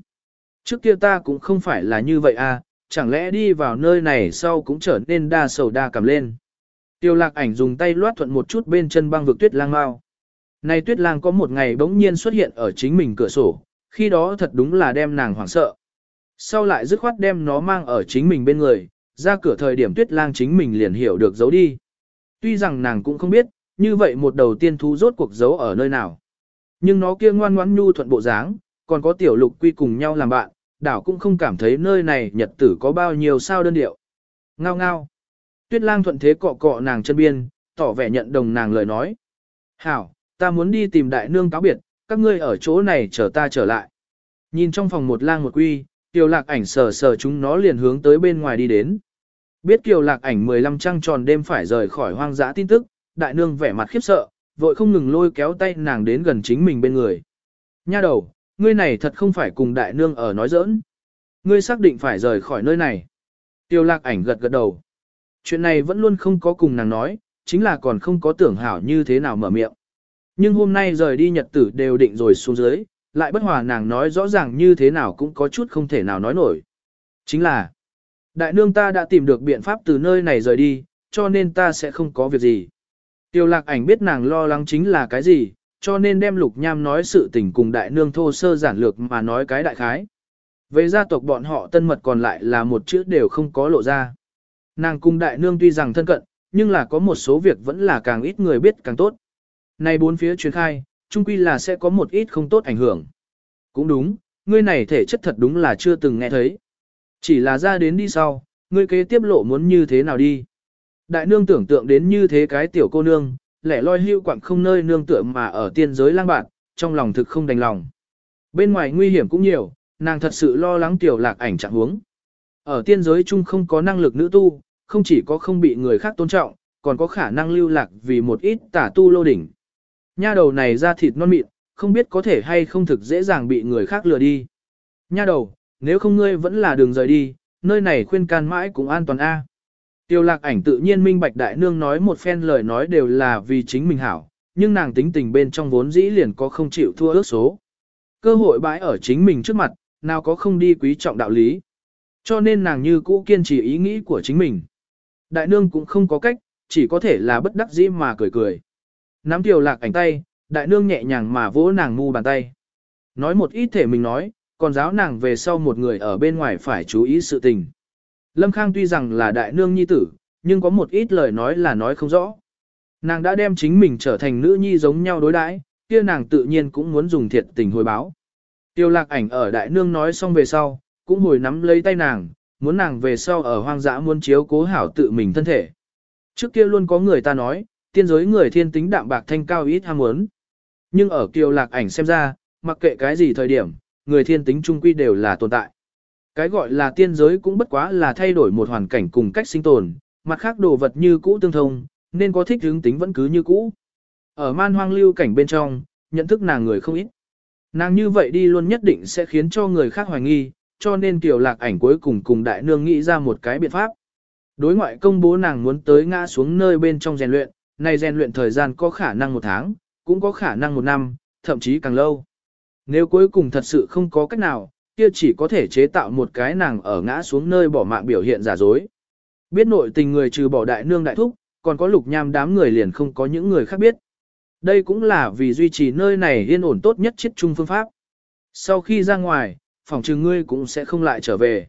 Trước kia ta cũng không phải là như vậy à, chẳng lẽ đi vào nơi này sau cũng trở nên đa sầu đa cảm lên. Tiêu lạc ảnh dùng tay loát thuận một chút bên chân băng vực tuyết lang mau. Này tuyết lang có một ngày bỗng nhiên xuất hiện ở chính mình cửa sổ, khi đó thật đúng là đem nàng hoảng sợ. Sau lại dứt khoát đem nó mang ở chính mình bên người, ra cửa thời điểm tuyết lang chính mình liền hiểu được giấu đi. Tuy rằng nàng cũng không biết, như vậy một đầu tiên thú rốt cuộc giấu ở nơi nào. Nhưng nó kia ngoan ngoãn nhu thuận bộ dáng, còn có tiểu lục quy cùng nhau làm bạn, đảo cũng không cảm thấy nơi này nhật tử có bao nhiêu sao đơn điệu. Ngao ngao. Tuyết lang thuận thế cọ cọ nàng chân biên, tỏ vẻ nhận đồng nàng lời nói. Hảo, ta muốn đi tìm đại nương cáo biệt, các ngươi ở chỗ này chờ ta trở lại. Nhìn trong phòng một lang một quy, Kiều lạc ảnh sờ sờ chúng nó liền hướng tới bên ngoài đi đến. Biết kiều lạc ảnh 15 trăng tròn đêm phải rời khỏi hoang dã tin tức, đại nương vẻ mặt khiếp sợ, vội không ngừng lôi kéo tay nàng đến gần chính mình bên người. Nha đầu, ngươi này thật không phải cùng đại nương ở nói giỡn. Ngươi xác định phải rời khỏi nơi này. Tiêu lạc ảnh gật gật đầu. Chuyện này vẫn luôn không có cùng nàng nói, chính là còn không có tưởng hảo như thế nào mở miệng. Nhưng hôm nay rời đi nhật tử đều định rồi xuống dưới, lại bất hòa nàng nói rõ ràng như thế nào cũng có chút không thể nào nói nổi. Chính là, đại nương ta đã tìm được biện pháp từ nơi này rời đi, cho nên ta sẽ không có việc gì. Tiêu lạc ảnh biết nàng lo lắng chính là cái gì, cho nên đem lục nham nói sự tình cùng đại nương thô sơ giản lược mà nói cái đại khái. Về gia tộc bọn họ tân mật còn lại là một chữ đều không có lộ ra. Nàng cùng đại nương tuy rằng thân cận, nhưng là có một số việc vẫn là càng ít người biết càng tốt. Này bốn phía truyền khai, chung quy là sẽ có một ít không tốt ảnh hưởng. Cũng đúng, ngươi này thể chất thật đúng là chưa từng nghe thấy. Chỉ là ra đến đi sau, ngươi kế tiếp lộ muốn như thế nào đi. Đại nương tưởng tượng đến như thế cái tiểu cô nương, lẻ loi hưu quặng không nơi nương tựa mà ở tiên giới lang bạn, trong lòng thực không đành lòng. Bên ngoài nguy hiểm cũng nhiều, nàng thật sự lo lắng tiểu lạc ảnh trạng huống. Ở tiên giới chung không có năng lực nữ tu, không chỉ có không bị người khác tôn trọng, còn có khả năng lưu lạc vì một ít tả tu lô đỉnh. Nha đầu này ra thịt non mịn, không biết có thể hay không thực dễ dàng bị người khác lừa đi. Nha đầu, nếu không ngươi vẫn là đường rời đi, nơi này khuyên can mãi cũng an toàn a. Tiêu lạc ảnh tự nhiên minh bạch đại nương nói một phen lời nói đều là vì chính mình hảo, nhưng nàng tính tình bên trong vốn dĩ liền có không chịu thua ước số. Cơ hội bãi ở chính mình trước mặt, nào có không đi quý trọng đạo lý. Cho nên nàng như cũ kiên trì ý nghĩ của chính mình. Đại nương cũng không có cách, chỉ có thể là bất đắc dĩ mà cười cười. Nắm tiêu lạc ảnh tay, đại nương nhẹ nhàng mà vỗ nàng ngu bàn tay. Nói một ít thể mình nói, còn giáo nàng về sau một người ở bên ngoài phải chú ý sự tình. Lâm Khang tuy rằng là đại nương nhi tử, nhưng có một ít lời nói là nói không rõ. Nàng đã đem chính mình trở thành nữ nhi giống nhau đối đãi, kia nàng tự nhiên cũng muốn dùng thiệt tình hồi báo. Tiêu lạc ảnh ở đại nương nói xong về sau, cũng hồi nắm lấy tay nàng, muốn nàng về sau ở hoang dã muốn chiếu cố hảo tự mình thân thể. Trước kia luôn có người ta nói, tiên giới người thiên tính đạm bạc thanh cao ít ham muốn. Nhưng ở kiều lạc ảnh xem ra, mặc kệ cái gì thời điểm, người thiên tính trung quy đều là tồn tại. Cái gọi là tiên giới cũng bất quá là thay đổi một hoàn cảnh cùng cách sinh tồn, mặt khác đồ vật như cũ tương thông, nên có thích hướng tính vẫn cứ như cũ. Ở man hoang lưu cảnh bên trong, nhận thức nàng người không ít. Nàng như vậy đi luôn nhất định sẽ khiến cho người khác hoài nghi, cho nên tiểu lạc ảnh cuối cùng cùng đại nương nghĩ ra một cái biện pháp. Đối ngoại công bố nàng muốn tới ngã xuống nơi bên trong rèn luyện, này rèn luyện thời gian có khả năng một tháng, cũng có khả năng một năm, thậm chí càng lâu. Nếu cuối cùng thật sự không có cách nào, kia chỉ có thể chế tạo một cái nàng ở ngã xuống nơi bỏ mạng biểu hiện giả dối. Biết nội tình người trừ bỏ đại nương đại thúc, còn có lục nham đám người liền không có những người khác biết. Đây cũng là vì duy trì nơi này yên ổn tốt nhất chiết chung phương pháp. Sau khi ra ngoài, phòng trừ ngươi cũng sẽ không lại trở về.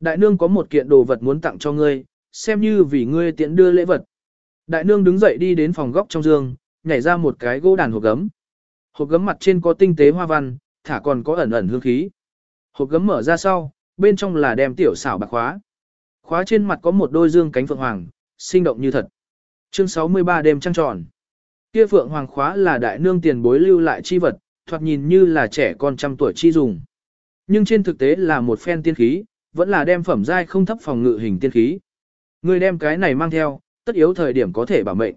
Đại nương có một kiện đồ vật muốn tặng cho ngươi, xem như vì ngươi tiện đưa lễ vật. Đại nương đứng dậy đi đến phòng góc trong giường, nhảy ra một cái gỗ đàn hộp gấm. Hộp gấm mặt trên có tinh tế hoa văn, thả còn có ẩn ẩn hương khí. Hộp gấm mở ra sau, bên trong là đem tiểu xảo bạc khóa. Khóa trên mặt có một đôi dương cánh phượng hoàng, sinh động như thật. Chương 63 đêm trăng tròn. Kia phượng hoàng khóa là đại nương tiền bối lưu lại chi vật, thoạt nhìn như là trẻ con trăm tuổi chi dùng. Nhưng trên thực tế là một phen tiên khí, vẫn là đem phẩm giai không thấp phòng ngự hình tiên khí. Người đem cái này mang theo, tất yếu thời điểm có thể bảo mệnh.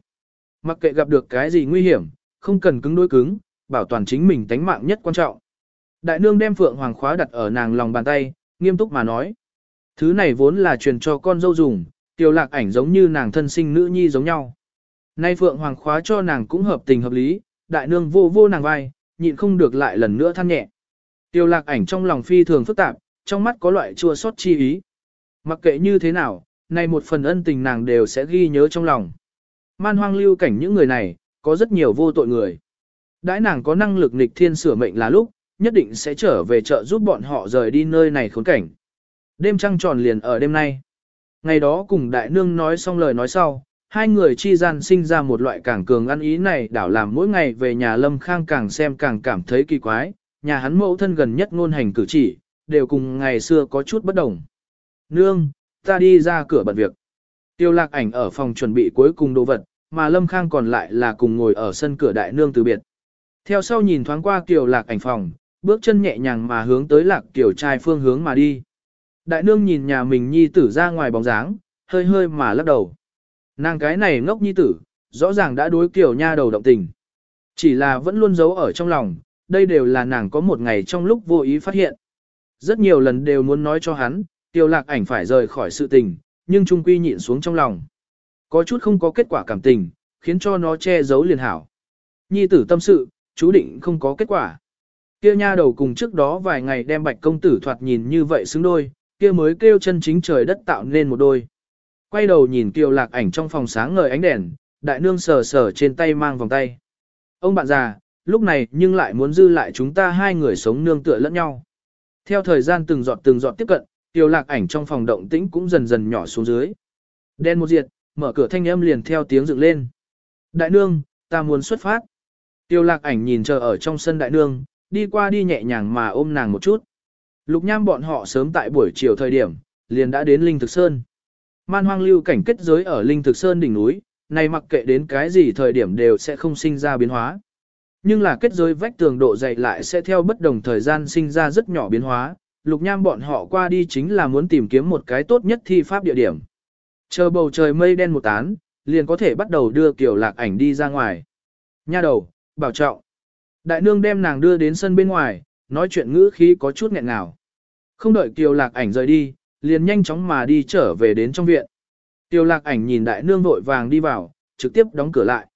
Mặc kệ gặp được cái gì nguy hiểm, không cần cứng đối cứng, bảo toàn chính mình tánh mạng nhất quan trọng. Đại nương đem phượng hoàng khóa đặt ở nàng lòng bàn tay, nghiêm túc mà nói. Thứ này vốn là truyền cho con dâu dùng, tiểu lạc ảnh giống như nàng thân sinh nữ nhi giống nhau. Nay phượng hoàng khóa cho nàng cũng hợp tình hợp lý, đại nương vô vô nàng vai, nhịn không được lại lần nữa than nhẹ. Tiêu lạc ảnh trong lòng phi thường phức tạp, trong mắt có loại chua xót chi ý. Mặc kệ như thế nào, nay một phần ân tình nàng đều sẽ ghi nhớ trong lòng. Man hoang lưu cảnh những người này, có rất nhiều vô tội người. Đãi nàng có năng lực nghịch thiên sửa mệnh là lúc, nhất định sẽ trở về chợ giúp bọn họ rời đi nơi này khốn cảnh. Đêm trăng tròn liền ở đêm nay. Ngày đó cùng đại nương nói xong lời nói sau, hai người chi gian sinh ra một loại càng cường ăn ý này đảo làm mỗi ngày về nhà lâm khang càng xem càng cảm thấy kỳ quái, nhà hắn mẫu thân gần nhất ngôn hành cử chỉ, đều cùng ngày xưa có chút bất đồng. Nương, ta đi ra cửa bận việc. Tiêu lạc ảnh ở phòng chuẩn bị cuối cùng đồ vật, mà lâm khang còn lại là cùng ngồi ở sân cửa đại nương từ biệt. Theo sau nhìn thoáng qua kiều lạc ảnh phòng, bước chân nhẹ nhàng mà hướng tới lạc tiểu trai phương hướng mà đi. Đại nương nhìn nhà mình nhi tử ra ngoài bóng dáng, hơi hơi mà lắc đầu. Nàng cái này ngốc nhi tử, rõ ràng đã đối kiểu nha đầu động tình. Chỉ là vẫn luôn giấu ở trong lòng, đây đều là nàng có một ngày trong lúc vô ý phát hiện. Rất nhiều lần đều muốn nói cho hắn, tiêu lạc ảnh phải rời khỏi sự tình, nhưng trung quy nhịn xuống trong lòng. Có chút không có kết quả cảm tình, khiến cho nó che giấu liền hảo. Nhi tử tâm sự, chú định không có kết quả. Kia nha đầu cùng trước đó vài ngày đem bạch công tử thoạt nhìn như vậy xứng đôi, kia mới kêu chân chính trời đất tạo nên một đôi. Quay đầu nhìn kiều lạc ảnh trong phòng sáng ngời ánh đèn, đại nương sờ sờ trên tay mang vòng tay. Ông bạn già, lúc này nhưng lại muốn dư lại chúng ta hai người sống nương tựa lẫn nhau. Theo thời gian từng giọt từng giọt tiếp cận, tiêu lạc ảnh trong phòng động tĩnh cũng dần dần nhỏ xuống dưới. Đen một diệt, mở cửa thanh âm liền theo tiếng dựng lên. Đại nương, ta muốn xuất phát. Tiêu lạc ảnh nhìn chờ ở trong sân đại nương, đi qua đi nhẹ nhàng mà ôm nàng một chút. Lục nham bọn họ sớm tại buổi chiều thời điểm, liền đã đến Linh Thực Sơn. Man hoang lưu cảnh kết giới ở Linh Thực Sơn đỉnh núi, này mặc kệ đến cái gì thời điểm đều sẽ không sinh ra biến hóa. Nhưng là kết giới vách tường độ dày lại sẽ theo bất đồng thời gian sinh ra rất nhỏ biến hóa, lục nham bọn họ qua đi chính là muốn tìm kiếm một cái tốt nhất thi pháp địa điểm. Chờ bầu trời mây đen một tán, liền có thể bắt đầu đưa kiểu lạc ảnh đi ra ngoài. Nha đầu, bảo trọng. Đại nương đem nàng đưa đến sân bên ngoài, nói chuyện ngữ khí có chút nghẹn ngào. Không đợi Kiều Lạc ảnh rời đi, liền nhanh chóng mà đi trở về đến trong viện. Kiều Lạc ảnh nhìn đại nương vội vàng đi vào, trực tiếp đóng cửa lại.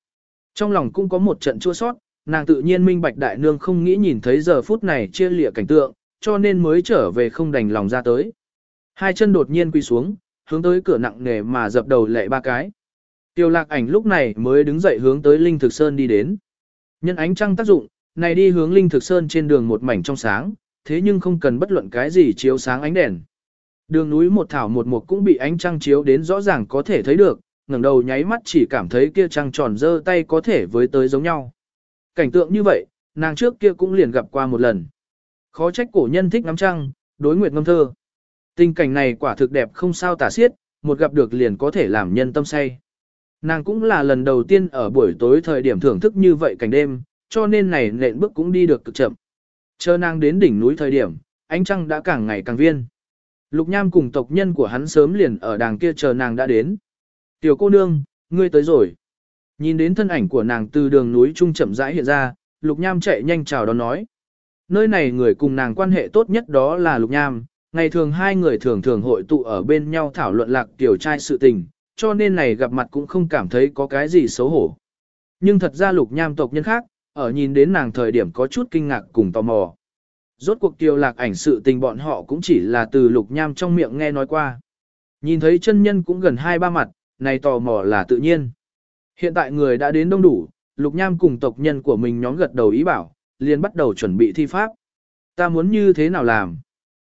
Trong lòng cũng có một trận chua sót, nàng tự nhiên minh bạch đại nương không nghĩ nhìn thấy giờ phút này chia lịa cảnh tượng, cho nên mới trở về không đành lòng ra tới. Hai chân đột nhiên quy xuống, hướng tới cửa nặng nề mà dập đầu lệ ba cái. Tiêu lạc ảnh lúc này mới đứng dậy hướng tới Linh Thực Sơn đi đến. Nhân ánh trăng tác dụng, này đi hướng Linh Thực Sơn trên đường một mảnh trong sáng, thế nhưng không cần bất luận cái gì chiếu sáng ánh đèn. Đường núi một thảo một mục cũng bị ánh trăng chiếu đến rõ ràng có thể thấy được, ngẩng đầu nháy mắt chỉ cảm thấy kia trăng tròn dơ tay có thể với tới giống nhau. Cảnh tượng như vậy, nàng trước kia cũng liền gặp qua một lần. Khó trách cổ nhân thích ngắm trăng, đối nguyệt ngâm thơ. Tình cảnh này quả thực đẹp không sao tả xiết, một gặp được liền có thể làm nhân tâm say. Nàng cũng là lần đầu tiên ở buổi tối thời điểm thưởng thức như vậy cảnh đêm, cho nên này nện bước cũng đi được cực chậm. Chờ nàng đến đỉnh núi thời điểm, ánh trăng đã càng ngày càng viên. Lục Nham cùng tộc nhân của hắn sớm liền ở đàng kia chờ nàng đã đến. Tiểu cô nương, ngươi tới rồi. Nhìn đến thân ảnh của nàng từ đường núi trung chậm rãi hiện ra, Lục Nham chạy nhanh chào đón nói. Nơi này người cùng nàng quan hệ tốt nhất đó là Lục Nham, ngày thường hai người thường thường hội tụ ở bên nhau thảo luận lạc tiểu trai sự tình, cho nên này gặp mặt cũng không cảm thấy có cái gì xấu hổ. Nhưng thật ra Lục Nham tộc nhân khác, ở nhìn đến nàng thời điểm có chút kinh ngạc cùng tò mò. Rốt cuộc tiêu lạc ảnh sự tình bọn họ cũng chỉ là từ lục nham trong miệng nghe nói qua. Nhìn thấy chân nhân cũng gần hai ba mặt, này tò mò là tự nhiên. Hiện tại người đã đến đông đủ, lục nham cùng tộc nhân của mình nhóm gật đầu ý bảo, liền bắt đầu chuẩn bị thi pháp. Ta muốn như thế nào làm?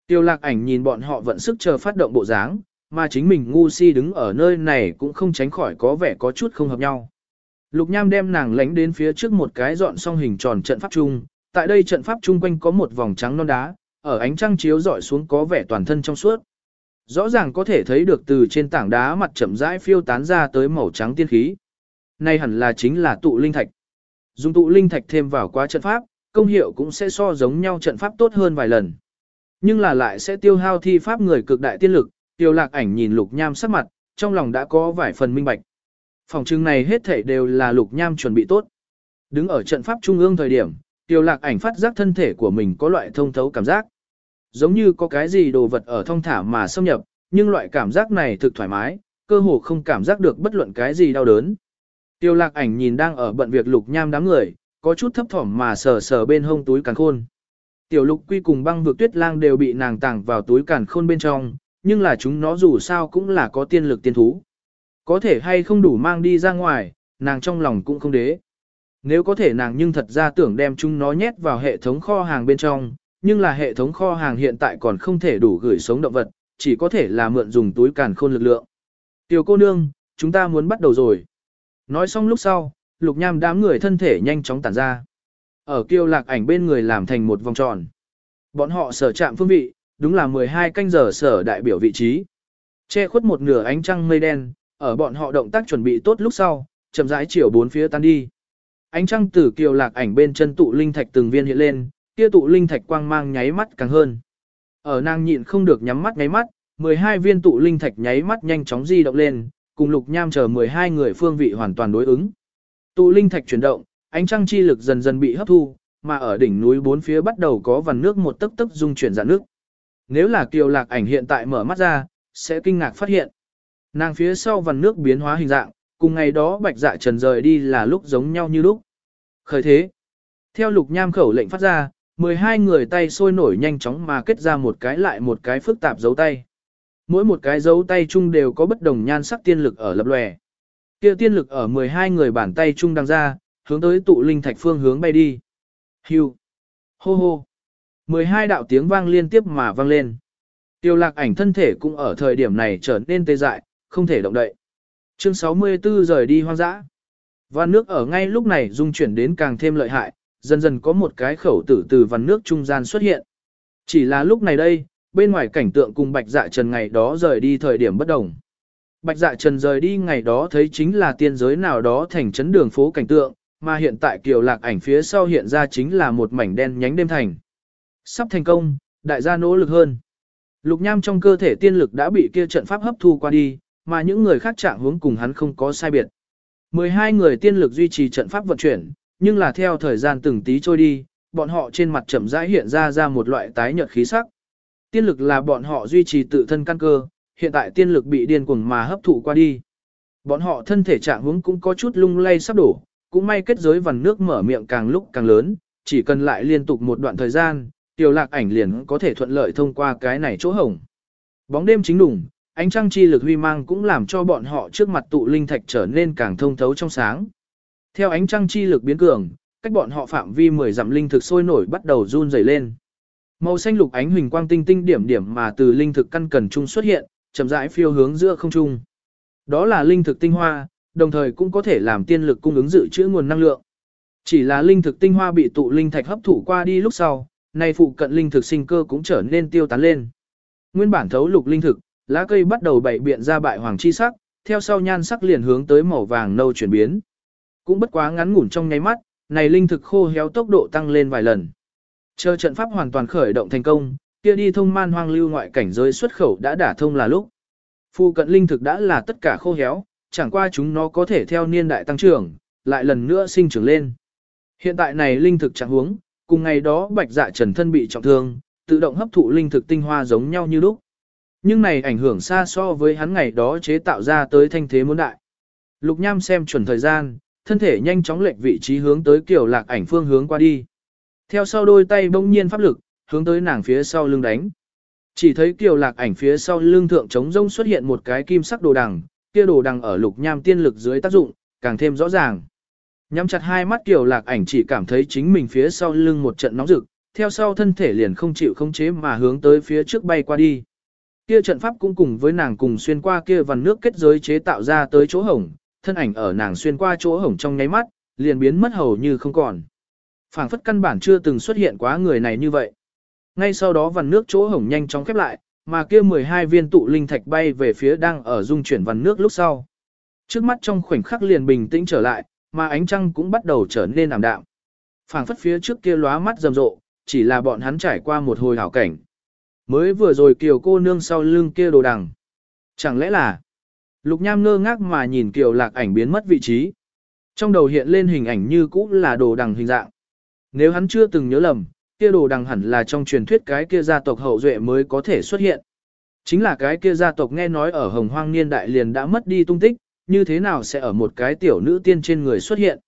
Tiêu lạc ảnh nhìn bọn họ vận sức chờ phát động bộ dáng, mà chính mình ngu si đứng ở nơi này cũng không tránh khỏi có vẻ có chút không hợp nhau. Lục Nham đem nàng lánh đến phía trước một cái dọn xong hình tròn trận pháp chung, tại đây trận pháp chung quanh có một vòng trắng non đá, ở ánh trăng chiếu dọi xuống có vẻ toàn thân trong suốt. Rõ ràng có thể thấy được từ trên tảng đá mặt chậm rãi phiêu tán ra tới màu trắng tiên khí này hẳn là chính là tụ linh thạch. Dùng tụ linh thạch thêm vào quá trận pháp, công hiệu cũng sẽ so giống nhau trận pháp tốt hơn vài lần. Nhưng là lại sẽ tiêu hao thi pháp người cực đại tiên lực, tiêu lạc ảnh nhìn lục nham sắc mặt, trong lòng đã có vài phần minh bạch. Phòng trưng này hết thảy đều là lục nham chuẩn bị tốt. Đứng ở trận pháp trung ương thời điểm, tiêu lạc ảnh phát giác thân thể của mình có loại thông thấu cảm giác. Giống như có cái gì đồ vật ở thông thả mà xâm nhập, nhưng loại cảm giác này thực thoải mái, cơ hồ không cảm giác được bất luận cái gì đau đớn. Tiêu lạc ảnh nhìn đang ở bận việc lục nham đám người, có chút thấp thỏm mà sờ sờ bên hông túi càn khôn. Tiểu lục quy cùng băng vực tuyết lang đều bị nàng tàng vào túi càn khôn bên trong, nhưng là chúng nó dù sao cũng là có tiên lực tiên thú. Có thể hay không đủ mang đi ra ngoài, nàng trong lòng cũng không đế. Nếu có thể nàng nhưng thật ra tưởng đem chúng nó nhét vào hệ thống kho hàng bên trong, nhưng là hệ thống kho hàng hiện tại còn không thể đủ gửi sống động vật, chỉ có thể là mượn dùng túi càn khôn lực lượng. Tiểu cô nương, chúng ta muốn bắt đầu rồi. Nói xong lúc sau, lục nham đám người thân thể nhanh chóng tản ra. Ở kiêu lạc ảnh bên người làm thành một vòng tròn. Bọn họ sở chạm phương vị, đúng là 12 canh giờ sở đại biểu vị trí. Che khuất một nửa ánh trăng mây đen, ở bọn họ động tác chuẩn bị tốt lúc sau, chậm rãi chiều bốn phía tan đi. Ánh trăng từ kiều lạc ảnh bên chân tụ linh thạch từng viên hiện lên, kia tụ linh thạch quang mang nháy mắt càng hơn. Ở nàng nhịn không được nhắm mắt nháy mắt, 12 viên tụ linh thạch nháy mắt nhanh chóng di động lên, cùng lục nham chờ 12 người phương vị hoàn toàn đối ứng. Tụ linh thạch chuyển động, ánh trăng chi lực dần dần bị hấp thu, mà ở đỉnh núi bốn phía bắt đầu có vằn nước một tấc tấc dung chuyển dạng nước. Nếu là kiều lạc ảnh hiện tại mở mắt ra, sẽ kinh ngạc phát hiện. Nàng phía sau vằn nước biến hóa hình dạng, cùng ngày đó bạch dạ trần rời đi là lúc giống nhau như lúc. Khởi thế. Theo lục nham khẩu lệnh phát ra, 12 người tay sôi nổi nhanh chóng mà kết ra một cái lại một cái phức tạp dấu tay. Mỗi một cái dấu tay chung đều có bất đồng nhan sắc tiên lực ở lập lòe. Kia tiên lực ở 12 người bàn tay chung đang ra, hướng tới tụ linh thạch phương hướng bay đi. Hưu. Hô hô. 12 đạo tiếng vang liên tiếp mà vang lên. Tiêu lạc ảnh thân thể cũng ở thời điểm này trở nên tê dại, không thể động đậy. Chương 64 rời đi hoang dã. Văn nước ở ngay lúc này dung chuyển đến càng thêm lợi hại, dần dần có một cái khẩu tử từ văn nước trung gian xuất hiện. Chỉ là lúc này đây, bên ngoài cảnh tượng cùng bạch dạ trần ngày đó rời đi thời điểm bất đồng. Bạch dạ trần rời đi ngày đó thấy chính là tiên giới nào đó thành trấn đường phố cảnh tượng, mà hiện tại kiều lạc ảnh phía sau hiện ra chính là một mảnh đen nhánh đêm thành. Sắp thành công, đại gia nỗ lực hơn. Lục nham trong cơ thể tiên lực đã bị kia trận pháp hấp thu qua đi, mà những người khác trạng hướng cùng hắn không có sai biệt. 12 người tiên lực duy trì trận pháp vận chuyển, nhưng là theo thời gian từng tí trôi đi, bọn họ trên mặt chậm rãi hiện ra ra một loại tái nhợt khí sắc. Tiên lực là bọn họ duy trì tự thân căn cơ, hiện tại tiên lực bị điên cuồng mà hấp thụ qua đi. Bọn họ thân thể trạng hướng cũng có chút lung lay sắp đổ, cũng may kết giới vằn nước mở miệng càng lúc càng lớn, chỉ cần lại liên tục một đoạn thời gian, tiểu lạc ảnh liền có thể thuận lợi thông qua cái này chỗ hổng. Bóng đêm chính đủng, ánh trăng chi lực huy mang cũng làm cho bọn họ trước mặt tụ linh thạch trở nên càng thông thấu trong sáng. Theo ánh trăng chi lực biến cường, cách bọn họ phạm vi 10 dặm linh thực sôi nổi bắt đầu run rẩy lên. Màu xanh lục ánh huỳnh quang tinh tinh điểm điểm mà từ linh thực căn cần trung xuất hiện, chậm rãi phiêu hướng giữa không trung. Đó là linh thực tinh hoa, đồng thời cũng có thể làm tiên lực cung ứng dự trữ nguồn năng lượng. Chỉ là linh thực tinh hoa bị tụ linh thạch hấp thụ qua đi lúc sau, nay phụ cận linh thực sinh cơ cũng trở nên tiêu tán lên. Nguyên bản thấu lục linh thực, lá cây bắt đầu bảy biện ra bại hoàng chi sắc, theo sau nhan sắc liền hướng tới màu vàng nâu chuyển biến. Cũng bất quá ngắn ngủn trong nháy mắt, này linh thực khô héo tốc độ tăng lên vài lần. Chờ trận pháp hoàn toàn khởi động thành công, kia đi thông man hoang lưu ngoại cảnh giới xuất khẩu đã đả thông là lúc. Phu cận linh thực đã là tất cả khô héo, chẳng qua chúng nó có thể theo niên đại tăng trưởng, lại lần nữa sinh trưởng lên. Hiện tại này linh thực trạng huống, cùng ngày đó bạch dạ trần thân bị trọng thương, tự động hấp thụ linh thực tinh hoa giống nhau như lúc. Nhưng này ảnh hưởng xa so với hắn ngày đó chế tạo ra tới thanh thế muốn đại. Lục Nham xem chuẩn thời gian, thân thể nhanh chóng lệch vị trí hướng tới kiểu lạc ảnh phương hướng qua đi. Theo sau đôi tay bỗng nhiên pháp lực, hướng tới nàng phía sau lưng đánh. Chỉ thấy kiều lạc ảnh phía sau lưng thượng trống rông xuất hiện một cái kim sắc đồ đằng, kia đồ đằng ở lục nham tiên lực dưới tác dụng, càng thêm rõ ràng. Nhắm chặt hai mắt kiều lạc ảnh chỉ cảm thấy chính mình phía sau lưng một trận nóng rực, theo sau thân thể liền không chịu không chế mà hướng tới phía trước bay qua đi. Kia trận pháp cũng cùng với nàng cùng xuyên qua kia vằn nước kết giới chế tạo ra tới chỗ hổng, thân ảnh ở nàng xuyên qua chỗ hổng trong nháy mắt, liền biến mất hầu như không còn phảng phất căn bản chưa từng xuất hiện quá người này như vậy. Ngay sau đó vằn nước chỗ hổng nhanh chóng khép lại, mà kia 12 viên tụ linh thạch bay về phía đang ở dung chuyển vằn nước lúc sau. Trước mắt trong khoảnh khắc liền bình tĩnh trở lại, mà ánh trăng cũng bắt đầu trở nên ảm đạm. phảng phất phía trước kia lóa mắt rầm rộ, chỉ là bọn hắn trải qua một hồi hảo cảnh. Mới vừa rồi kiều cô nương sau lưng kia đồ đằng. Chẳng lẽ là... Lục nham ngơ ngác mà nhìn kiều lạc ảnh biến mất vị trí. Trong đầu hiện lên hình ảnh như cũ là đồ đằng hình dạng. Nếu hắn chưa từng nhớ lầm, kia đồ đằng hẳn là trong truyền thuyết cái kia gia tộc hậu duệ mới có thể xuất hiện. Chính là cái kia gia tộc nghe nói ở hồng hoang niên đại liền đã mất đi tung tích, như thế nào sẽ ở một cái tiểu nữ tiên trên người xuất hiện.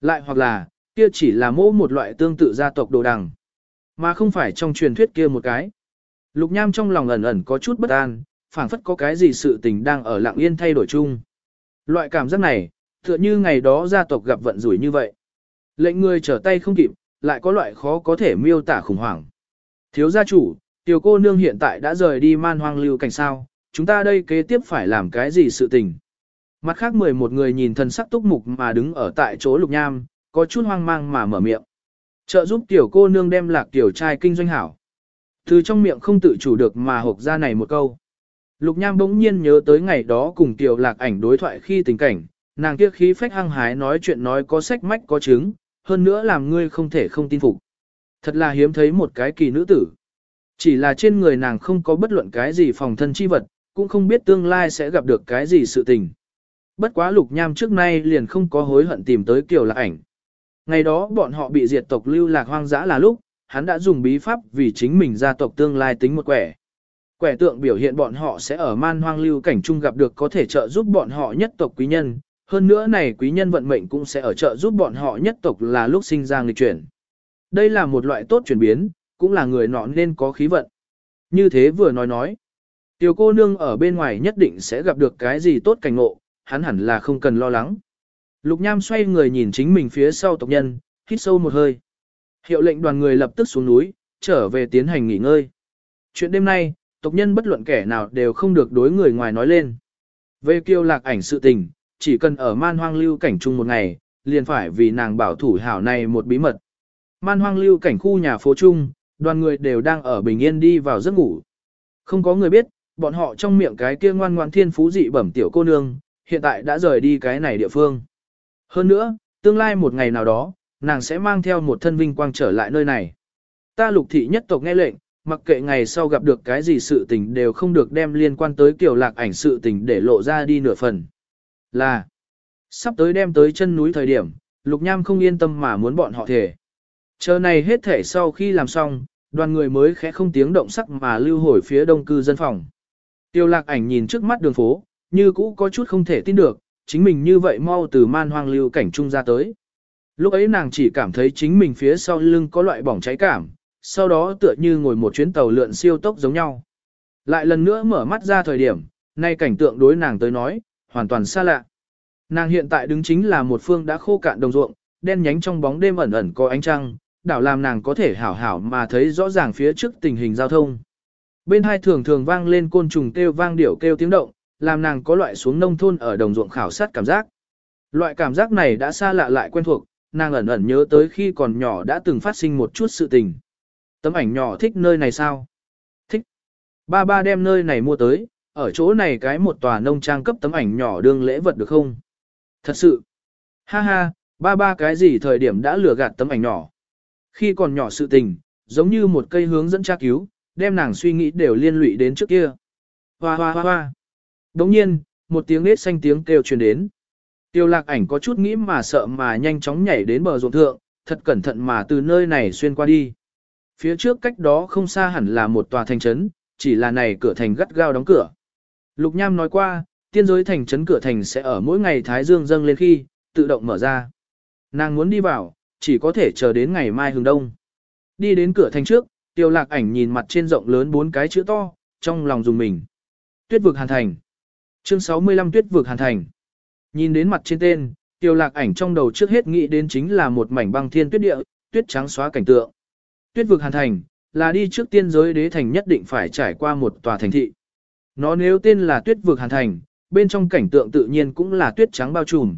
Lại hoặc là, kia chỉ là mô một loại tương tự gia tộc đồ đằng, mà không phải trong truyền thuyết kia một cái. Lục Nham trong lòng ẩn ẩn có chút bất an, phảng phất có cái gì sự tình đang ở lặng yên thay đổi chung. Loại cảm giác này, tựa như ngày đó gia tộc gặp vận rủi như vậy. Lệnh người trở tay không kịp, lại có loại khó có thể miêu tả khủng hoảng. Thiếu gia chủ, tiểu cô nương hiện tại đã rời đi man hoang lưu cảnh sao, chúng ta đây kế tiếp phải làm cái gì sự tình. Mặt khác 11 người nhìn thần sắc túc mục mà đứng ở tại chỗ lục nham, có chút hoang mang mà mở miệng. Trợ giúp tiểu cô nương đem lạc tiểu trai kinh doanh hảo. Từ trong miệng không tự chủ được mà hộp ra này một câu. Lục nham bỗng nhiên nhớ tới ngày đó cùng tiểu lạc ảnh đối thoại khi tình cảnh, nàng kia khí phách hăng hái nói chuyện nói có sách mách có chứng, hơn nữa làm ngươi không thể không tin phục. Thật là hiếm thấy một cái kỳ nữ tử. Chỉ là trên người nàng không có bất luận cái gì phòng thân chi vật, cũng không biết tương lai sẽ gặp được cái gì sự tình. Bất quá lục nham trước nay liền không có hối hận tìm tới kiều lạc ảnh. Ngày đó bọn họ bị diệt tộc lưu lạc hoang dã là lúc, hắn đã dùng bí pháp vì chính mình gia tộc tương lai tính một quẻ. Quẻ tượng biểu hiện bọn họ sẽ ở man hoang lưu cảnh chung gặp được có thể trợ giúp bọn họ nhất tộc quý nhân, hơn nữa này quý nhân vận mệnh cũng sẽ ở trợ giúp bọn họ nhất tộc là lúc sinh ra nghịch chuyển. Đây là một loại tốt chuyển biến, cũng là người nọ nên có khí vận. Như thế vừa nói nói, tiểu cô nương ở bên ngoài nhất định sẽ gặp được cái gì tốt cảnh ngộ, hắn hẳn là không cần lo lắng. Lục Nham xoay người nhìn chính mình phía sau tộc nhân, hít sâu một hơi. Hiệu lệnh đoàn người lập tức xuống núi, trở về tiến hành nghỉ ngơi. Chuyện đêm nay, tộc nhân bất luận kẻ nào đều không được đối người ngoài nói lên. Về kiêu lạc ảnh sự tình, chỉ cần ở man hoang lưu cảnh chung một ngày, liền phải vì nàng bảo thủ hảo này một bí mật. Man hoang lưu cảnh khu nhà phố chung, đoàn người đều đang ở bình yên đi vào giấc ngủ. Không có người biết, bọn họ trong miệng cái kia ngoan ngoan thiên phú dị bẩm tiểu cô nương, hiện tại đã rời đi cái này địa phương. Hơn nữa, tương lai một ngày nào đó, nàng sẽ mang theo một thân vinh quang trở lại nơi này. Ta lục thị nhất tộc nghe lệnh, mặc kệ ngày sau gặp được cái gì sự tình đều không được đem liên quan tới kiểu lạc ảnh sự tình để lộ ra đi nửa phần. Là, sắp tới đem tới chân núi thời điểm, lục nham không yên tâm mà muốn bọn họ thể. Chờ này hết thể sau khi làm xong, đoàn người mới khẽ không tiếng động sắc mà lưu hồi phía đông cư dân phòng. Tiêu lạc ảnh nhìn trước mắt đường phố, như cũ có chút không thể tin được, chính mình như vậy mau từ man hoang lưu cảnh trung ra tới. Lúc ấy nàng chỉ cảm thấy chính mình phía sau lưng có loại bỏng cháy cảm, sau đó tựa như ngồi một chuyến tàu lượn siêu tốc giống nhau. Lại lần nữa mở mắt ra thời điểm, nay cảnh tượng đối nàng tới nói, hoàn toàn xa lạ. Nàng hiện tại đứng chính là một phương đã khô cạn đồng ruộng, đen nhánh trong bóng đêm ẩn ẩn có ánh trăng, đảo làm nàng có thể hảo hảo mà thấy rõ ràng phía trước tình hình giao thông. Bên hai thường thường vang lên côn trùng kêu vang điệu kêu tiếng động, làm nàng có loại xuống nông thôn ở đồng ruộng khảo sát cảm giác. Loại cảm giác này đã xa lạ lại quen thuộc, nàng ẩn ẩn nhớ tới khi còn nhỏ đã từng phát sinh một chút sự tình. Tấm ảnh nhỏ thích nơi này sao? Thích. Ba ba đem nơi này mua tới, ở chỗ này cái một tòa nông trang cấp tấm ảnh nhỏ đương lễ vật được không? Thật sự. Ha ha, ba ba cái gì thời điểm đã lừa gạt tấm ảnh nhỏ. Khi còn nhỏ sự tình, giống như một cây hướng dẫn tra cứu, đem nàng suy nghĩ đều liên lụy đến trước kia. Hoa hoa hoa hoa. Đồng nhiên, một tiếng nết xanh tiếng kêu truyền đến. Tiêu lạc ảnh có chút nghĩ mà sợ mà nhanh chóng nhảy đến bờ ruộng thượng, thật cẩn thận mà từ nơi này xuyên qua đi. Phía trước cách đó không xa hẳn là một tòa thành trấn, chỉ là này cửa thành gắt gao đóng cửa. Lục Nham nói qua, tiên giới thành trấn cửa thành sẽ ở mỗi ngày Thái Dương dâng lên khi, tự động mở ra. Nàng muốn đi vào, chỉ có thể chờ đến ngày mai hừng đông. Đi đến cửa thành trước, tiêu lạc ảnh nhìn mặt trên rộng lớn bốn cái chữ to, trong lòng dùng mình. Tuyết vực hàn thành. Chương 65 tuyết vực hàn thành. Nhìn đến mặt trên tên, tiêu lạc ảnh trong đầu trước hết nghĩ đến chính là một mảnh băng thiên tuyết địa, tuyết trắng xóa cảnh tượng. Tuyết vực hàn thành, là đi trước tiên giới đế thành nhất định phải trải qua một tòa thành thị. Nó nếu tên là tuyết vực hàn thành, bên trong cảnh tượng tự nhiên cũng là tuyết trắng bao trùm.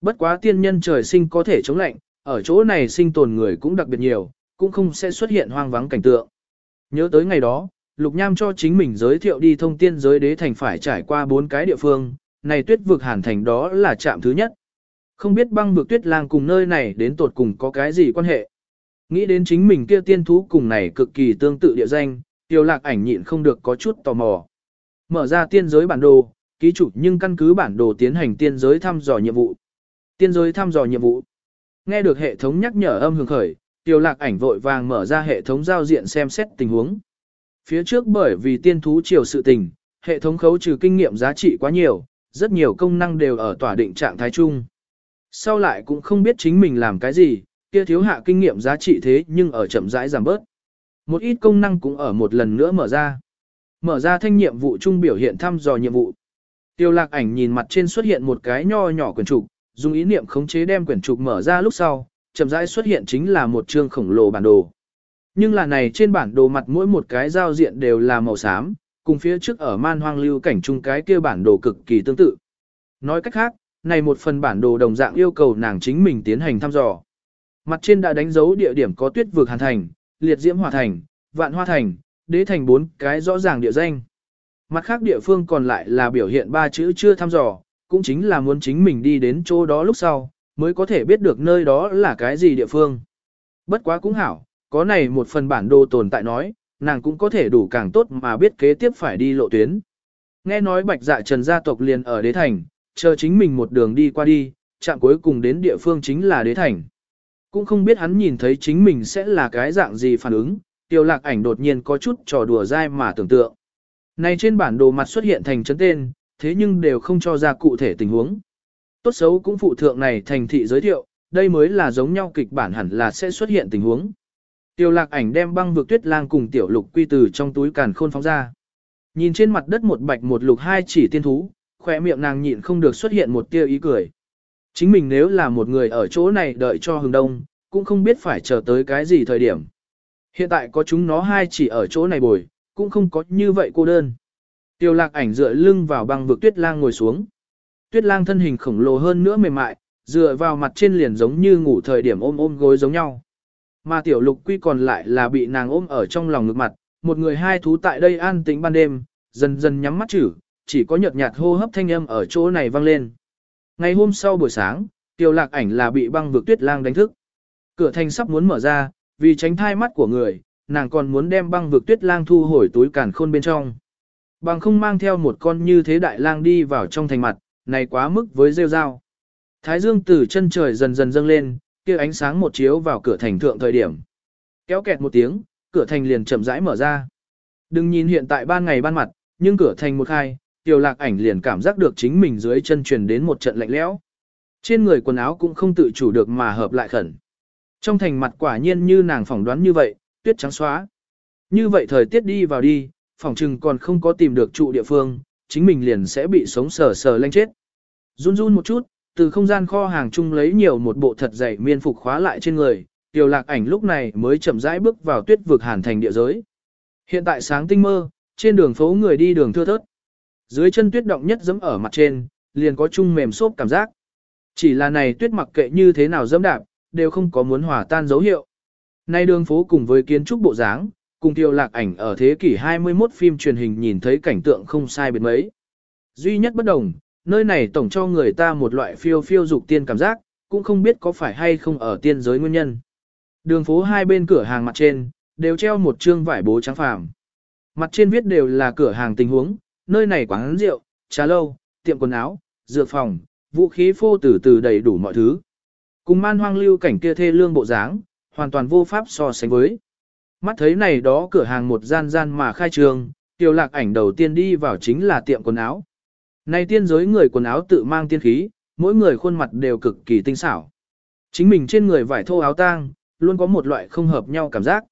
Bất quá tiên nhân trời sinh có thể chống lạnh, ở chỗ này sinh tồn người cũng đặc biệt nhiều, cũng không sẽ xuất hiện hoang vắng cảnh tượng. Nhớ tới ngày đó, Lục Nham cho chính mình giới thiệu đi thông tiên giới đế thành phải trải qua bốn cái địa phương, này tuyết vực hàn thành đó là trạm thứ nhất. Không biết băng vực tuyết lang cùng nơi này đến tột cùng có cái gì quan hệ. Nghĩ đến chính mình kia tiên thú cùng này cực kỳ tương tự địa danh, tiêu lạc ảnh nhịn không được có chút tò mò. Mở ra tiên giới bản đồ, ký chủ nhưng căn cứ bản đồ tiến hành tiên giới thăm dò nhiệm vụ. Tiên giới thăm dò nhiệm vụ. Nghe được hệ thống nhắc nhở âm hưởng khởi, tiêu lạc ảnh vội vàng mở ra hệ thống giao diện xem xét tình huống. Phía trước bởi vì tiên thú chiều sự tình, hệ thống khấu trừ kinh nghiệm giá trị quá nhiều, rất nhiều công năng đều ở tỏa định trạng thái chung. Sau lại cũng không biết chính mình làm cái gì, kia thiếu hạ kinh nghiệm giá trị thế nhưng ở chậm rãi giảm bớt. Một ít công năng cũng ở một lần nữa mở ra. Mở ra thanh nhiệm vụ trung biểu hiện thăm dò nhiệm vụ. Tiêu lạc ảnh nhìn mặt trên xuất hiện một cái nho nhỏ quyển trục, dùng ý niệm khống chế đem quyển trục mở ra lúc sau, chậm rãi xuất hiện chính là một chương khổng lồ bản đồ. Nhưng là này trên bản đồ mặt mỗi một cái giao diện đều là màu xám, cùng phía trước ở man hoang lưu cảnh chung cái kia bản đồ cực kỳ tương tự. Nói cách khác, này một phần bản đồ đồng dạng yêu cầu nàng chính mình tiến hành thăm dò. Mặt trên đã đánh dấu địa điểm có tuyết vực hàn thành, liệt diễm hòa thành, vạn hoa thành, đế thành bốn cái rõ ràng địa danh. Mặt khác địa phương còn lại là biểu hiện ba chữ chưa thăm dò, cũng chính là muốn chính mình đi đến chỗ đó lúc sau, mới có thể biết được nơi đó là cái gì địa phương. Bất quá cũng hảo, có này một phần bản đồ tồn tại nói, nàng cũng có thể đủ càng tốt mà biết kế tiếp phải đi lộ tuyến. Nghe nói bạch dạ trần gia tộc liền ở đế thành, chờ chính mình một đường đi qua đi, chạm cuối cùng đến địa phương chính là đế thành. Cũng không biết hắn nhìn thấy chính mình sẽ là cái dạng gì phản ứng, tiêu lạc ảnh đột nhiên có chút trò đùa dai mà tưởng tượng. Này trên bản đồ mặt xuất hiện thành chấn tên, thế nhưng đều không cho ra cụ thể tình huống. Tốt xấu cũng phụ thượng này thành thị giới thiệu, đây mới là giống nhau kịch bản hẳn là sẽ xuất hiện tình huống. Tiêu lạc ảnh đem băng vực tuyết lang cùng tiểu lục quy từ trong túi càn khôn phóng ra. Nhìn trên mặt đất một bạch một lục hai chỉ tiên thú, khỏe miệng nàng nhịn không được xuất hiện một tia ý cười. Chính mình nếu là một người ở chỗ này đợi cho hừng đông, cũng không biết phải chờ tới cái gì thời điểm. Hiện tại có chúng nó hai chỉ ở chỗ này bồi, cũng không có như vậy cô đơn. Tiêu lạc ảnh dựa lưng vào băng vực tuyết lang ngồi xuống. Tuyết lang thân hình khổng lồ hơn nữa mềm mại, dựa vào mặt trên liền giống như ngủ thời điểm ôm ôm gối giống nhau. Mà tiểu lục quy còn lại là bị nàng ôm ở trong lòng ngực mặt, một người hai thú tại đây an tĩnh ban đêm, dần dần nhắm mắt chử, chỉ có nhợt nhạt hô hấp thanh âm ở chỗ này vang lên. Ngày hôm sau buổi sáng, tiểu lạc ảnh là bị băng vực tuyết lang đánh thức. Cửa thành sắp muốn mở ra, vì tránh thai mắt của người, nàng còn muốn đem băng vực tuyết lang thu hồi túi càn khôn bên trong. Bằng không mang theo một con như thế đại lang đi vào trong thành mặt, này quá mức với rêu dao Thái dương từ chân trời dần dần dâng lên, kia ánh sáng một chiếu vào cửa thành thượng thời điểm. Kéo kẹt một tiếng, cửa thành liền chậm rãi mở ra. Đừng nhìn hiện tại ban ngày ban mặt, nhưng cửa thành một khai, tiểu lạc ảnh liền cảm giác được chính mình dưới chân truyền đến một trận lạnh lẽo. Trên người quần áo cũng không tự chủ được mà hợp lại khẩn. Trong thành mặt quả nhiên như nàng phỏng đoán như vậy, tuyết trắng xóa. Như vậy thời tiết đi vào đi, phỏng chừng còn không có tìm được trụ địa phương, chính mình liền sẽ bị sống sờ sờ lanh chết. Run run một chút, từ không gian kho hàng chung lấy nhiều một bộ thật dày miên phục khóa lại trên người, tiểu lạc ảnh lúc này mới chậm rãi bước vào tuyết vực hàn thành địa giới. Hiện tại sáng tinh mơ, trên đường phố người đi đường thưa thớt. Dưới chân tuyết động nhất dẫm ở mặt trên, liền có chung mềm xốp cảm giác. Chỉ là này tuyết mặc kệ như thế nào dẫm đạp, đều không có muốn hòa tan dấu hiệu. Nay đường phố cùng với kiến trúc bộ dáng, cùng tiêu lạc ảnh ở thế kỷ 21 phim truyền hình nhìn thấy cảnh tượng không sai biệt mấy. Duy nhất bất đồng, nơi này tổng cho người ta một loại phiêu phiêu dục tiên cảm giác, cũng không biết có phải hay không ở tiên giới nguyên nhân. Đường phố hai bên cửa hàng mặt trên, đều treo một trương vải bố trắng phàm. Mặt trên viết đều là cửa hàng tình huống, nơi này quán rượu, trà lâu, tiệm quần áo, dược phòng, vũ khí phô từ từ đầy đủ mọi thứ. Cùng man hoang lưu cảnh kia thê lương bộ dáng, hoàn toàn vô pháp so sánh với. Mắt thấy này đó cửa hàng một gian gian mà khai trường, tiểu lạc ảnh đầu tiên đi vào chính là tiệm quần áo. Này tiên giới người quần áo tự mang tiên khí, mỗi người khuôn mặt đều cực kỳ tinh xảo. Chính mình trên người vải thô áo tang, luôn có một loại không hợp nhau cảm giác.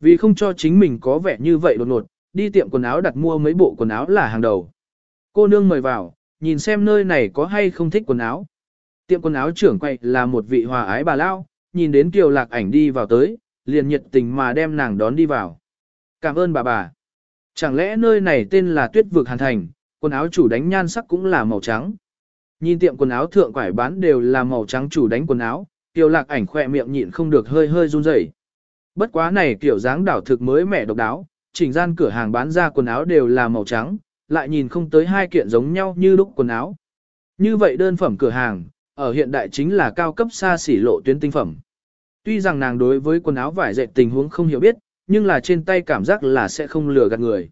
Vì không cho chính mình có vẻ như vậy đột ngột, đi tiệm quần áo đặt mua mấy bộ quần áo là hàng đầu. Cô nương mời vào, nhìn xem nơi này có hay không thích quần áo. Tiệm quần áo trưởng quay là một vị hòa ái bà lao, nhìn đến Kiều Lạc ảnh đi vào tới, liền nhiệt tình mà đem nàng đón đi vào. Cảm ơn bà bà. Chẳng lẽ nơi này tên là Tuyết Vực Hàn Thành, quần áo chủ đánh nhan sắc cũng là màu trắng. Nhìn tiệm quần áo thượng quải bán đều là màu trắng chủ đánh quần áo, Kiều Lạc ảnh khỏe miệng nhịn không được hơi hơi run rẩy. Bất quá này kiểu dáng đảo thực mới mẻ độc đáo, chỉnh gian cửa hàng bán ra quần áo đều là màu trắng, lại nhìn không tới hai kiện giống nhau như lúc quần áo. Như vậy đơn phẩm cửa hàng, ở hiện đại chính là cao cấp xa xỉ lộ tuyến tinh phẩm. Tuy rằng nàng đối với quần áo vải dệt tình huống không hiểu biết, nhưng là trên tay cảm giác là sẽ không lừa gạt người.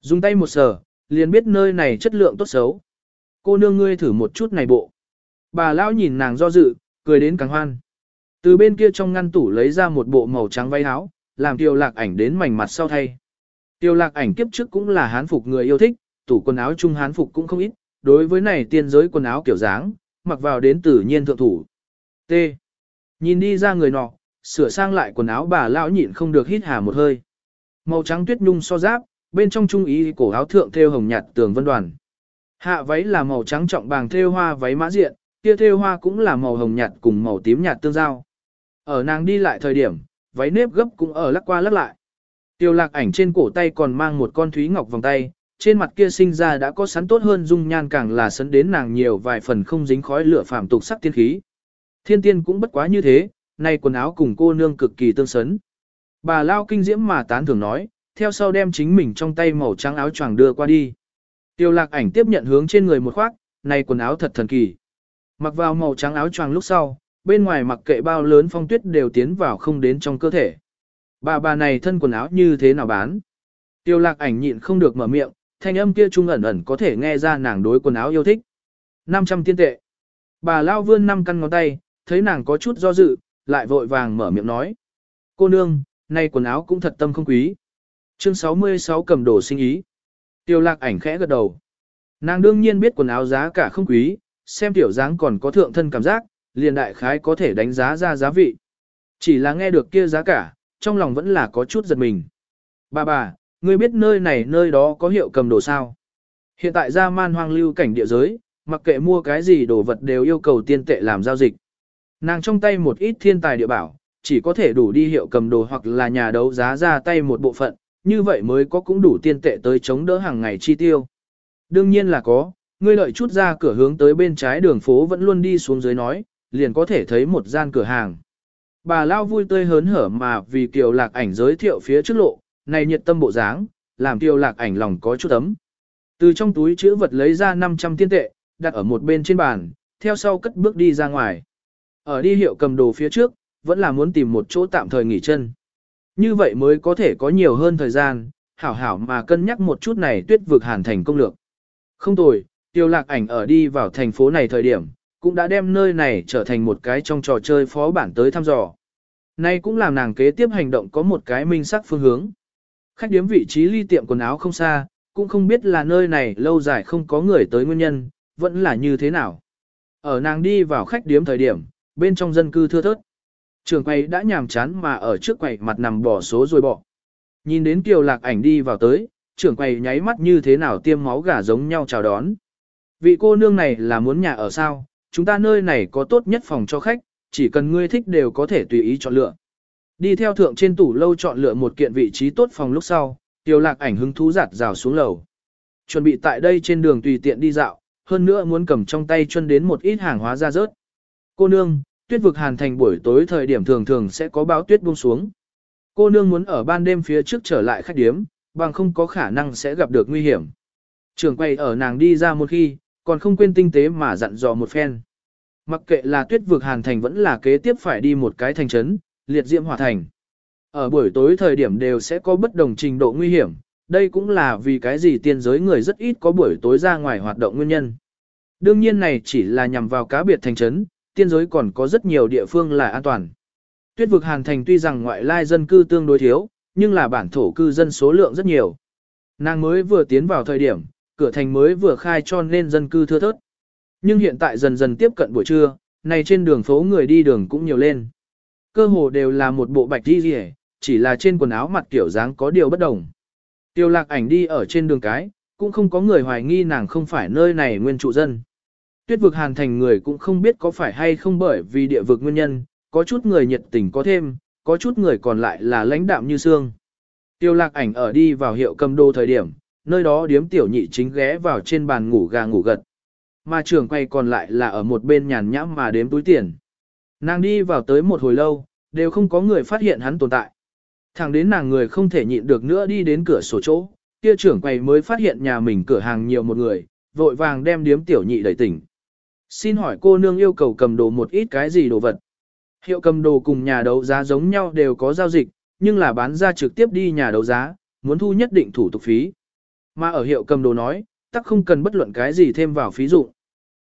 Dùng tay một sờ, liền biết nơi này chất lượng tốt xấu. Cô nương ngươi thử một chút này bộ. Bà lão nhìn nàng do dự, cười đến càng hoan. Từ bên kia trong ngăn tủ lấy ra một bộ màu trắng váy áo, làm tiêu lạc ảnh đến mảnh mặt sau thay. Tiêu lạc ảnh kiếp trước cũng là hán phục người yêu thích, tủ quần áo chung hán phục cũng không ít, đối với này tiên giới quần áo kiểu dáng, mặc vào đến tự nhiên thượng thủ. T. Nhìn đi ra người nọ, sửa sang lại quần áo bà lão nhịn không được hít hà một hơi. Màu trắng tuyết nhung so giáp, bên trong trung ý cổ áo thượng thêu hồng nhạt tường vân đoàn. Hạ váy là màu trắng trọng bàng thêu hoa váy mã diện, kia thêu hoa cũng là màu hồng nhạt cùng màu tím nhạt tương giao. Ở nàng đi lại thời điểm, váy nếp gấp cũng ở lắc qua lắc lại. Tiêu lạc ảnh trên cổ tay còn mang một con thúy ngọc vòng tay, trên mặt kia sinh ra đã có sắn tốt hơn dung nhan càng là sấn đến nàng nhiều vài phần không dính khói lửa phạm tục sắc tiên khí. Thiên tiên cũng bất quá như thế, nay quần áo cùng cô nương cực kỳ tương sấn. Bà Lao kinh diễm mà tán thường nói, theo sau đem chính mình trong tay màu trắng áo choàng đưa qua đi. Tiêu lạc ảnh tiếp nhận hướng trên người một khoác, này quần áo thật thần kỳ. Mặc vào màu trắng áo choàng lúc sau, bên ngoài mặc kệ bao lớn phong tuyết đều tiến vào không đến trong cơ thể. Bà bà này thân quần áo như thế nào bán? Tiêu lạc ảnh nhịn không được mở miệng, thanh âm kia trung ẩn ẩn có thể nghe ra nàng đối quần áo yêu thích. 500 tiên tệ. Bà lao vươn năm căn ngón tay, thấy nàng có chút do dự, lại vội vàng mở miệng nói. Cô nương, nay quần áo cũng thật tâm không quý. Chương 66 cầm đồ sinh ý. Tiêu lạc ảnh khẽ gật đầu. Nàng đương nhiên biết quần áo giá cả không quý, xem tiểu dáng còn có thượng thân cảm giác, liền đại khái có thể đánh giá ra giá vị. Chỉ là nghe được kia giá cả, trong lòng vẫn là có chút giật mình. Bà bà, ngươi biết nơi này nơi đó có hiệu cầm đồ sao? Hiện tại ra man hoang lưu cảnh địa giới, mặc kệ mua cái gì đồ vật đều yêu cầu tiên tệ làm giao dịch. Nàng trong tay một ít thiên tài địa bảo, chỉ có thể đủ đi hiệu cầm đồ hoặc là nhà đấu giá ra tay một bộ phận, như vậy mới có cũng đủ tiên tệ tới chống đỡ hàng ngày chi tiêu. Đương nhiên là có, ngươi lợi chút ra cửa hướng tới bên trái đường phố vẫn luôn đi xuống dưới nói, liền có thể thấy một gian cửa hàng. Bà Lao vui tươi hớn hở mà vì Kiều Lạc ảnh giới thiệu phía trước lộ, này nhiệt tâm bộ dáng, làm tiêu Lạc ảnh lòng có chút ấm. Từ trong túi chữ vật lấy ra 500 tiên tệ, đặt ở một bên trên bàn, theo sau cất bước đi ra ngoài. Ở đi hiệu cầm đồ phía trước, vẫn là muốn tìm một chỗ tạm thời nghỉ chân. Như vậy mới có thể có nhiều hơn thời gian, hảo hảo mà cân nhắc một chút này tuyết vực hàn thành công lược. Không tồi, tiêu lạc ảnh ở đi vào thành phố này thời điểm, cũng đã đem nơi này trở thành một cái trong trò chơi phó bản tới thăm dò. Nay cũng làm nàng kế tiếp hành động có một cái minh sắc phương hướng. Khách điếm vị trí ly tiệm quần áo không xa, cũng không biết là nơi này lâu dài không có người tới nguyên nhân, vẫn là như thế nào. Ở nàng đi vào khách điếm thời điểm, bên trong dân cư thưa thớt. Trường quầy đã nhàm chán mà ở trước quầy mặt nằm bỏ số rồi bỏ. Nhìn đến kiều lạc ảnh đi vào tới, trưởng quầy nháy mắt như thế nào tiêm máu gà giống nhau chào đón. Vị cô nương này là muốn nhà ở sao, chúng ta nơi này có tốt nhất phòng cho khách, chỉ cần ngươi thích đều có thể tùy ý chọn lựa. Đi theo thượng trên tủ lâu chọn lựa một kiện vị trí tốt phòng lúc sau, tiêu lạc ảnh hứng thú giặt rào xuống lầu. Chuẩn bị tại đây trên đường tùy tiện đi dạo, hơn nữa muốn cầm trong tay chân đến một ít hàng hóa ra rớt. Cô nương, tuyết vực hàn thành buổi tối thời điểm thường thường sẽ có báo tuyết buông xuống. Cô nương muốn ở ban đêm phía trước trở lại khách điếm, bằng không có khả năng sẽ gặp được nguy hiểm. Trường quay ở nàng đi ra một khi, còn không quên tinh tế mà dặn dò một phen. Mặc kệ là tuyết vực hàn thành vẫn là kế tiếp phải đi một cái thành trấn, liệt diễm hỏa thành. Ở buổi tối thời điểm đều sẽ có bất đồng trình độ nguy hiểm, đây cũng là vì cái gì tiên giới người rất ít có buổi tối ra ngoài hoạt động nguyên nhân. Đương nhiên này chỉ là nhằm vào cá biệt thành trấn, tiên giới còn có rất nhiều địa phương là an toàn. Tuyết vực hàn thành tuy rằng ngoại lai dân cư tương đối thiếu, nhưng là bản thổ cư dân số lượng rất nhiều. Nàng mới vừa tiến vào thời điểm, cửa thành mới vừa khai cho nên dân cư thưa thớt. Nhưng hiện tại dần dần tiếp cận buổi trưa, này trên đường phố người đi đường cũng nhiều lên. Cơ hồ đều là một bộ bạch đi rỉ, chỉ là trên quần áo mặt kiểu dáng có điều bất đồng. Tiêu lạc ảnh đi ở trên đường cái, cũng không có người hoài nghi nàng không phải nơi này nguyên trụ dân. Tuyết vực hàn thành người cũng không biết có phải hay không bởi vì địa vực nguyên nhân, có chút người nhiệt tình có thêm, có chút người còn lại là lãnh đạm như xương. Tiêu lạc ảnh ở đi vào hiệu cầm đô thời điểm, nơi đó điếm tiểu nhị chính ghé vào trên bàn ngủ gà ngủ gật. Mà trưởng quay còn lại là ở một bên nhàn nhãm mà đếm túi tiền. Nàng đi vào tới một hồi lâu, đều không có người phát hiện hắn tồn tại. Thẳng đến nàng người không thể nhịn được nữa đi đến cửa sổ chỗ, kia trưởng quầy mới phát hiện nhà mình cửa hàng nhiều một người, vội vàng đem điếm tiểu nhị đẩy tỉnh. Xin hỏi cô nương yêu cầu cầm đồ một ít cái gì đồ vật? Hiệu cầm đồ cùng nhà đấu giá giống nhau đều có giao dịch, nhưng là bán ra trực tiếp đi nhà đấu giá, muốn thu nhất định thủ tục phí. Mà ở hiệu cầm đồ nói, tắc không cần bất luận cái gì thêm vào phí dụng.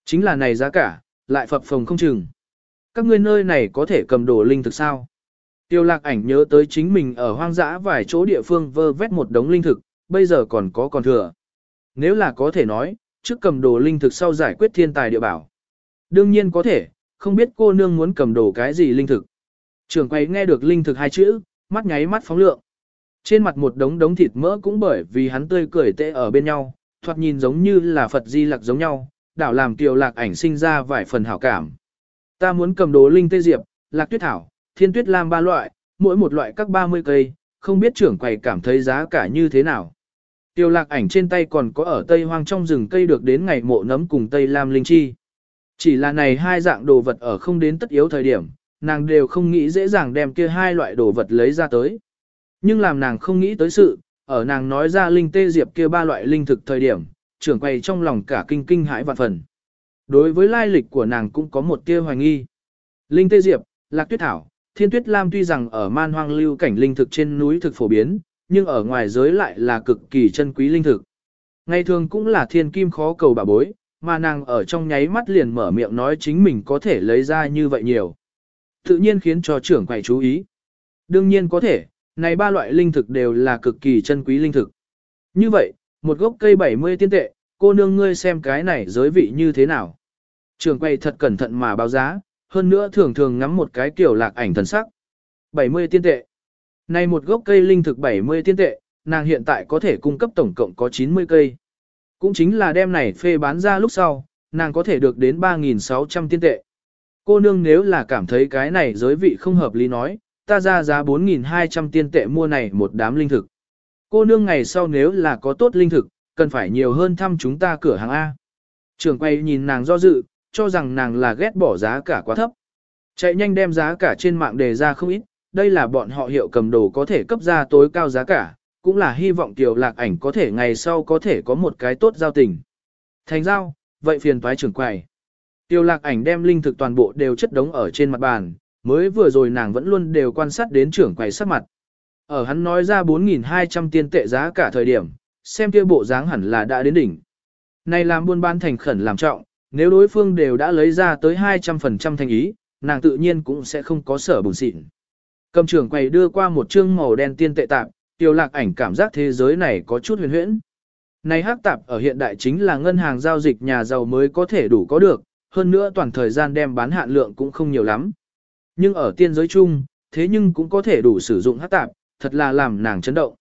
Chính là này giá cả, lại phập phồng không chừng. Các ngươi nơi này có thể cầm đồ linh thực sao? Tiêu lạc ảnh nhớ tới chính mình ở hoang dã vài chỗ địa phương vơ vét một đống linh thực, bây giờ còn có còn thừa. Nếu là có thể nói, trước cầm đồ linh thực sau giải quyết thiên tài địa bảo. Đương nhiên có thể, không biết cô nương muốn cầm đồ cái gì linh thực. Trường quay nghe được linh thực hai chữ, mắt nháy mắt phóng lượng. Trên mặt một đống đống thịt mỡ cũng bởi vì hắn tươi cười tệ ở bên nhau, thoạt nhìn giống như là Phật di lặc giống nhau, đảo làm kiều lạc ảnh sinh ra vài phần hảo cảm. Ta muốn cầm đồ linh tê diệp, lạc tuyết thảo, thiên tuyết lam ba loại, mỗi một loại các 30 cây, không biết trưởng quầy cảm thấy giá cả như thế nào. Tiêu lạc ảnh trên tay còn có ở tây hoang trong rừng cây được đến ngày mộ nấm cùng tây lam linh chi. Chỉ là này hai dạng đồ vật ở không đến tất yếu thời điểm, nàng đều không nghĩ dễ dàng đem kia hai loại đồ vật lấy ra tới. Nhưng làm nàng không nghĩ tới sự, ở nàng nói ra linh tê diệp kia ba loại linh thực thời điểm, trưởng quầy trong lòng cả kinh kinh hãi vạn phần. Đối với lai lịch của nàng cũng có một tia hoài nghi. Linh tê diệp, lạc tuyết thảo, thiên tuyết lam tuy rằng ở man hoang lưu cảnh linh thực trên núi thực phổ biến, nhưng ở ngoài giới lại là cực kỳ chân quý linh thực. Ngày thường cũng là thiên kim khó cầu bà bối, mà nàng ở trong nháy mắt liền mở miệng nói chính mình có thể lấy ra như vậy nhiều. Tự nhiên khiến cho trưởng quầy chú ý. Đương nhiên có thể, này ba loại linh thực đều là cực kỳ chân quý linh thực. Như vậy, một gốc cây 70 tiên tệ, cô nương ngươi xem cái này giới vị như thế nào. Trường quay thật cẩn thận mà báo giá, hơn nữa thường thường ngắm một cái kiểu lạc ảnh thần sắc. 70 tiên tệ. Này một gốc cây linh thực 70 tiên tệ, nàng hiện tại có thể cung cấp tổng cộng có 90 cây. Cũng chính là đem này phê bán ra lúc sau, nàng có thể được đến 3.600 tiên tệ. Cô nương nếu là cảm thấy cái này giới vị không hợp lý nói, ta ra giá 4.200 tiên tệ mua này một đám linh thực. Cô nương ngày sau nếu là có tốt linh thực, cần phải nhiều hơn thăm chúng ta cửa hàng A. Trường quay nhìn nàng do dự, cho rằng nàng là ghét bỏ giá cả quá thấp. Chạy nhanh đem giá cả trên mạng đề ra không ít, đây là bọn họ hiệu cầm đồ có thể cấp ra tối cao giá cả, cũng là hy vọng tiểu lạc ảnh có thể ngày sau có thể có một cái tốt giao tình. Thành giao, vậy phiền toái trưởng quầy. Tiêu lạc ảnh đem linh thực toàn bộ đều chất đống ở trên mặt bàn, mới vừa rồi nàng vẫn luôn đều quan sát đến trưởng quầy sắc mặt. Ở hắn nói ra 4.200 tiên tệ giá cả thời điểm, xem kia bộ dáng hẳn là đã đến đỉnh. Này làm buôn bán thành khẩn làm trọng, nếu đối phương đều đã lấy ra tới 200% thành ý, nàng tự nhiên cũng sẽ không có sở bùn xịn. Cầm trưởng quầy đưa qua một chương màu đen tiên tệ tạp, tiêu lạc ảnh cảm giác thế giới này có chút huyền huyễn. Này hắc tạp ở hiện đại chính là ngân hàng giao dịch nhà giàu mới có thể đủ có được, hơn nữa toàn thời gian đem bán hạn lượng cũng không nhiều lắm. Nhưng ở tiên giới chung, thế nhưng cũng có thể đủ sử dụng hắc tạp, thật là làm nàng chấn động.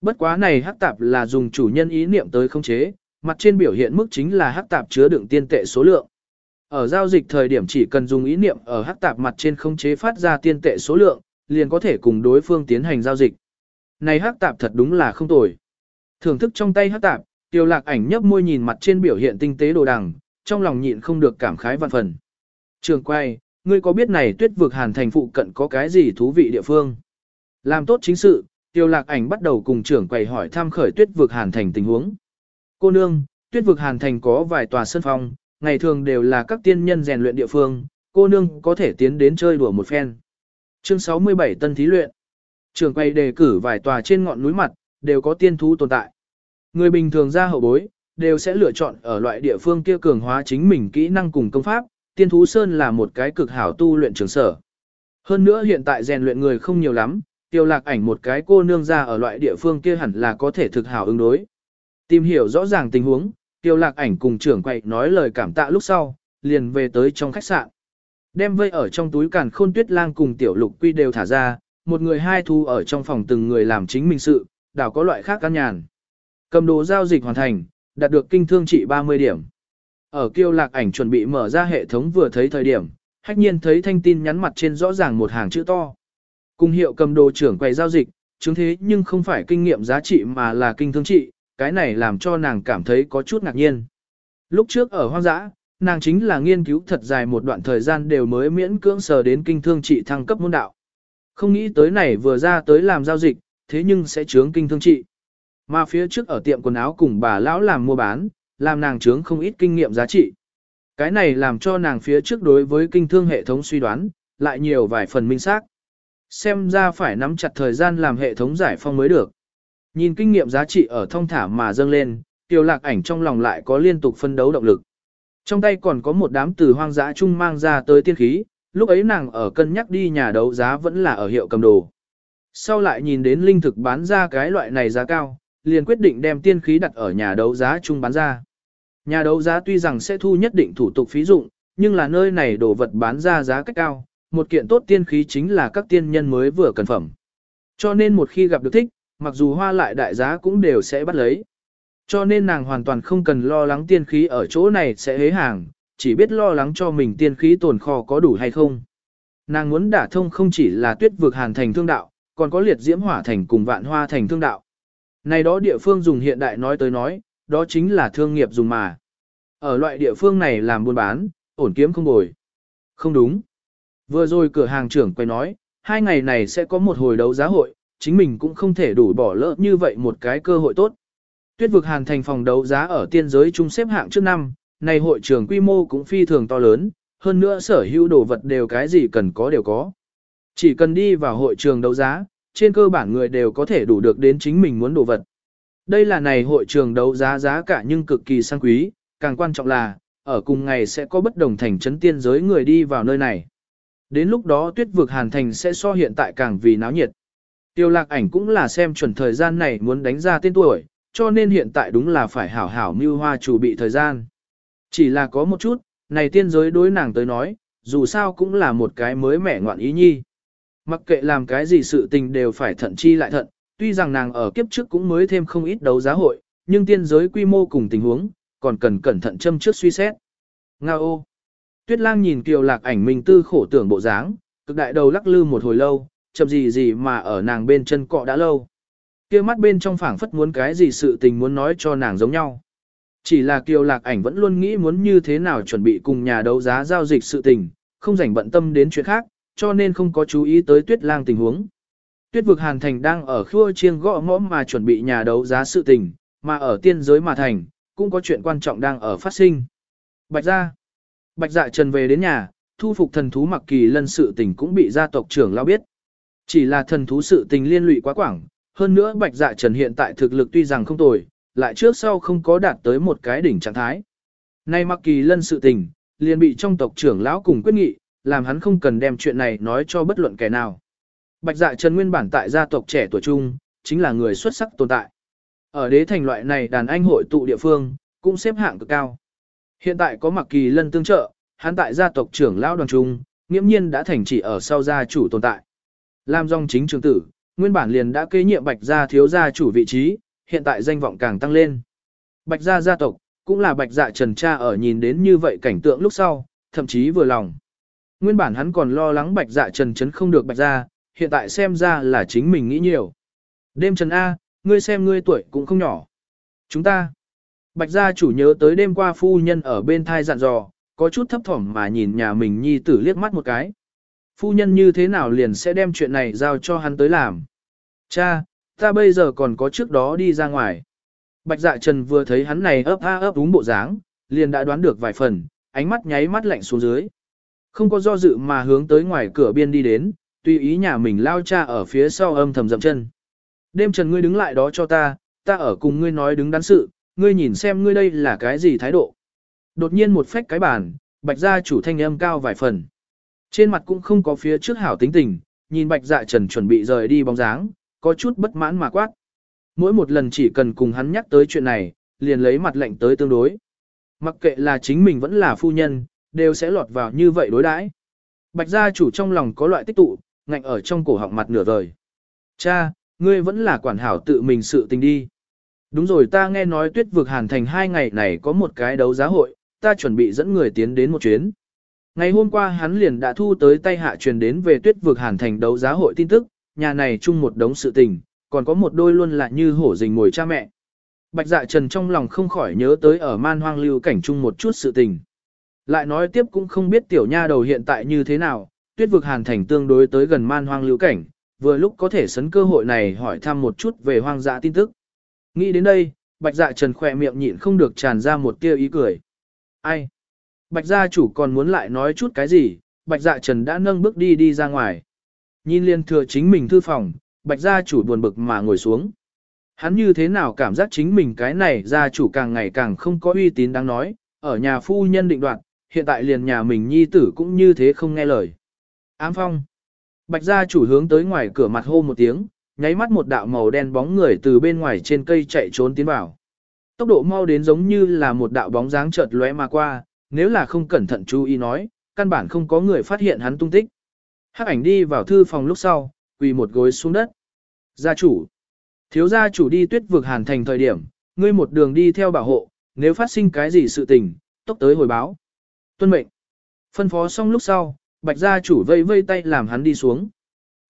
Bất quá này hắc tạp là dùng chủ nhân ý niệm tới khống chế, mặt trên biểu hiện mức chính là hắc tạp chứa đựng tiên tệ số lượng. Ở giao dịch thời điểm chỉ cần dùng ý niệm ở hắc tạp mặt trên không chế phát ra tiên tệ số lượng, liền có thể cùng đối phương tiến hành giao dịch. Này hắc tạp thật đúng là không tồi. Thưởng thức trong tay hắc tạp, tiêu lạc ảnh nhấp môi nhìn mặt trên biểu hiện tinh tế đồ đằng, trong lòng nhịn không được cảm khái vạn phần. Trường quay, ngươi có biết này tuyết vực hàn thành phụ cận có cái gì thú vị địa phương? Làm tốt chính sự, tiêu lạc ảnh bắt đầu cùng trưởng quầy hỏi thăm khởi tuyết vực hàn thành tình huống. Cô nương, tuyết vực hàn thành có vài tòa sân phong, ngày thường đều là các tiên nhân rèn luyện địa phương, cô nương có thể tiến đến chơi đùa một phen. Chương 67 Tân Thí Luyện Trường quay đề cử vài tòa trên ngọn núi mặt, đều có tiên thú tồn tại. Người bình thường ra hậu bối, đều sẽ lựa chọn ở loại địa phương kia cường hóa chính mình kỹ năng cùng công pháp, tiên thú sơn là một cái cực hảo tu luyện trường sở. Hơn nữa hiện tại rèn luyện người không nhiều lắm, tiêu lạc ảnh một cái cô nương ra ở loại địa phương kia hẳn là có thể thực hảo ứng đối. Tìm hiểu rõ ràng tình huống, tiêu lạc ảnh cùng trưởng quậy nói lời cảm tạ lúc sau, liền về tới trong khách sạn. Đem vây ở trong túi càn khôn tuyết lang cùng tiểu lục quy đều thả ra, một người hai thu ở trong phòng từng người làm chính mình sự, đảo có loại khác căn nhàn. Cầm đồ giao dịch hoàn thành, đạt được kinh thương trị 30 điểm. Ở kiêu lạc ảnh chuẩn bị mở ra hệ thống vừa thấy thời điểm, hách nhiên thấy thanh tin nhắn mặt trên rõ ràng một hàng chữ to. Cùng hiệu cầm đồ trưởng quầy giao dịch, chứng thế nhưng không phải kinh nghiệm giá trị mà là kinh thương trị, cái này làm cho nàng cảm thấy có chút ngạc nhiên. Lúc trước ở hoang dã, nàng chính là nghiên cứu thật dài một đoạn thời gian đều mới miễn cưỡng sờ đến kinh thương trị thăng cấp môn đạo. Không nghĩ tới này vừa ra tới làm giao dịch, thế nhưng sẽ chướng kinh thương trị. Mà phía trước ở tiệm quần áo cùng bà lão làm mua bán, làm nàng chướng không ít kinh nghiệm giá trị. Cái này làm cho nàng phía trước đối với kinh thương hệ thống suy đoán, lại nhiều vài phần minh xác. Xem ra phải nắm chặt thời gian làm hệ thống giải phong mới được. Nhìn kinh nghiệm giá trị ở thông thả mà dâng lên, tiêu lạc ảnh trong lòng lại có liên tục phân đấu động lực. Trong tay còn có một đám từ hoang dã chung mang ra tới tiên khí, lúc ấy nàng ở cân nhắc đi nhà đấu giá vẫn là ở hiệu cầm đồ. Sau lại nhìn đến linh thực bán ra cái loại này giá cao, liền quyết định đem tiên khí đặt ở nhà đấu giá chung bán ra. Nhà đấu giá tuy rằng sẽ thu nhất định thủ tục phí dụng, nhưng là nơi này đồ vật bán ra giá cách cao, một kiện tốt tiên khí chính là các tiên nhân mới vừa cần phẩm. Cho nên một khi gặp được thích, mặc dù hoa lại đại giá cũng đều sẽ bắt lấy. Cho nên nàng hoàn toàn không cần lo lắng tiên khí ở chỗ này sẽ hế hàng, chỉ biết lo lắng cho mình tiên khí tồn kho có đủ hay không. Nàng muốn đả thông không chỉ là tuyết vực hàn thành thương đạo, còn có liệt diễm hỏa thành cùng vạn hoa thành thương đạo. Này đó địa phương dùng hiện đại nói tới nói, đó chính là thương nghiệp dùng mà. Ở loại địa phương này làm buôn bán, ổn kiếm không bồi. Không đúng. Vừa rồi cửa hàng trưởng quay nói, hai ngày này sẽ có một hồi đấu giá hội, chính mình cũng không thể đủ bỏ lỡ như vậy một cái cơ hội tốt. Tuyết vực hàn thành phòng đấu giá ở tiên giới trung xếp hạng trước năm, này hội trường quy mô cũng phi thường to lớn, hơn nữa sở hữu đồ vật đều cái gì cần có đều có. Chỉ cần đi vào hội trường đấu giá, trên cơ bản người đều có thể đủ được đến chính mình muốn đồ vật. Đây là này hội trường đấu giá giá cả nhưng cực kỳ sang quý, càng quan trọng là, ở cùng ngày sẽ có bất đồng thành trấn tiên giới người đi vào nơi này. Đến lúc đó tuyết vực hàn thành sẽ so hiện tại càng vì náo nhiệt. Tiêu lạc ảnh cũng là xem chuẩn thời gian này muốn đánh ra tên tuổi, cho nên hiện tại đúng là phải hảo hảo mưu hoa chủ bị thời gian. Chỉ là có một chút, này tiên giới đối nàng tới nói, dù sao cũng là một cái mới mẻ ngoạn ý nhi. Mặc kệ làm cái gì sự tình đều phải thận chi lại thận, tuy rằng nàng ở kiếp trước cũng mới thêm không ít đấu giá hội, nhưng tiên giới quy mô cùng tình huống, còn cần cẩn thận châm trước suy xét. Nga ô! Tuyết lang nhìn kiều lạc ảnh mình tư khổ tưởng bộ dáng, cực đại đầu lắc lư một hồi lâu, chậm gì gì mà ở nàng bên chân cọ đã lâu. kia mắt bên trong phảng phất muốn cái gì sự tình muốn nói cho nàng giống nhau. Chỉ là kiều lạc ảnh vẫn luôn nghĩ muốn như thế nào chuẩn bị cùng nhà đấu giá giao dịch sự tình, không rảnh bận tâm đến chuyện khác, cho nên không có chú ý tới tuyết lang tình huống. Tuyết vực hàn thành đang ở khua chiêng gõ ngõ mà chuẩn bị nhà đấu giá sự tình, mà ở tiên giới mà thành, cũng có chuyện quan trọng đang ở phát sinh. Bạch gia Bạch dạ trần về đến nhà, thu phục thần thú mặc kỳ lân sự tình cũng bị gia tộc trưởng lao biết. Chỉ là thần thú sự tình liên lụy quá quảng, hơn nữa bạch dạ trần hiện tại thực lực tuy rằng không tồi, lại trước sau không có đạt tới một cái đỉnh trạng thái. Nay mặc kỳ lân sự tình, liền bị trong tộc trưởng lão cùng quyết nghị, làm hắn không cần đem chuyện này nói cho bất luận kẻ nào. Bạch dạ trần nguyên bản tại gia tộc trẻ tuổi trung, chính là người xuất sắc tồn tại. Ở đế thành loại này đàn anh hội tụ địa phương, cũng xếp hạng cực cao. Hiện tại có mặc kỳ lân tương trợ, hắn tại gia tộc trưởng lão đoàn trung, nghiễm nhiên đã thành chỉ ở sau gia chủ tồn tại. Làm dòng chính trường tử, nguyên bản liền đã kế nhiệm bạch gia thiếu gia chủ vị trí, hiện tại danh vọng càng tăng lên. Bạch gia gia tộc, cũng là bạch dạ trần cha ở nhìn đến như vậy cảnh tượng lúc sau, thậm chí vừa lòng. Nguyên bản hắn còn lo lắng bạch dạ trần chấn không được bạch gia, hiện tại xem ra là chính mình nghĩ nhiều. Đêm trần A, ngươi xem ngươi tuổi cũng không nhỏ. Chúng ta, bạch gia chủ nhớ tới đêm qua phu nhân ở bên thai dặn dò, có chút thấp thỏm mà nhìn nhà mình nhi tử liếc mắt một cái. Phu nhân như thế nào liền sẽ đem chuyện này giao cho hắn tới làm. Cha, ta bây giờ còn có trước đó đi ra ngoài. Bạch dạ trần vừa thấy hắn này ấp a ấp đúng bộ dáng, liền đã đoán được vài phần, ánh mắt nháy mắt lạnh xuống dưới. Không có do dự mà hướng tới ngoài cửa biên đi đến, tùy ý nhà mình lao cha ở phía sau âm thầm dậm chân. Đêm trần ngươi đứng lại đó cho ta, ta ở cùng ngươi nói đứng đắn sự, ngươi nhìn xem ngươi đây là cái gì thái độ. Đột nhiên một phách cái bàn, bạch gia chủ thanh âm cao vài phần. Trên mặt cũng không có phía trước hảo tính tình, nhìn bạch dạ trần chuẩn bị rời đi bóng dáng, có chút bất mãn mà quát. Mỗi một lần chỉ cần cùng hắn nhắc tới chuyện này, liền lấy mặt lệnh tới tương đối. Mặc kệ là chính mình vẫn là phu nhân, đều sẽ lọt vào như vậy đối đãi. Bạch gia chủ trong lòng có loại tích tụ, ngạnh ở trong cổ họng mặt nửa vời. Cha, ngươi vẫn là quản hảo tự mình sự tình đi. Đúng rồi ta nghe nói tuyết vực hàn thành hai ngày này có một cái đấu giá hội, ta chuẩn bị dẫn người tiến đến một chuyến. Ngày hôm qua hắn liền đã thu tới tay hạ truyền đến về tuyết vực hàn thành đấu giá hội tin tức, nhà này chung một đống sự tình, còn có một đôi luôn là như hổ rình mồi cha mẹ. Bạch dạ trần trong lòng không khỏi nhớ tới ở man hoang lưu cảnh chung một chút sự tình. Lại nói tiếp cũng không biết tiểu nha đầu hiện tại như thế nào, tuyết vực hàn thành tương đối tới gần man hoang lưu cảnh, vừa lúc có thể sấn cơ hội này hỏi thăm một chút về hoang dã tin tức. Nghĩ đến đây, bạch dạ trần khỏe miệng nhịn không được tràn ra một tia ý cười. Ai? Bạch gia chủ còn muốn lại nói chút cái gì, bạch dạ trần đã nâng bước đi đi ra ngoài. Nhìn liên thừa chính mình thư phòng, bạch gia chủ buồn bực mà ngồi xuống. Hắn như thế nào cảm giác chính mình cái này gia chủ càng ngày càng không có uy tín đáng nói, ở nhà phu nhân định đoạt, hiện tại liền nhà mình nhi tử cũng như thế không nghe lời. Ám phong. Bạch gia chủ hướng tới ngoài cửa mặt hô một tiếng, nháy mắt một đạo màu đen bóng người từ bên ngoài trên cây chạy trốn tiến vào. Tốc độ mau đến giống như là một đạo bóng dáng chợt lóe mà qua, nếu là không cẩn thận chú ý nói, căn bản không có người phát hiện hắn tung tích. Hắc ảnh đi vào thư phòng lúc sau, quỳ một gối xuống đất. Gia chủ. Thiếu gia chủ đi tuyết vực hàn thành thời điểm, ngươi một đường đi theo bảo hộ, nếu phát sinh cái gì sự tình, tốc tới hồi báo. Tuân mệnh. Phân phó xong lúc sau, bạch gia chủ vây vây tay làm hắn đi xuống.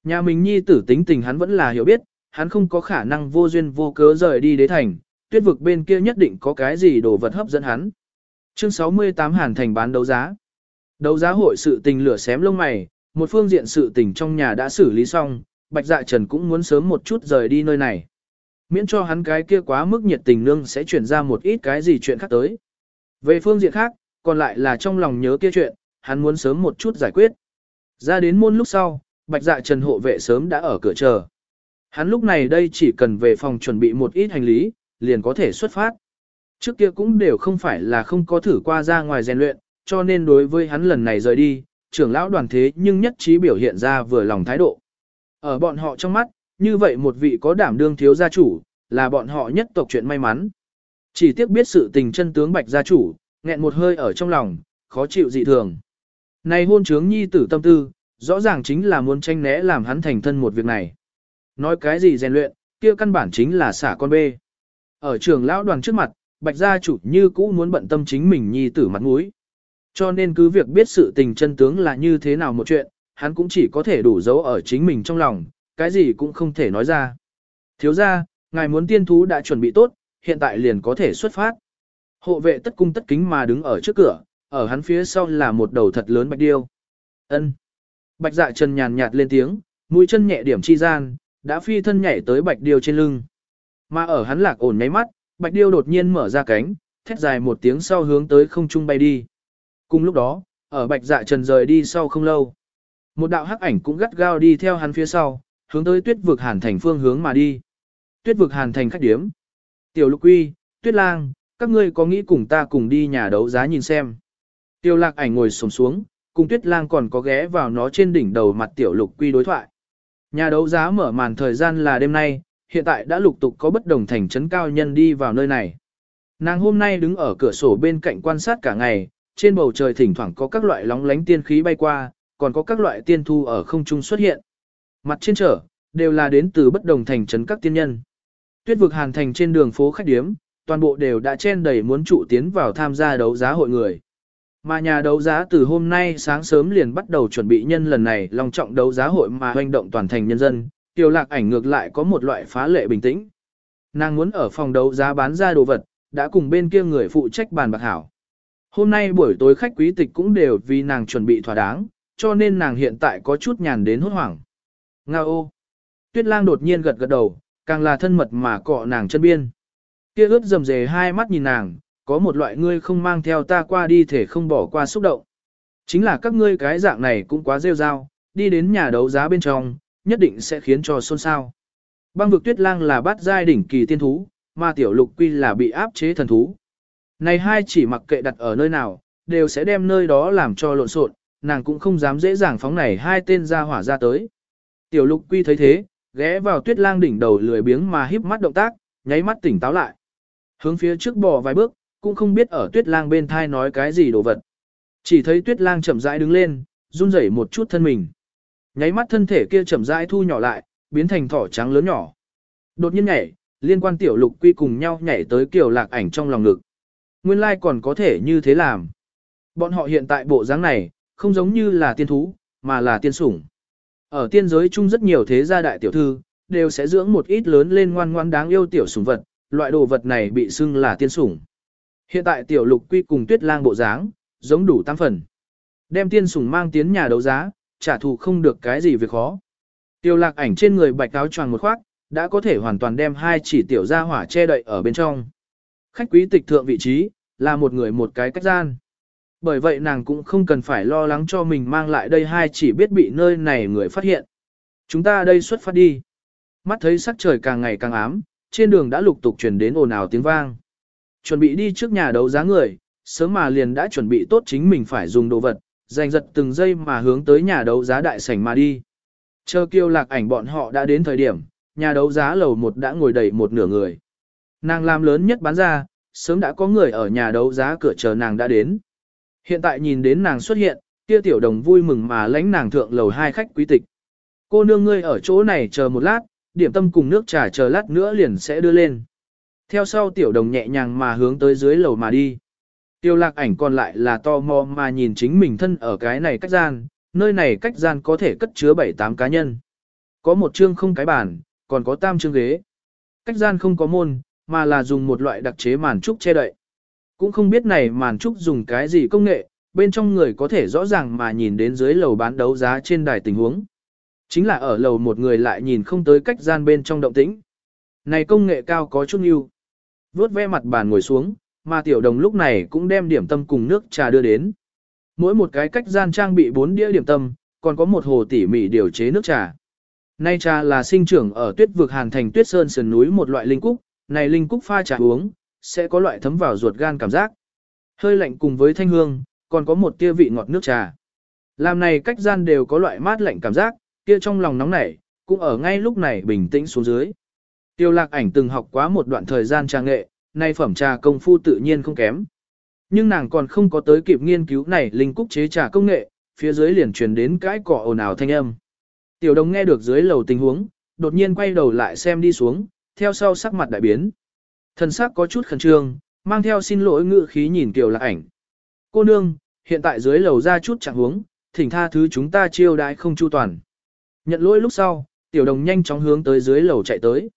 Nhà mình nhi tử tính tình hắn vẫn là hiểu biết, hắn không có khả năng vô duyên vô cớ rời đi đế thành, tuyết vực bên kia nhất định có cái gì đồ vật hấp dẫn hắn. Chương 68 Hàn Thành bán đấu giá. Đấu giá hội sự tình lửa xém lông mày, một phương diện sự tình trong nhà đã xử lý xong, Bạch Dạ Trần cũng muốn sớm một chút rời đi nơi này. Miễn cho hắn cái kia quá mức nhiệt tình nương sẽ chuyển ra một ít cái gì chuyện khác tới. Về phương diện khác, còn lại là trong lòng nhớ kia chuyện, hắn muốn sớm một chút giải quyết. Ra đến môn lúc sau, Bạch Dạ Trần hộ vệ sớm đã ở cửa chờ. Hắn lúc này đây chỉ cần về phòng chuẩn bị một ít hành lý, liền có thể xuất phát. Trước kia cũng đều không phải là không có thử qua ra ngoài rèn luyện, cho nên đối với hắn lần này rời đi, trưởng lão đoàn thế nhưng nhất trí biểu hiện ra vừa lòng thái độ. Ở bọn họ trong mắt, như vậy một vị có đảm đương thiếu gia chủ, là bọn họ nhất tộc chuyện may mắn. Chỉ tiếc biết sự tình chân tướng bạch gia chủ, nghẹn một hơi ở trong lòng, khó chịu dị thường. Này hôn trướng nhi tử tâm tư, rõ ràng chính là muốn tranh né làm hắn thành thân một việc này. Nói cái gì rèn luyện, kia căn bản chính là xả con bê. Ở trường lão đoàn trước mặt, bạch gia chủ như cũ muốn bận tâm chính mình nhi tử mặt mũi. Cho nên cứ việc biết sự tình chân tướng là như thế nào một chuyện, hắn cũng chỉ có thể đủ giấu ở chính mình trong lòng, cái gì cũng không thể nói ra. Thiếu ra, ngài muốn tiên thú đã chuẩn bị tốt, hiện tại liền có thể xuất phát. Hộ vệ tất cung tất kính mà đứng ở trước cửa, ở hắn phía sau là một đầu thật lớn bạch điêu. ân Bạch dạ chân nhàn nhạt lên tiếng, mũi chân nhẹ điểm chi gian, đã phi thân nhảy tới bạch điêu trên lưng. Mà ở hắn lạc ổn nháy mắt, bạch điêu đột nhiên mở ra cánh, thét dài một tiếng sau hướng tới không trung bay đi. Cùng lúc đó, ở bạch dạ trần rời đi sau không lâu. Một đạo hắc ảnh cũng gắt gao đi theo hắn phía sau, hướng tới tuyết vực hàn thành phương hướng mà đi. Tuyết vực hàn thành khách điếm. Tiểu lục quy, tuyết lang, các ngươi có nghĩ cùng ta cùng đi nhà đấu giá nhìn xem. Tiêu lạc ảnh ngồi xổm xuống, cùng tuyết lang còn có ghé vào nó trên đỉnh đầu mặt tiểu lục quy đối thoại. Nhà đấu giá mở màn thời gian là đêm nay, hiện tại đã lục tục có bất đồng thành trấn cao nhân đi vào nơi này. Nàng hôm nay đứng ở cửa sổ bên cạnh quan sát cả ngày, trên bầu trời thỉnh thoảng có các loại lóng lánh tiên khí bay qua, còn có các loại tiên thu ở không trung xuất hiện. Mặt trên trở, đều là đến từ bất đồng thành trấn các tiên nhân. Tuyết vực hàn thành trên đường phố khách điếm, toàn bộ đều đã chen đầy muốn trụ tiến vào tham gia đấu giá hội người. Mà nhà đấu giá từ hôm nay sáng sớm liền bắt đầu chuẩn bị nhân lần này long trọng đấu giá hội mà hoành động toàn thành nhân dân, tiểu lạc ảnh ngược lại có một loại phá lệ bình tĩnh. Nàng muốn ở phòng đấu giá bán ra đồ vật, đã cùng bên kia người phụ trách bàn bạc hảo. Hôm nay buổi tối khách quý tịch cũng đều vì nàng chuẩn bị thỏa đáng, cho nên nàng hiện tại có chút nhàn đến hốt hoảng. Nga ô! Tuyết lang đột nhiên gật gật đầu, càng là thân mật mà cọ nàng chân biên. Kia ướt rầm rề hai mắt nhìn nàng, có một loại ngươi không mang theo ta qua đi thể không bỏ qua xúc động. Chính là các ngươi cái dạng này cũng quá rêu rao, đi đến nhà đấu giá bên trong, nhất định sẽ khiến cho xôn xao. Băng vực tuyết lang là bát giai đỉnh kỳ tiên thú, mà tiểu lục quy là bị áp chế thần thú. Này hai chỉ mặc kệ đặt ở nơi nào, đều sẽ đem nơi đó làm cho lộn xộn, nàng cũng không dám dễ dàng phóng này hai tên ra hỏa ra tới. Tiểu lục quy thấy thế, ghé vào tuyết lang đỉnh đầu lười biếng mà híp mắt động tác, nháy mắt tỉnh táo lại. Hướng phía trước bò vài bước, cũng không biết ở tuyết lang bên thai nói cái gì đồ vật. Chỉ thấy tuyết lang chậm rãi đứng lên, run rẩy một chút thân mình. Nháy mắt thân thể kia chậm rãi thu nhỏ lại, biến thành thỏ trắng lớn nhỏ. Đột nhiên nhảy, liên quan tiểu lục quy cùng nhau nhảy tới kiểu lạc ảnh trong lòng ngực. Nguyên lai còn có thể như thế làm. Bọn họ hiện tại bộ dáng này, không giống như là tiên thú, mà là tiên sủng. Ở tiên giới chung rất nhiều thế gia đại tiểu thư, đều sẽ dưỡng một ít lớn lên ngoan ngoan đáng yêu tiểu sủng vật, loại đồ vật này bị xưng là tiên sủng. Hiện tại tiểu lục quy cùng tuyết lang bộ dáng, giống đủ tam phần. Đem tiên sủng mang tiến nhà đấu giá, trả thù không được cái gì việc khó. Tiêu lạc ảnh trên người bạch áo choàng một khoác, đã có thể hoàn toàn đem hai chỉ tiểu gia hỏa che đậy ở bên trong. Khách quý tịch thượng vị trí, là một người một cái cách gian. Bởi vậy nàng cũng không cần phải lo lắng cho mình mang lại đây hai chỉ biết bị nơi này người phát hiện. Chúng ta đây xuất phát đi. Mắt thấy sắc trời càng ngày càng ám, trên đường đã lục tục truyền đến ồn ào tiếng vang. Chuẩn bị đi trước nhà đấu giá người, sớm mà liền đã chuẩn bị tốt chính mình phải dùng đồ vật, giành giật từng giây mà hướng tới nhà đấu giá đại sảnh mà đi. Chờ kiêu lạc ảnh bọn họ đã đến thời điểm, nhà đấu giá lầu một đã ngồi đầy một nửa người. Nàng làm lớn nhất bán ra, sớm đã có người ở nhà đấu giá cửa chờ nàng đã đến. Hiện tại nhìn đến nàng xuất hiện, kia tiểu đồng vui mừng mà lãnh nàng thượng lầu hai khách quý tịch. Cô nương ngươi ở chỗ này chờ một lát, điểm tâm cùng nước trà chờ lát nữa liền sẽ đưa lên. Theo sau tiểu đồng nhẹ nhàng mà hướng tới dưới lầu mà đi. Tiêu lạc ảnh còn lại là to mò mà nhìn chính mình thân ở cái này cách gian, nơi này cách gian có thể cất chứa 7-8 cá nhân. Có một chương không cái bàn, còn có tam chương ghế. Cách gian không có môn, mà là dùng một loại đặc chế màn trúc che đậy. Cũng không biết này màn trúc dùng cái gì công nghệ, bên trong người có thể rõ ràng mà nhìn đến dưới lầu bán đấu giá trên đài tình huống. Chính là ở lầu một người lại nhìn không tới cách gian bên trong động tĩnh. Này công nghệ cao có chút yêu. Vốt ve mặt bàn ngồi xuống, mà tiểu đồng lúc này cũng đem điểm tâm cùng nước trà đưa đến. Mỗi một cái cách gian trang bị bốn đĩa điểm tâm, còn có một hồ tỉ mỉ điều chế nước trà. Nay trà là sinh trưởng ở tuyết vực hàn thành tuyết sơn sườn núi một loại linh cúc, này linh cúc pha trà uống, sẽ có loại thấm vào ruột gan cảm giác. Hơi lạnh cùng với thanh hương, còn có một tia vị ngọt nước trà. Làm này cách gian đều có loại mát lạnh cảm giác, kia trong lòng nóng nảy, cũng ở ngay lúc này bình tĩnh xuống dưới. Tiêu lạc ảnh từng học quá một đoạn thời gian trà nghệ, nay phẩm trà công phu tự nhiên không kém. Nhưng nàng còn không có tới kịp nghiên cứu này linh cúc chế trà công nghệ, phía dưới liền truyền đến cái cỏ ồn ào thanh âm. Tiểu đồng nghe được dưới lầu tình huống, đột nhiên quay đầu lại xem đi xuống, theo sau sắc mặt đại biến. Thần sắc có chút khẩn trương, mang theo xin lỗi ngự khí nhìn Tiểu Lạc ảnh. Cô nương, hiện tại dưới lầu ra chút trạng huống, thỉnh tha thứ chúng ta chiêu đãi không chu toàn. Nhận lỗi lúc sau, tiểu đồng nhanh chóng hướng tới dưới lầu chạy tới.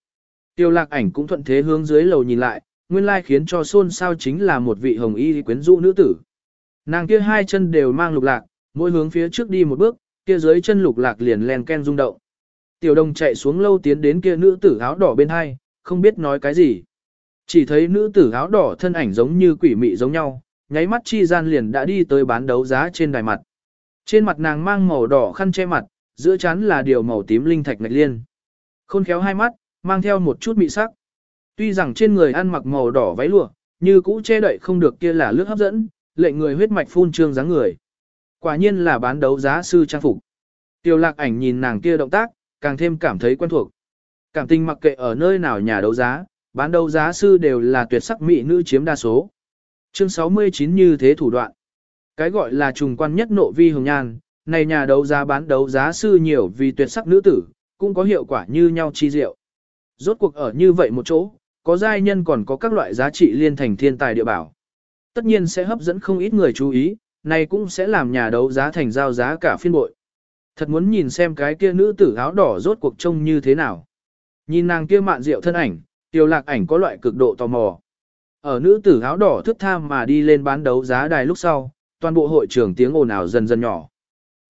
Tiểu lạc ảnh cũng thuận thế hướng dưới lầu nhìn lại, nguyên lai khiến cho xôn xao chính là một vị hồng y quyến rũ nữ tử. Nàng kia hai chân đều mang lục lạc, mỗi hướng phía trước đi một bước, kia dưới chân lục lạc liền len ken rung động. Tiểu đồng chạy xuống lâu tiến đến kia nữ tử áo đỏ bên hai, không biết nói cái gì. Chỉ thấy nữ tử áo đỏ thân ảnh giống như quỷ mị giống nhau, nháy mắt chi gian liền đã đi tới bán đấu giá trên đài mặt. Trên mặt nàng mang màu đỏ khăn che mặt, giữa chán là điều màu tím linh thạch ngạch liên. Khôn khéo hai mắt, mang theo một chút mị sắc. Tuy rằng trên người ăn mặc màu đỏ váy lụa, như cũ che đậy không được kia là lướt hấp dẫn, lệnh người huyết mạch phun trương dáng người. Quả nhiên là bán đấu giá sư trang phục. Tiêu lạc ảnh nhìn nàng kia động tác, càng thêm cảm thấy quen thuộc. Cảm tình mặc kệ ở nơi nào nhà đấu giá, bán đấu giá sư đều là tuyệt sắc mỹ nữ chiếm đa số. Chương 69 như thế thủ đoạn. Cái gọi là trùng quan nhất nộ vi hồng nhan, này nhà đấu giá bán đấu giá sư nhiều vì tuyệt sắc nữ tử, cũng có hiệu quả như nhau chi diệu. Rốt cuộc ở như vậy một chỗ, có giai nhân còn có các loại giá trị liên thành thiên tài địa bảo. Tất nhiên sẽ hấp dẫn không ít người chú ý, này cũng sẽ làm nhà đấu giá thành giao giá cả phiên bội. Thật muốn nhìn xem cái kia nữ tử áo đỏ rốt cuộc trông như thế nào. Nhìn nàng kia mạn rượu thân ảnh, tiêu lạc ảnh có loại cực độ tò mò. Ở nữ tử áo đỏ thức tham mà đi lên bán đấu giá đài lúc sau, toàn bộ hội trường tiếng ồn ào dần dần nhỏ.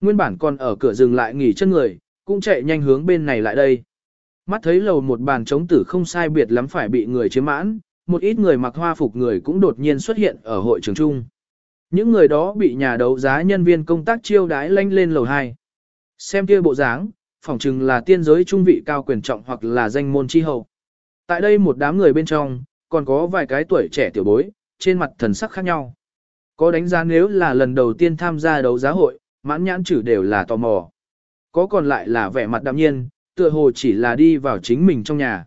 Nguyên bản còn ở cửa dừng lại nghỉ chân người, cũng chạy nhanh hướng bên này lại đây. Mắt thấy lầu một bàn chống tử không sai biệt lắm phải bị người chiếm mãn, một ít người mặc hoa phục người cũng đột nhiên xuất hiện ở hội trường chung. Những người đó bị nhà đấu giá nhân viên công tác chiêu đái lanh lên lầu 2. Xem kia bộ dáng, phỏng chừng là tiên giới trung vị cao quyền trọng hoặc là danh môn chi hậu. Tại đây một đám người bên trong, còn có vài cái tuổi trẻ tiểu bối, trên mặt thần sắc khác nhau. Có đánh giá nếu là lần đầu tiên tham gia đấu giá hội, mãn nhãn chữ đều là tò mò. Có còn lại là vẻ mặt đạm nhiên, tựa hồ chỉ là đi vào chính mình trong nhà.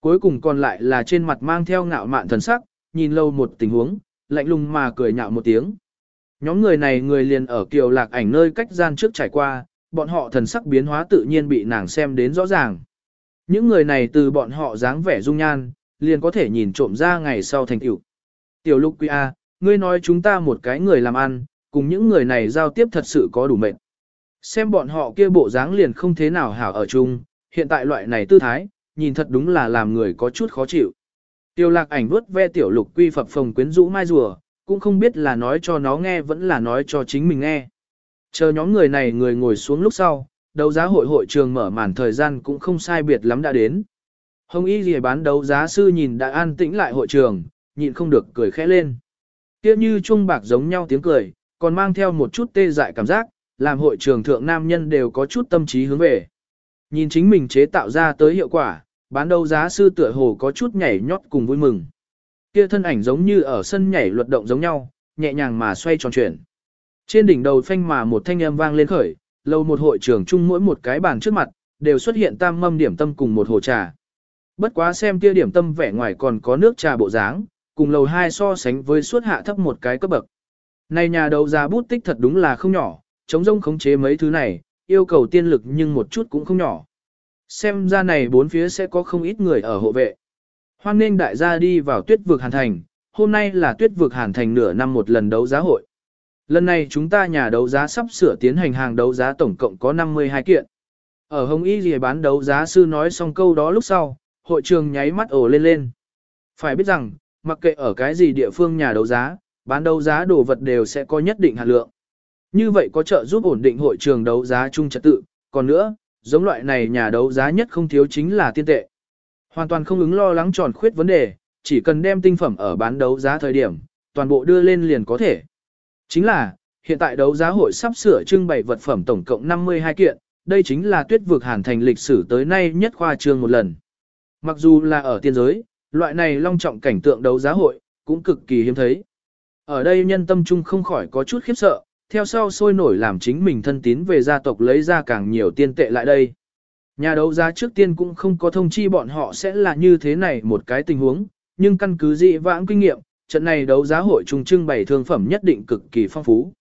Cuối cùng còn lại là trên mặt mang theo ngạo mạn thần sắc, nhìn lâu một tình huống, lạnh lùng mà cười nhạo một tiếng. Nhóm người này người liền ở kiều lạc ảnh nơi cách gian trước trải qua, bọn họ thần sắc biến hóa tự nhiên bị nàng xem đến rõ ràng. Những người này từ bọn họ dáng vẻ dung nhan, liền có thể nhìn trộm ra ngày sau thành tựu. Tiểu lục quy A, ngươi nói chúng ta một cái người làm ăn, cùng những người này giao tiếp thật sự có đủ mệnh. Xem bọn họ kia bộ dáng liền không thế nào hảo ở chung, hiện tại loại này tư thái, nhìn thật đúng là làm người có chút khó chịu. Tiêu lạc ảnh vuốt ve tiểu lục quy phập phồng quyến rũ mai rùa, cũng không biết là nói cho nó nghe vẫn là nói cho chính mình nghe. Chờ nhóm người này người ngồi xuống lúc sau, đấu giá hội hội trường mở màn thời gian cũng không sai biệt lắm đã đến. Hồng Y Lìa bán đấu giá sư nhìn đã an tĩnh lại hội trường, nhịn không được cười khẽ lên. Tiếp như chuông bạc giống nhau tiếng cười, còn mang theo một chút tê dại cảm giác, làm hội trường thượng nam nhân đều có chút tâm trí hướng về. Nhìn chính mình chế tạo ra tới hiệu quả, bán đấu giá sư tựa hồ có chút nhảy nhót cùng vui mừng. Kia thân ảnh giống như ở sân nhảy luật động giống nhau, nhẹ nhàng mà xoay tròn chuyển. Trên đỉnh đầu phanh mà một thanh âm vang lên khởi, lâu một hội trường chung mỗi một cái bàn trước mặt, đều xuất hiện tam mâm điểm tâm cùng một hồ trà. Bất quá xem kia điểm tâm vẻ ngoài còn có nước trà bộ dáng, cùng lầu hai so sánh với suốt hạ thấp một cái cấp bậc. Này nhà đấu giá bút tích thật đúng là không nhỏ, chống rông khống chế mấy thứ này, yêu cầu tiên lực nhưng một chút cũng không nhỏ. Xem ra này bốn phía sẽ có không ít người ở hộ vệ. Hoan nên đại gia đi vào tuyết vực hàn thành, hôm nay là tuyết vực hàn thành nửa năm một lần đấu giá hội. Lần này chúng ta nhà đấu giá sắp sửa tiến hành hàng đấu giá tổng cộng có 52 kiện. Ở Hồng Y gì bán đấu giá sư nói xong câu đó lúc sau, hội trường nháy mắt ổ lên lên. Phải biết rằng, mặc kệ ở cái gì địa phương nhà đấu giá, bán đấu giá đồ vật đều sẽ có nhất định hạt lượng. Như vậy có trợ giúp ổn định hội trường đấu giá chung trật tự, còn nữa, giống loại này nhà đấu giá nhất không thiếu chính là tiên tệ. Hoàn toàn không ứng lo lắng tròn khuyết vấn đề, chỉ cần đem tinh phẩm ở bán đấu giá thời điểm, toàn bộ đưa lên liền có thể. Chính là, hiện tại đấu giá hội sắp sửa trưng bày vật phẩm tổng cộng 52 kiện, đây chính là tuyết vực hàn thành lịch sử tới nay nhất khoa trương một lần. Mặc dù là ở tiên giới, loại này long trọng cảnh tượng đấu giá hội, cũng cực kỳ hiếm thấy. Ở đây nhân tâm trung không khỏi có chút khiếp sợ, theo sau sôi nổi làm chính mình thân tín về gia tộc lấy ra càng nhiều tiên tệ lại đây. Nhà đấu giá trước tiên cũng không có thông chi bọn họ sẽ là như thế này một cái tình huống, nhưng căn cứ dị vãng kinh nghiệm, trận này đấu giá hội trùng trưng bày thương phẩm nhất định cực kỳ phong phú.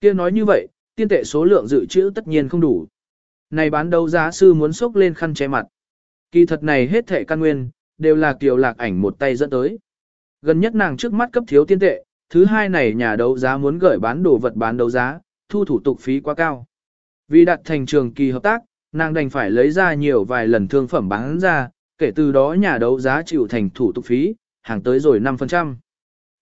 Kia nói như vậy, tiên tệ số lượng dự trữ tất nhiên không đủ. Này bán đấu giá sư muốn xốc lên khăn che mặt. Kỳ thật này hết thể căn nguyên, đều là kiều lạc ảnh một tay dẫn tới. Gần nhất nàng trước mắt cấp thiếu tiên tệ, thứ hai này nhà đấu giá muốn gửi bán đồ vật bán đấu giá, thu thủ tục phí quá cao. Vì đặt thành trường kỳ hợp tác, nàng đành phải lấy ra nhiều vài lần thương phẩm bán ra, kể từ đó nhà đấu giá chịu thành thủ tục phí, hàng tới rồi 5%.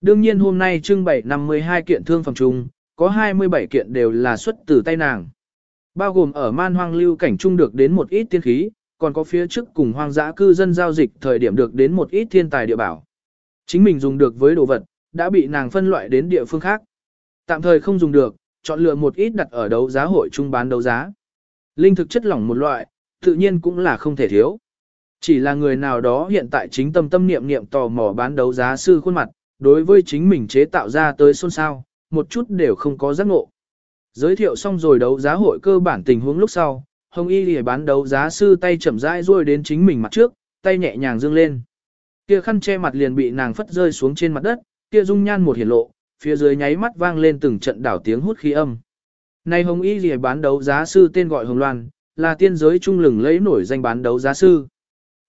Đương nhiên hôm nay trưng bày 52 kiện thương phẩm chung, có 27 kiện đều là xuất từ tay nàng. Bao gồm ở man hoang lưu cảnh trung được đến một ít tiên khí, còn có phía trước cùng hoang dã cư dân giao dịch thời điểm được đến một ít thiên tài địa bảo. Chính mình dùng được với đồ vật, đã bị nàng phân loại đến địa phương khác. Tạm thời không dùng được, chọn lựa một ít đặt ở đấu giá hội trung bán đấu giá. Linh thực chất lỏng một loại, tự nhiên cũng là không thể thiếu. Chỉ là người nào đó hiện tại chính tâm tâm niệm niệm tò mò bán đấu giá sư khuôn mặt, đối với chính mình chế tạo ra tới xôn xao, một chút đều không có giác ngộ. Giới thiệu xong rồi đấu giá hội cơ bản tình huống lúc sau, Hồng Y lìa bán đấu giá sư tay chậm rãi ruôi đến chính mình mặt trước, tay nhẹ nhàng dương lên. Kia khăn che mặt liền bị nàng phất rơi xuống trên mặt đất, kia dung nhan một hiển lộ, phía dưới nháy mắt vang lên từng trận đảo tiếng hút khí âm. Này Hồng Y lìa bán đấu giá sư tên gọi Hồng Loan, là tiên giới trung lừng lấy nổi danh bán đấu giá sư.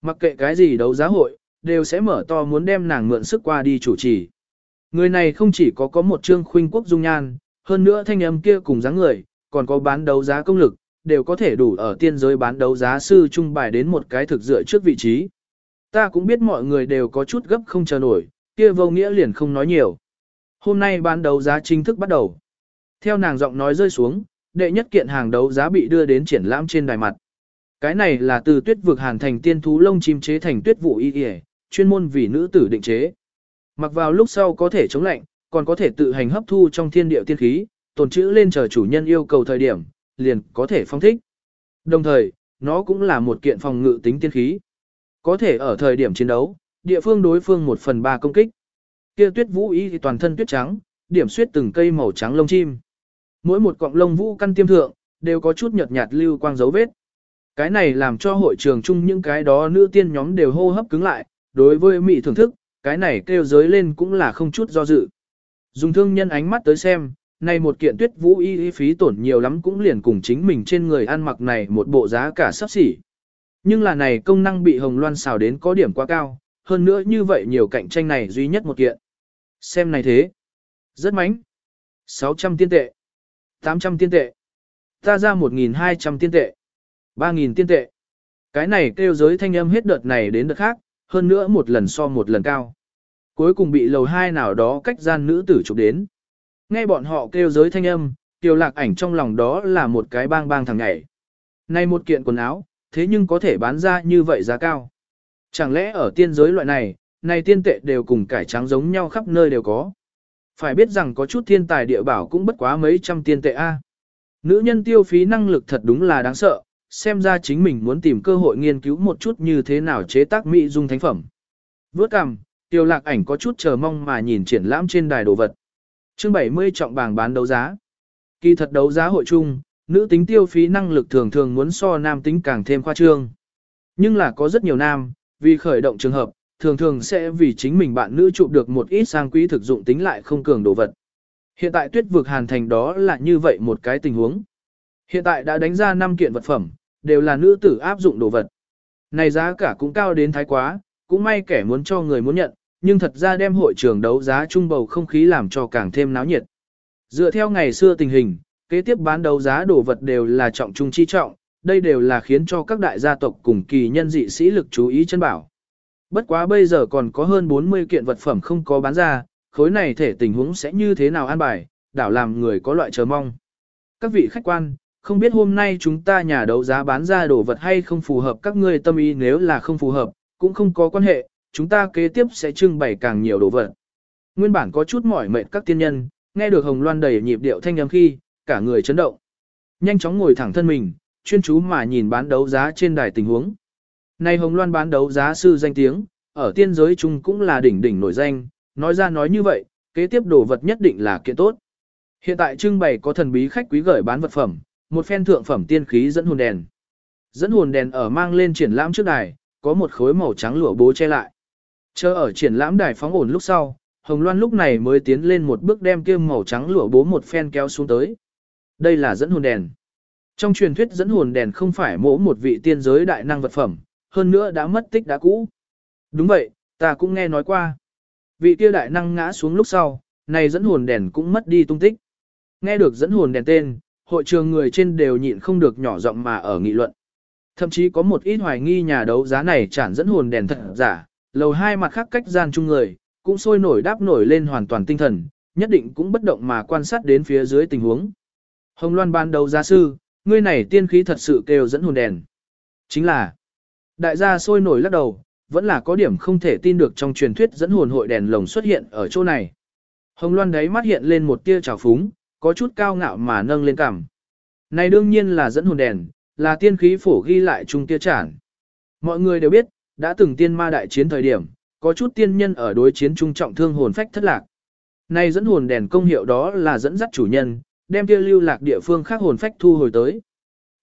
Mặc kệ cái gì đấu giá hội, đều sẽ mở to muốn đem nàng mượn sức qua đi chủ trì. Người này không chỉ có có một trương khuynh quốc dung nhan, hơn nữa thanh âm kia cùng dáng người, còn có bán đấu giá công lực, đều có thể đủ ở tiên giới bán đấu giá sư trung bài đến một cái thực dựa trước vị trí. Ta cũng biết mọi người đều có chút gấp không chờ nổi, kia vô nghĩa liền không nói nhiều. Hôm nay bán đấu giá chính thức bắt đầu. Theo nàng giọng nói rơi xuống, đệ nhất kiện hàng đấu giá bị đưa đến triển lãm trên đài mặt. Cái này là từ tuyết vực hàn thành tiên thú lông chim chế thành tuyết vụ y y, chuyên môn vì nữ tử định chế. Mặc vào lúc sau có thể chống lạnh, còn có thể tự hành hấp thu trong thiên địa tiên khí, tồn trữ lên chờ chủ nhân yêu cầu thời điểm, liền có thể phong thích. Đồng thời, nó cũng là một kiện phòng ngự tính tiên khí. Có thể ở thời điểm chiến đấu, địa phương đối phương một phần ba công kích. Kia tuyết vũ y thì toàn thân tuyết trắng, điểm xuyết từng cây màu trắng lông chim. Mỗi một cọng lông vũ căn tiêm thượng, đều có chút nhợt nhạt lưu quang dấu vết. Cái này làm cho hội trường chung những cái đó nữ tiên nhóm đều hô hấp cứng lại, đối với mỹ thưởng thức, cái này kêu giới lên cũng là không chút do dự. Dùng thương nhân ánh mắt tới xem, này một kiện tuyết vũ y phí tổn nhiều lắm cũng liền cùng chính mình trên người ăn mặc này một bộ giá cả sắp xỉ. Nhưng là này công năng bị hồng loan xào đến có điểm quá cao, hơn nữa như vậy nhiều cạnh tranh này duy nhất một kiện. Xem này thế. Rất mánh. 600 tiên tệ. 800 tiên tệ. Ta ra 1.200 tiên tệ. 3.000 tiên tệ. Cái này kêu giới thanh âm hết đợt này đến đợt khác, hơn nữa một lần so một lần cao. Cuối cùng bị lầu hai nào đó cách gian nữ tử chụp đến. Nghe bọn họ kêu giới thanh âm, tiêu lạc ảnh trong lòng đó là một cái bang bang thằng nhảy. Này một kiện quần áo, thế nhưng có thể bán ra như vậy giá cao. Chẳng lẽ ở tiên giới loại này, này tiên tệ đều cùng cải trắng giống nhau khắp nơi đều có. Phải biết rằng có chút thiên tài địa bảo cũng bất quá mấy trăm tiên tệ A. Nữ nhân tiêu phí năng lực thật đúng là đáng sợ, xem ra chính mình muốn tìm cơ hội nghiên cứu một chút như thế nào chế tác mỹ dung thánh phẩm. Vớt cằm, tiêu lạc ảnh có chút chờ mong mà nhìn triển lãm trên đài đồ vật. Chương 70 trọng bảng bán đấu giá. Kỳ thật đấu giá hội chung, nữ tính tiêu phí năng lực thường thường muốn so nam tính càng thêm khoa trương. Nhưng là có rất nhiều nam, vì khởi động trường hợp, thường thường sẽ vì chính mình bạn nữ chụp được một ít sang quý thực dụng tính lại không cường đồ vật. Hiện tại tuyết vực hàn thành đó là như vậy một cái tình huống. Hiện tại đã đánh ra 5 kiện vật phẩm, đều là nữ tử áp dụng đồ vật. Này giá cả cũng cao đến thái quá, cũng may kẻ muốn cho người muốn nhận, nhưng thật ra đem hội trường đấu giá trung bầu không khí làm cho càng thêm náo nhiệt. Dựa theo ngày xưa tình hình, kế tiếp bán đấu giá đồ vật đều là trọng trung chi trọng, đây đều là khiến cho các đại gia tộc cùng kỳ nhân dị sĩ lực chú ý chân bảo. Bất quá bây giờ còn có hơn 40 kiện vật phẩm không có bán ra, khối này thể tình huống sẽ như thế nào an bài, đảo làm người có loại chờ mong. Các vị khách quan, không biết hôm nay chúng ta nhà đấu giá bán ra đồ vật hay không phù hợp các ngươi tâm ý nếu là không phù hợp, cũng không có quan hệ, chúng ta kế tiếp sẽ trưng bày càng nhiều đồ vật. Nguyên bản có chút mỏi mệt các tiên nhân, nghe được Hồng Loan đầy nhịp điệu thanh âm khi, cả người chấn động. Nhanh chóng ngồi thẳng thân mình, chuyên chú mà nhìn bán đấu giá trên đài tình huống. Này Hồng Loan bán đấu giá sư danh tiếng, ở tiên giới chung cũng là đỉnh đỉnh nổi danh, nói ra nói như vậy, kế tiếp đồ vật nhất định là kiện tốt. Hiện tại trưng bày có thần bí khách quý gửi bán vật phẩm, một phen thượng phẩm tiên khí dẫn hồn đèn. Dẫn hồn đèn ở mang lên triển lãm trước đài, có một khối màu trắng lụa bố che lại. Chờ ở triển lãm đài phóng ổn lúc sau, Hồng Loan lúc này mới tiến lên một bước đem kia màu trắng lụa bố một phen kéo xuống tới. Đây là dẫn hồn đèn. Trong truyền thuyết dẫn hồn đèn không phải mỗ một vị tiên giới đại năng vật phẩm, hơn nữa đã mất tích đã cũ. Đúng vậy, ta cũng nghe nói qua. Vị kia đại năng ngã xuống lúc sau, này dẫn hồn đèn cũng mất đi tung tích. Nghe được dẫn hồn đèn tên, hội trường người trên đều nhịn không được nhỏ giọng mà ở nghị luận. Thậm chí có một ít hoài nghi nhà đấu giá này chản dẫn hồn đèn thật giả, lầu hai mặt khác cách gian chung người, cũng sôi nổi đáp nổi lên hoàn toàn tinh thần, nhất định cũng bất động mà quan sát đến phía dưới tình huống. Hồng Loan ban đầu gia sư, ngươi này tiên khí thật sự kêu dẫn hồn đèn. Chính là, đại gia sôi nổi lắc đầu, vẫn là có điểm không thể tin được trong truyền thuyết dẫn hồn hội đèn lồng xuất hiện ở chỗ này. Hồng Loan đấy mắt hiện lên một tia trào phúng, có chút cao ngạo mà nâng lên cằm. Này đương nhiên là dẫn hồn đèn, là tiên khí phổ ghi lại trung tia chản. Mọi người đều biết, đã từng tiên ma đại chiến thời điểm, có chút tiên nhân ở đối chiến trung trọng thương hồn phách thất lạc. Này dẫn hồn đèn công hiệu đó là dẫn dắt chủ nhân, đem kia lưu lạc địa phương khác hồn phách thu hồi tới.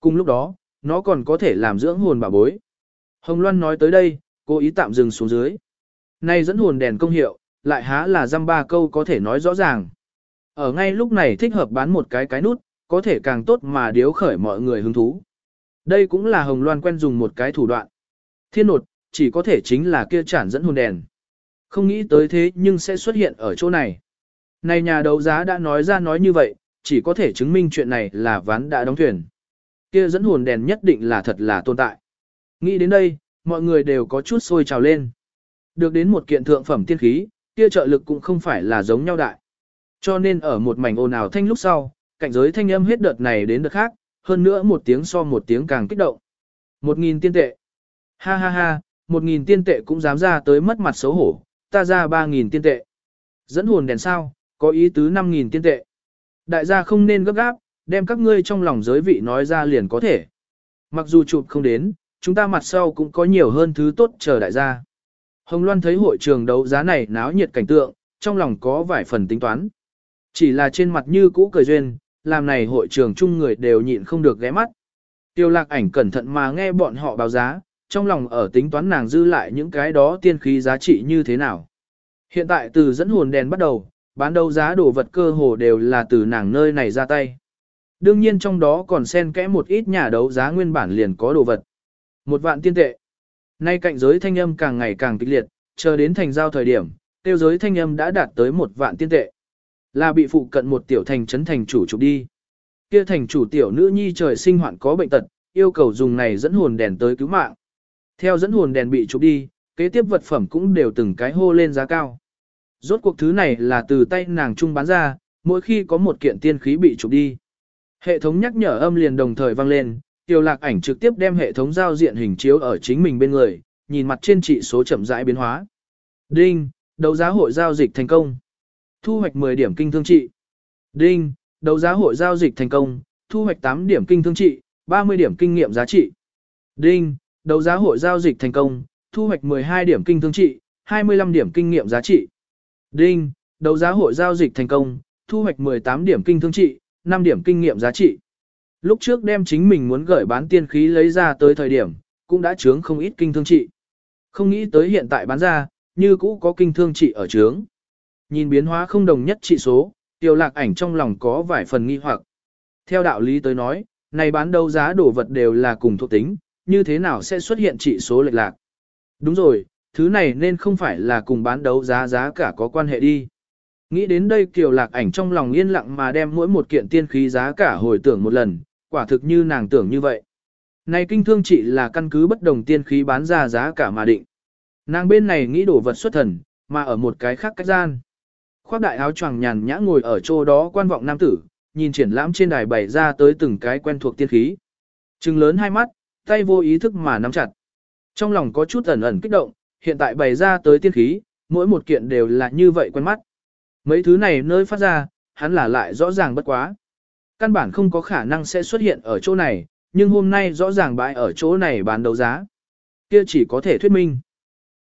Cùng lúc đó, nó còn có thể làm dưỡng hồn bà bối. Hồng Loan nói tới đây, cố ý tạm dừng xuống dưới. Nay dẫn hồn đèn công hiệu, lại há là dăm ba câu có thể nói rõ ràng. Ở ngay lúc này thích hợp bán một cái cái nút, có thể càng tốt mà điếu khởi mọi người hứng thú. Đây cũng là Hồng Loan quen dùng một cái thủ đoạn. Thiên nột, chỉ có thể chính là kia chản dẫn hồn đèn. Không nghĩ tới thế nhưng sẽ xuất hiện ở chỗ này. Này nhà đấu giá đã nói ra nói như vậy, chỉ có thể chứng minh chuyện này là ván đã đóng thuyền. Kia dẫn hồn đèn nhất định là thật là tồn tại. Nghĩ đến đây, mọi người đều có chút sôi trào lên. Được đến một kiện thượng phẩm tiên khí, kia trợ lực cũng không phải là giống nhau đại. Cho nên ở một mảnh ồn ào thanh lúc sau, cảnh giới thanh âm hết đợt này đến đợt khác, hơn nữa một tiếng so một tiếng càng kích động. Một nghìn tiên tệ. Ha ha ha, một nghìn tiên tệ cũng dám ra tới mất mặt xấu hổ, ta ra ba nghìn tiên tệ. Dẫn hồn đèn sao, có ý tứ năm nghìn tiên tệ. Đại gia không nên gấp gáp, đem các ngươi trong lòng giới vị nói ra liền có thể. Mặc dù chụp không đến, chúng ta mặt sau cũng có nhiều hơn thứ tốt chờ đại gia. Hồng Loan thấy hội trường đấu giá này náo nhiệt cảnh tượng, trong lòng có vài phần tính toán. Chỉ là trên mặt như cũ cười duyên, làm này hội trường chung người đều nhịn không được ghé mắt. Tiêu lạc ảnh cẩn thận mà nghe bọn họ báo giá, trong lòng ở tính toán nàng dư lại những cái đó tiên khí giá trị như thế nào. Hiện tại từ dẫn hồn đèn bắt đầu, bán đấu giá đồ vật cơ hồ đều là từ nàng nơi này ra tay. Đương nhiên trong đó còn xen kẽ một ít nhà đấu giá nguyên bản liền có đồ vật. Một vạn tiên tệ. Nay cạnh giới thanh âm càng ngày càng kịch liệt, chờ đến thành giao thời điểm, tiêu giới thanh âm đã đạt tới một vạn tiên tệ. Là bị phụ cận một tiểu thành trấn thành chủ chụp đi. Kia thành chủ tiểu nữ nhi trời sinh hoạn có bệnh tật, yêu cầu dùng này dẫn hồn đèn tới cứu mạng. Theo dẫn hồn đèn bị chụp đi, kế tiếp vật phẩm cũng đều từng cái hô lên giá cao. Rốt cuộc thứ này là từ tay nàng trung bán ra, mỗi khi có một kiện tiên khí bị chụp đi. Hệ thống nhắc nhở âm liền đồng thời vang lên, tiểu lạc ảnh trực tiếp đem hệ thống giao diện hình chiếu ở chính mình bên người, nhìn mặt trên trị số chậm rãi biến hóa. Đinh, đấu giá hội giao dịch thành công. Thu hoạch 10 điểm kinh thương trị. Đinh, đấu giá hội giao dịch thành công, thu hoạch 8 điểm kinh thương trị, 30 điểm kinh nghiệm giá trị. Đinh, đấu giá hội giao dịch thành công, thu hoạch 12 điểm kinh thương trị, 25 điểm kinh nghiệm giá trị. Đinh, đấu giá hội giao dịch thành công, thu hoạch 18 điểm kinh thương trị, 5 điểm kinh nghiệm giá trị. Lúc trước đem chính mình muốn gửi bán tiên khí lấy ra tới thời điểm, cũng đã chướng không ít kinh thương trị. Không nghĩ tới hiện tại bán ra, như cũ có kinh thương trị ở chướng. Nhìn biến hóa không đồng nhất trị số, tiêu lạc ảnh trong lòng có vài phần nghi hoặc. Theo đạo lý tới nói, này bán đấu giá đồ vật đều là cùng thuộc tính, như thế nào sẽ xuất hiện trị số lệch lạc. Đúng rồi, thứ này nên không phải là cùng bán đấu giá giá cả có quan hệ đi. Nghĩ đến đây kiều lạc ảnh trong lòng yên lặng mà đem mỗi một kiện tiên khí giá cả hồi tưởng một lần, quả thực như nàng tưởng như vậy. Này kinh thương chỉ là căn cứ bất đồng tiên khí bán ra giá cả mà định. Nàng bên này nghĩ đổ vật xuất thần, mà ở một cái khác cách gian. Khoác đại áo choàng nhàn nhã ngồi ở chỗ đó quan vọng nam tử, nhìn triển lãm trên đài bày ra tới từng cái quen thuộc tiên khí. Trừng lớn hai mắt, tay vô ý thức mà nắm chặt. Trong lòng có chút ẩn ẩn kích động, hiện tại bày ra tới tiên khí, mỗi một kiện đều là như vậy quen mắt. Mấy thứ này nơi phát ra, hắn là lại rõ ràng bất quá. Căn bản không có khả năng sẽ xuất hiện ở chỗ này, nhưng hôm nay rõ ràng bãi ở chỗ này bán đấu giá. Kia chỉ có thể thuyết minh.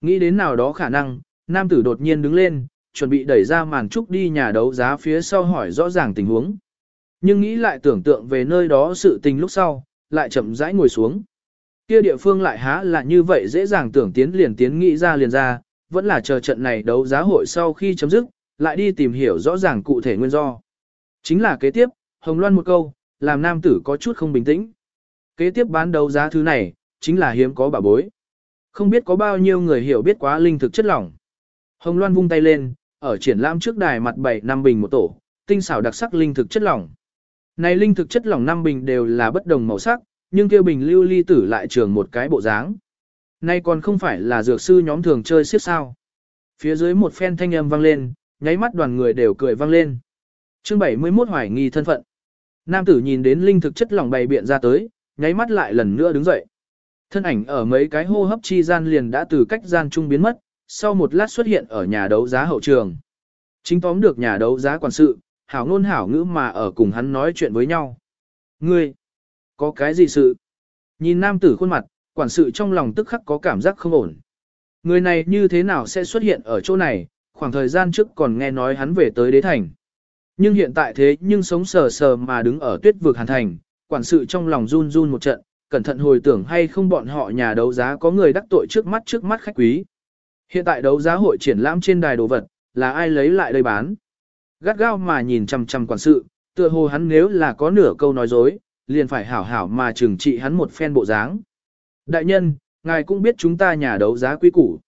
Nghĩ đến nào đó khả năng, nam tử đột nhiên đứng lên, chuẩn bị đẩy ra màn trúc đi nhà đấu giá phía sau hỏi rõ ràng tình huống. Nhưng nghĩ lại tưởng tượng về nơi đó sự tình lúc sau, lại chậm rãi ngồi xuống. Kia địa phương lại há là như vậy dễ dàng tưởng tiến liền tiến nghĩ ra liền ra, vẫn là chờ trận này đấu giá hội sau khi chấm dứt, lại đi tìm hiểu rõ ràng cụ thể nguyên do. Chính là kế tiếp, Hồng Loan một câu, làm nam tử có chút không bình tĩnh. Kế tiếp bán đấu giá thứ này, chính là hiếm có bà bối. Không biết có bao nhiêu người hiểu biết quá linh thực chất lỏng. Hồng Loan vung tay lên, ở triển lãm trước đài mặt bảy năm bình một tổ, tinh xảo đặc sắc linh thực chất lỏng. Này linh thực chất lỏng năm bình đều là bất đồng màu sắc, nhưng kêu bình lưu ly tử lại trường một cái bộ dáng. Nay còn không phải là dược sư nhóm thường chơi siết sao. Phía dưới một phen thanh âm vang lên, nháy mắt đoàn người đều cười vang lên. Chương 71 hoài nghi thân phận. Nam tử nhìn đến linh thực chất lỏng bày biện ra tới, nháy mắt lại lần nữa đứng dậy. Thân ảnh ở mấy cái hô hấp chi gian liền đã từ cách gian trung biến mất, sau một lát xuất hiện ở nhà đấu giá hậu trường. Chính tóm được nhà đấu giá quản sự, hảo ngôn hảo ngữ mà ở cùng hắn nói chuyện với nhau. Ngươi, có cái gì sự? Nhìn nam tử khuôn mặt, quản sự trong lòng tức khắc có cảm giác không ổn. Người này như thế nào sẽ xuất hiện ở chỗ này, khoảng thời gian trước còn nghe nói hắn về tới đế thành. Nhưng hiện tại thế nhưng sống sờ sờ mà đứng ở tuyết vực hàn thành, quản sự trong lòng run run một trận, cẩn thận hồi tưởng hay không bọn họ nhà đấu giá có người đắc tội trước mắt trước mắt khách quý. Hiện tại đấu giá hội triển lãm trên đài đồ vật, là ai lấy lại đây bán. Gắt gao mà nhìn chằm chằm quản sự, tựa hồ hắn nếu là có nửa câu nói dối, liền phải hảo hảo mà trừng trị hắn một phen bộ dáng. Đại nhân, ngài cũng biết chúng ta nhà đấu giá quý củ.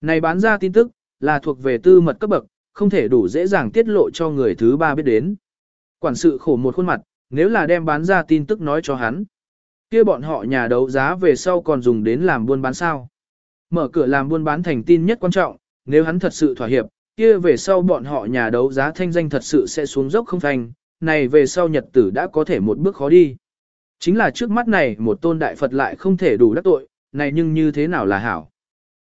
Này bán ra tin tức, là thuộc về tư mật cấp bậc, không thể đủ dễ dàng tiết lộ cho người thứ ba biết đến. Quản sự khổ một khuôn mặt, nếu là đem bán ra tin tức nói cho hắn. kia bọn họ nhà đấu giá về sau còn dùng đến làm buôn bán sao. Mở cửa làm buôn bán thành tin nhất quan trọng, nếu hắn thật sự thỏa hiệp, kia về sau bọn họ nhà đấu giá thanh danh thật sự sẽ xuống dốc không thành, này về sau nhật tử đã có thể một bước khó đi. Chính là trước mắt này một tôn đại Phật lại không thể đủ đắc tội, này nhưng như thế nào là hảo.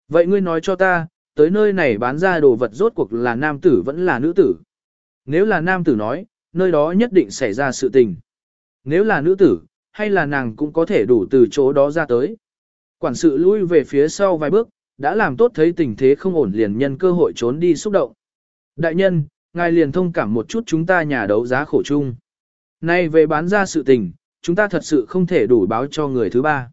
Vậy ngươi nói cho ta, tới nơi này bán ra đồ vật rốt cuộc là nam tử vẫn là nữ tử. Nếu là nam tử nói, nơi đó nhất định xảy ra sự tình. Nếu là nữ tử, hay là nàng cũng có thể đủ từ chỗ đó ra tới. Quản sự lui về phía sau vài bước, đã làm tốt thấy tình thế không ổn liền nhân cơ hội trốn đi xúc động. Đại nhân, ngài liền thông cảm một chút chúng ta nhà đấu giá khổ chung. Nay về bán ra sự tình, chúng ta thật sự không thể đủ báo cho người thứ ba.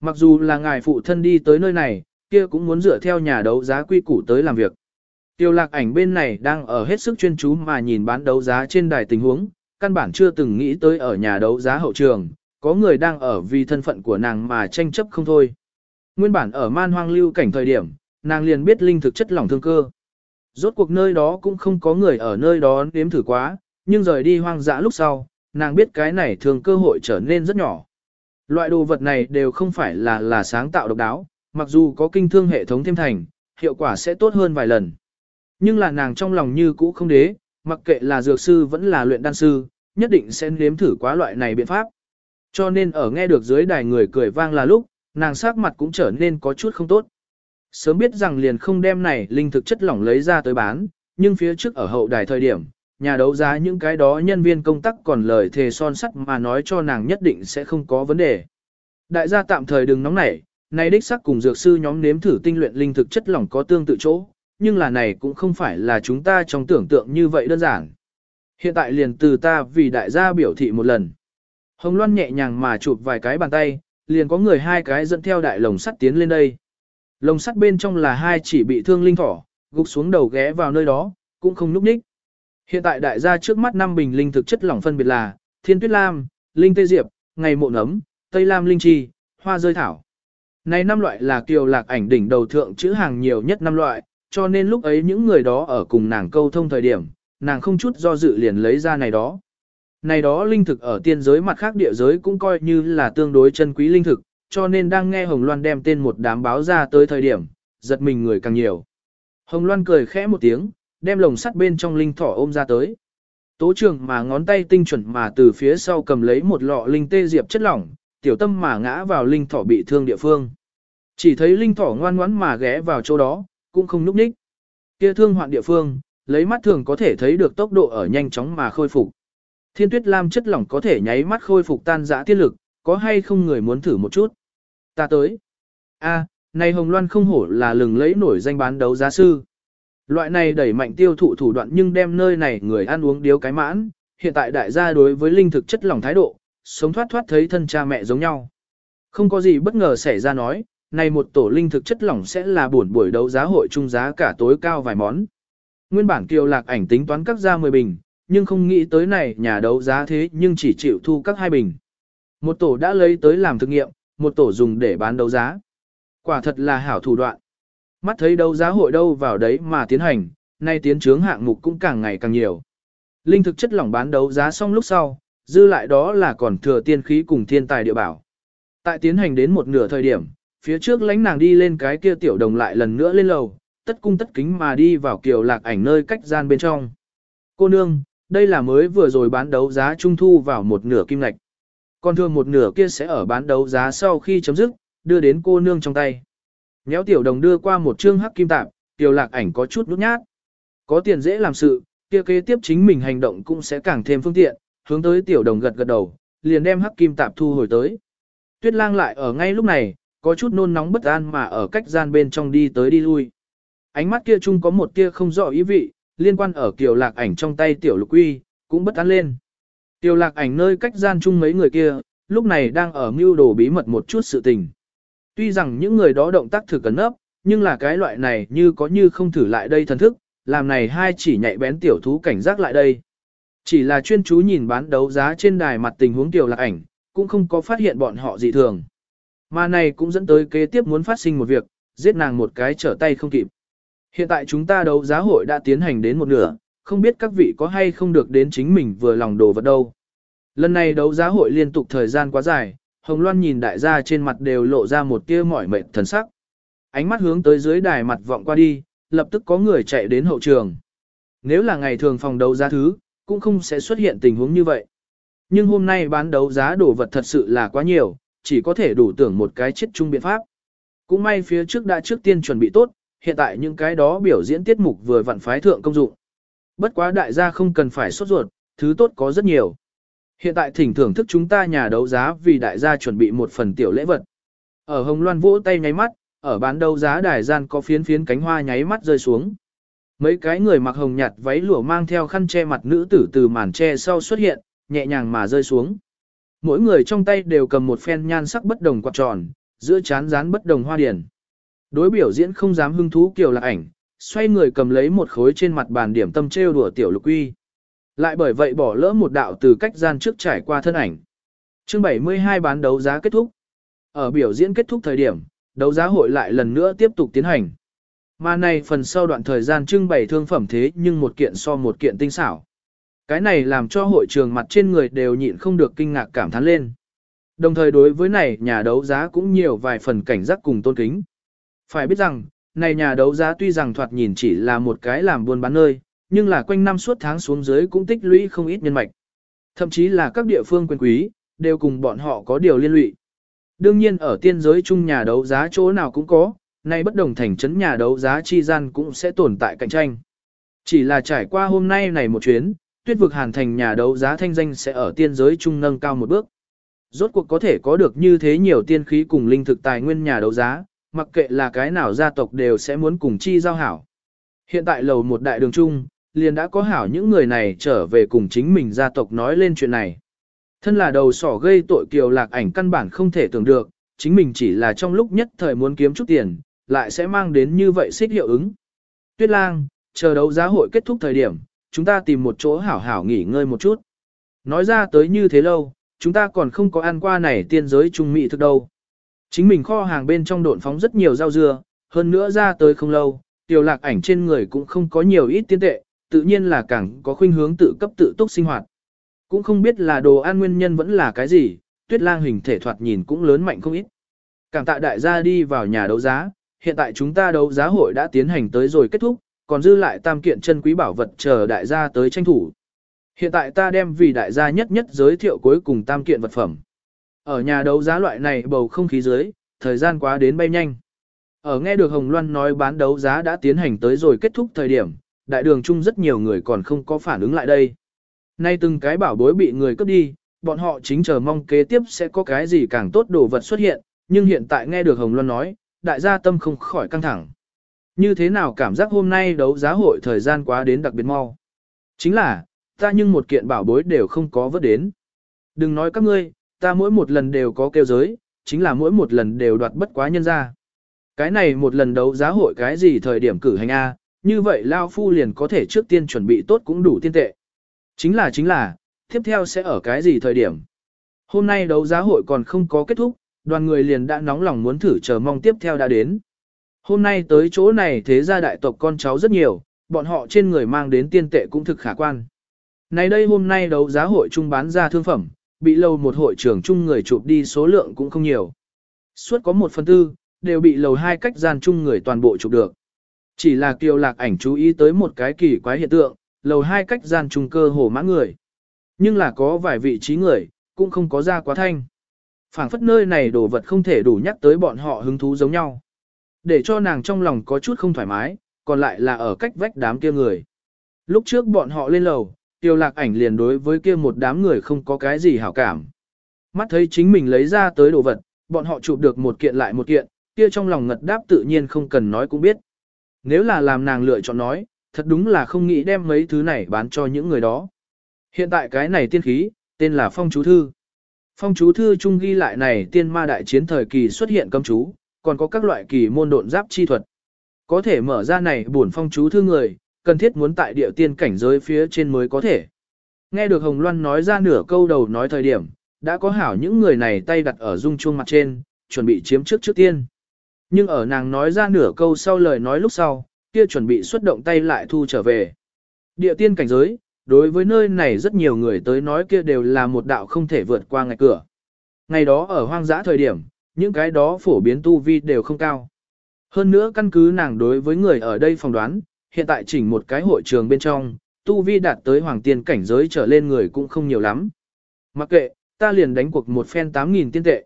Mặc dù là ngài phụ thân đi tới nơi này, kia cũng muốn dựa theo nhà đấu giá quy củ tới làm việc. Tiêu lạc ảnh bên này đang ở hết sức chuyên chú mà nhìn bán đấu giá trên đài tình huống, căn bản chưa từng nghĩ tới ở nhà đấu giá hậu trường, có người đang ở vì thân phận của nàng mà tranh chấp không thôi. Nguyên bản ở man hoang lưu cảnh thời điểm, nàng liền biết linh thực chất lỏng thương cơ. Rốt cuộc nơi đó cũng không có người ở nơi đó nếm thử quá, nhưng rời đi hoang dã lúc sau, nàng biết cái này thường cơ hội trở nên rất nhỏ. Loại đồ vật này đều không phải là là sáng tạo độc đáo, mặc dù có kinh thương hệ thống thêm thành, hiệu quả sẽ tốt hơn vài lần. Nhưng là nàng trong lòng như cũ không đế, mặc kệ là dược sư vẫn là luyện đan sư, nhất định sẽ nếm thử quá loại này biện pháp. Cho nên ở nghe được dưới đài người cười vang là lúc, nàng sắc mặt cũng trở nên có chút không tốt. Sớm biết rằng liền không đem này linh thực chất lỏng lấy ra tới bán, nhưng phía trước ở hậu đài thời điểm, nhà đấu giá những cái đó nhân viên công tác còn lời thề son sắt mà nói cho nàng nhất định sẽ không có vấn đề. Đại gia tạm thời đừng nóng nảy, này đích sắc cùng dược sư nhóm nếm thử tinh luyện linh thực chất lỏng có tương tự chỗ, nhưng là này cũng không phải là chúng ta trong tưởng tượng như vậy đơn giản. Hiện tại liền từ ta vì đại gia biểu thị một lần. Hồng Loan nhẹ nhàng mà chụp vài cái bàn tay, liền có người hai cái dẫn theo đại lồng sắt tiến lên đây. Lồng sắt bên trong là hai chỉ bị thương linh thỏ, gục xuống đầu ghé vào nơi đó, cũng không núp ních. Hiện tại đại gia trước mắt năm bình linh thực chất lỏng phân biệt là Thiên Tuyết Lam, Linh Tê Diệp, Ngày Mộ Nấm, Tây Lam Linh Chi, Hoa Rơi Thảo. Này năm loại là kiều lạc ảnh đỉnh đầu thượng chữ hàng nhiều nhất năm loại, cho nên lúc ấy những người đó ở cùng nàng câu thông thời điểm, nàng không chút do dự liền lấy ra này đó. Này đó linh thực ở tiên giới mặt khác địa giới cũng coi như là tương đối chân quý linh thực, cho nên đang nghe Hồng Loan đem tên một đám báo ra tới thời điểm, giật mình người càng nhiều. Hồng Loan cười khẽ một tiếng, đem lồng sắt bên trong linh thỏ ôm ra tới. Tố trường mà ngón tay tinh chuẩn mà từ phía sau cầm lấy một lọ linh tê diệp chất lỏng, tiểu tâm mà ngã vào linh thỏ bị thương địa phương. Chỉ thấy linh thỏ ngoan ngoãn mà ghé vào chỗ đó, cũng không núp ních. Kia thương hoạn địa phương, lấy mắt thường có thể thấy được tốc độ ở nhanh chóng mà khôi phục. Thiên tuyết lam chất lỏng có thể nháy mắt khôi phục tan dã tiết lực, có hay không người muốn thử một chút? Ta tới. A, này Hồng Loan không hổ là lừng lẫy nổi danh bán đấu giá sư. Loại này đẩy mạnh tiêu thụ thủ đoạn nhưng đem nơi này người ăn uống điếu cái mãn, hiện tại đại gia đối với linh thực chất lỏng thái độ, sống thoát thoát thấy thân cha mẹ giống nhau. Không có gì bất ngờ xảy ra nói, này một tổ linh thực chất lỏng sẽ là buồn buổi đấu giá hội trung giá cả tối cao vài món. Nguyên bản kiều lạc ảnh tính toán các ra 10 bình, nhưng không nghĩ tới này nhà đấu giá thế nhưng chỉ chịu thu các hai bình. Một tổ đã lấy tới làm thực nghiệm, một tổ dùng để bán đấu giá. Quả thật là hảo thủ đoạn. Mắt thấy đấu giá hội đâu vào đấy mà tiến hành, nay tiến trướng hạng mục cũng càng ngày càng nhiều. Linh thực chất lỏng bán đấu giá xong lúc sau, dư lại đó là còn thừa tiên khí cùng thiên tài địa bảo. Tại tiến hành đến một nửa thời điểm, phía trước lãnh nàng đi lên cái kia tiểu đồng lại lần nữa lên lầu, tất cung tất kính mà đi vào kiều lạc ảnh nơi cách gian bên trong. Cô nương, đây là mới vừa rồi bán đấu giá trung thu vào một nửa kim lạch. Còn thừa một nửa kia sẽ ở bán đấu giá sau khi chấm dứt, đưa đến cô nương trong tay. Nhéo tiểu đồng đưa qua một chương hắc kim tạp, tiểu lạc ảnh có chút nút nhát. Có tiền dễ làm sự, kia kế tiếp chính mình hành động cũng sẽ càng thêm phương tiện, hướng tới tiểu đồng gật gật đầu, liền đem hắc kim tạp thu hồi tới. Tuyết lang lại ở ngay lúc này, có chút nôn nóng bất an mà ở cách gian bên trong đi tới đi lui. Ánh mắt kia chung có một tia không rõ ý vị, liên quan ở kiểu lạc ảnh trong tay tiểu lục uy, cũng bất an lên. Tiểu lạc ảnh nơi cách gian chung mấy người kia, lúc này đang ở mưu đồ bí mật một chút sự tình. Tuy rằng những người đó động tác thử cẩn nấp, nhưng là cái loại này như có như không thử lại đây thần thức, làm này hai chỉ nhạy bén tiểu thú cảnh giác lại đây. Chỉ là chuyên chú nhìn bán đấu giá trên đài mặt tình huống tiểu lạc ảnh, cũng không có phát hiện bọn họ dị thường. Mà này cũng dẫn tới kế tiếp muốn phát sinh một việc, giết nàng một cái trở tay không kịp. Hiện tại chúng ta đấu giá hội đã tiến hành đến một nửa, không biết các vị có hay không được đến chính mình vừa lòng đồ vật đâu. Lần này đấu giá hội liên tục thời gian quá dài, Hồng Loan nhìn đại gia trên mặt đều lộ ra một tia mỏi mệt thần sắc. Ánh mắt hướng tới dưới đài mặt vọng qua đi, lập tức có người chạy đến hậu trường. Nếu là ngày thường phòng đấu giá thứ, cũng không sẽ xuất hiện tình huống như vậy. Nhưng hôm nay bán đấu giá đồ vật thật sự là quá nhiều, chỉ có thể đủ tưởng một cái chết chung biện pháp. Cũng may phía trước đã trước tiên chuẩn bị tốt, hiện tại những cái đó biểu diễn tiết mục vừa vặn phái thượng công dụng. Bất quá đại gia không cần phải sốt ruột, thứ tốt có rất nhiều. Hiện tại thỉnh thưởng thức chúng ta nhà đấu giá vì đại gia chuẩn bị một phần tiểu lễ vật. Ở Hồng Loan vỗ tay nháy mắt, ở bán đấu giá đài gian có phiến phiến cánh hoa nháy mắt rơi xuống. Mấy cái người mặc hồng nhạt váy lụa mang theo khăn che mặt nữ tử từ màn che sau xuất hiện, nhẹ nhàng mà rơi xuống. Mỗi người trong tay đều cầm một phen nhan sắc bất đồng quạt tròn, giữa chán dán bất đồng hoa điển. Đối biểu diễn không dám hưng thú kiểu là ảnh, xoay người cầm lấy một khối trên mặt bàn điểm tâm trêu đùa tiểu lục uy. Lại bởi vậy bỏ lỡ một đạo từ cách gian trước trải qua thân ảnh. Chương 72 bán đấu giá kết thúc. Ở biểu diễn kết thúc thời điểm, đấu giá hội lại lần nữa tiếp tục tiến hành. Mà này phần sau đoạn thời gian trưng bày thương phẩm thế nhưng một kiện so một kiện tinh xảo. Cái này làm cho hội trường mặt trên người đều nhịn không được kinh ngạc cảm thán lên. Đồng thời đối với này nhà đấu giá cũng nhiều vài phần cảnh giác cùng tôn kính. Phải biết rằng, này nhà đấu giá tuy rằng thoạt nhìn chỉ là một cái làm buôn bán nơi, nhưng là quanh năm suốt tháng xuống dưới cũng tích lũy không ít nhân mạch. Thậm chí là các địa phương quyền quý, đều cùng bọn họ có điều liên lụy. Đương nhiên ở tiên giới chung nhà đấu giá chỗ nào cũng có, Nay bất đồng thành trấn nhà đấu giá chi gian cũng sẽ tồn tại cạnh tranh. Chỉ là trải qua hôm nay này một chuyến, tuyết vực hàn thành nhà đấu giá thanh danh sẽ ở tiên giới trung nâng cao một bước. Rốt cuộc có thể có được như thế nhiều tiên khí cùng linh thực tài nguyên nhà đấu giá, mặc kệ là cái nào gia tộc đều sẽ muốn cùng chi giao hảo. Hiện tại lầu một đại đường trung, liền đã có hảo những người này trở về cùng chính mình gia tộc nói lên chuyện này. Thân là đầu sỏ gây tội kiều lạc ảnh căn bản không thể tưởng được, chính mình chỉ là trong lúc nhất thời muốn kiếm chút tiền, lại sẽ mang đến như vậy xích hiệu ứng. Tuyết lang, chờ đấu giá hội kết thúc thời điểm, chúng ta tìm một chỗ hảo hảo nghỉ ngơi một chút. Nói ra tới như thế lâu, chúng ta còn không có ăn qua này tiên giới trung mỹ thực đâu. Chính mình kho hàng bên trong độn phóng rất nhiều rau dưa, hơn nữa ra tới không lâu, tiểu lạc ảnh trên người cũng không có nhiều ít tiên tệ, tự nhiên là càng có khuynh hướng tự cấp tự túc sinh hoạt. Cũng không biết là đồ ăn nguyên nhân vẫn là cái gì, tuyết lang hình thể thoạt nhìn cũng lớn mạnh không ít. Cảm tạ đại gia đi vào nhà đấu giá, hiện tại chúng ta đấu giá hội đã tiến hành tới rồi kết thúc, còn dư lại tam kiện chân quý bảo vật chờ đại gia tới tranh thủ. Hiện tại ta đem vì đại gia nhất nhất giới thiệu cuối cùng tam kiện vật phẩm. Ở nhà đấu giá loại này bầu không khí dưới, thời gian quá đến bay nhanh. Ở nghe được Hồng Loan nói bán đấu giá đã tiến hành tới rồi kết thúc thời điểm, đại đường chung rất nhiều người còn không có phản ứng lại đây. Nay từng cái bảo bối bị người cướp đi, bọn họ chính chờ mong kế tiếp sẽ có cái gì càng tốt đồ vật xuất hiện, nhưng hiện tại nghe được Hồng Loan nói, đại gia tâm không khỏi căng thẳng. Như thế nào cảm giác hôm nay đấu giá hội thời gian quá đến đặc biệt mau. Chính là, ta nhưng một kiện bảo bối đều không có vớt đến. Đừng nói các ngươi, ta mỗi một lần đều có kêu giới, chính là mỗi một lần đều đoạt bất quá nhân ra. Cái này một lần đấu giá hội cái gì thời điểm cử hành A, như vậy Lao Phu liền có thể trước tiên chuẩn bị tốt cũng đủ tiên tệ. Chính là chính là, tiếp theo sẽ ở cái gì thời điểm. Hôm nay đấu giá hội còn không có kết thúc, đoàn người liền đã nóng lòng muốn thử chờ mong tiếp theo đã đến. Hôm nay tới chỗ này thế gia đại tộc con cháu rất nhiều, bọn họ trên người mang đến tiên tệ cũng thực khả quan. Này đây hôm nay đấu giá hội trung bán ra thương phẩm, bị lầu một hội trưởng chung người chụp đi số lượng cũng không nhiều. Suốt có một phần tư, đều bị lầu hai cách gian chung người toàn bộ chụp được. Chỉ là kiều lạc ảnh chú ý tới một cái kỳ quái hiện tượng, lầu hai cách gian trùng cơ hồ mã người. Nhưng là có vài vị trí người, cũng không có ra quá thanh. phảng phất nơi này đồ vật không thể đủ nhắc tới bọn họ hứng thú giống nhau. Để cho nàng trong lòng có chút không thoải mái, còn lại là ở cách vách đám kia người. Lúc trước bọn họ lên lầu, tiêu lạc ảnh liền đối với kia một đám người không có cái gì hảo cảm. Mắt thấy chính mình lấy ra tới đồ vật, bọn họ chụp được một kiện lại một kiện, kia trong lòng ngật đáp tự nhiên không cần nói cũng biết. Nếu là làm nàng lựa chọn nói, thật đúng là không nghĩ đem mấy thứ này bán cho những người đó. Hiện tại cái này tiên khí, tên là phong chú thư. Phong chú thư chung ghi lại này tiên ma đại chiến thời kỳ xuất hiện cấm chú, còn có các loại kỳ môn độn giáp chi thuật. Có thể mở ra này buồn phong chú thư người, cần thiết muốn tại địa tiên cảnh giới phía trên mới có thể. Nghe được Hồng Loan nói ra nửa câu đầu nói thời điểm, đã có hảo những người này tay đặt ở dung chuông mặt trên, chuẩn bị chiếm trước trước tiên. Nhưng ở nàng nói ra nửa câu sau lời nói lúc sau, kia chuẩn bị xuất động tay lại thu trở về. Địa tiên cảnh giới, đối với nơi này rất nhiều người tới nói kia đều là một đạo không thể vượt qua ngạch cửa. Ngày đó ở hoang dã thời điểm, những cái đó phổ biến tu vi đều không cao. Hơn nữa căn cứ nàng đối với người ở đây phỏng đoán, hiện tại chỉnh một cái hội trường bên trong, tu vi đạt tới hoàng tiên cảnh giới trở lên người cũng không nhiều lắm. Mặc kệ, ta liền đánh cuộc một phen 8.000 tiên tệ.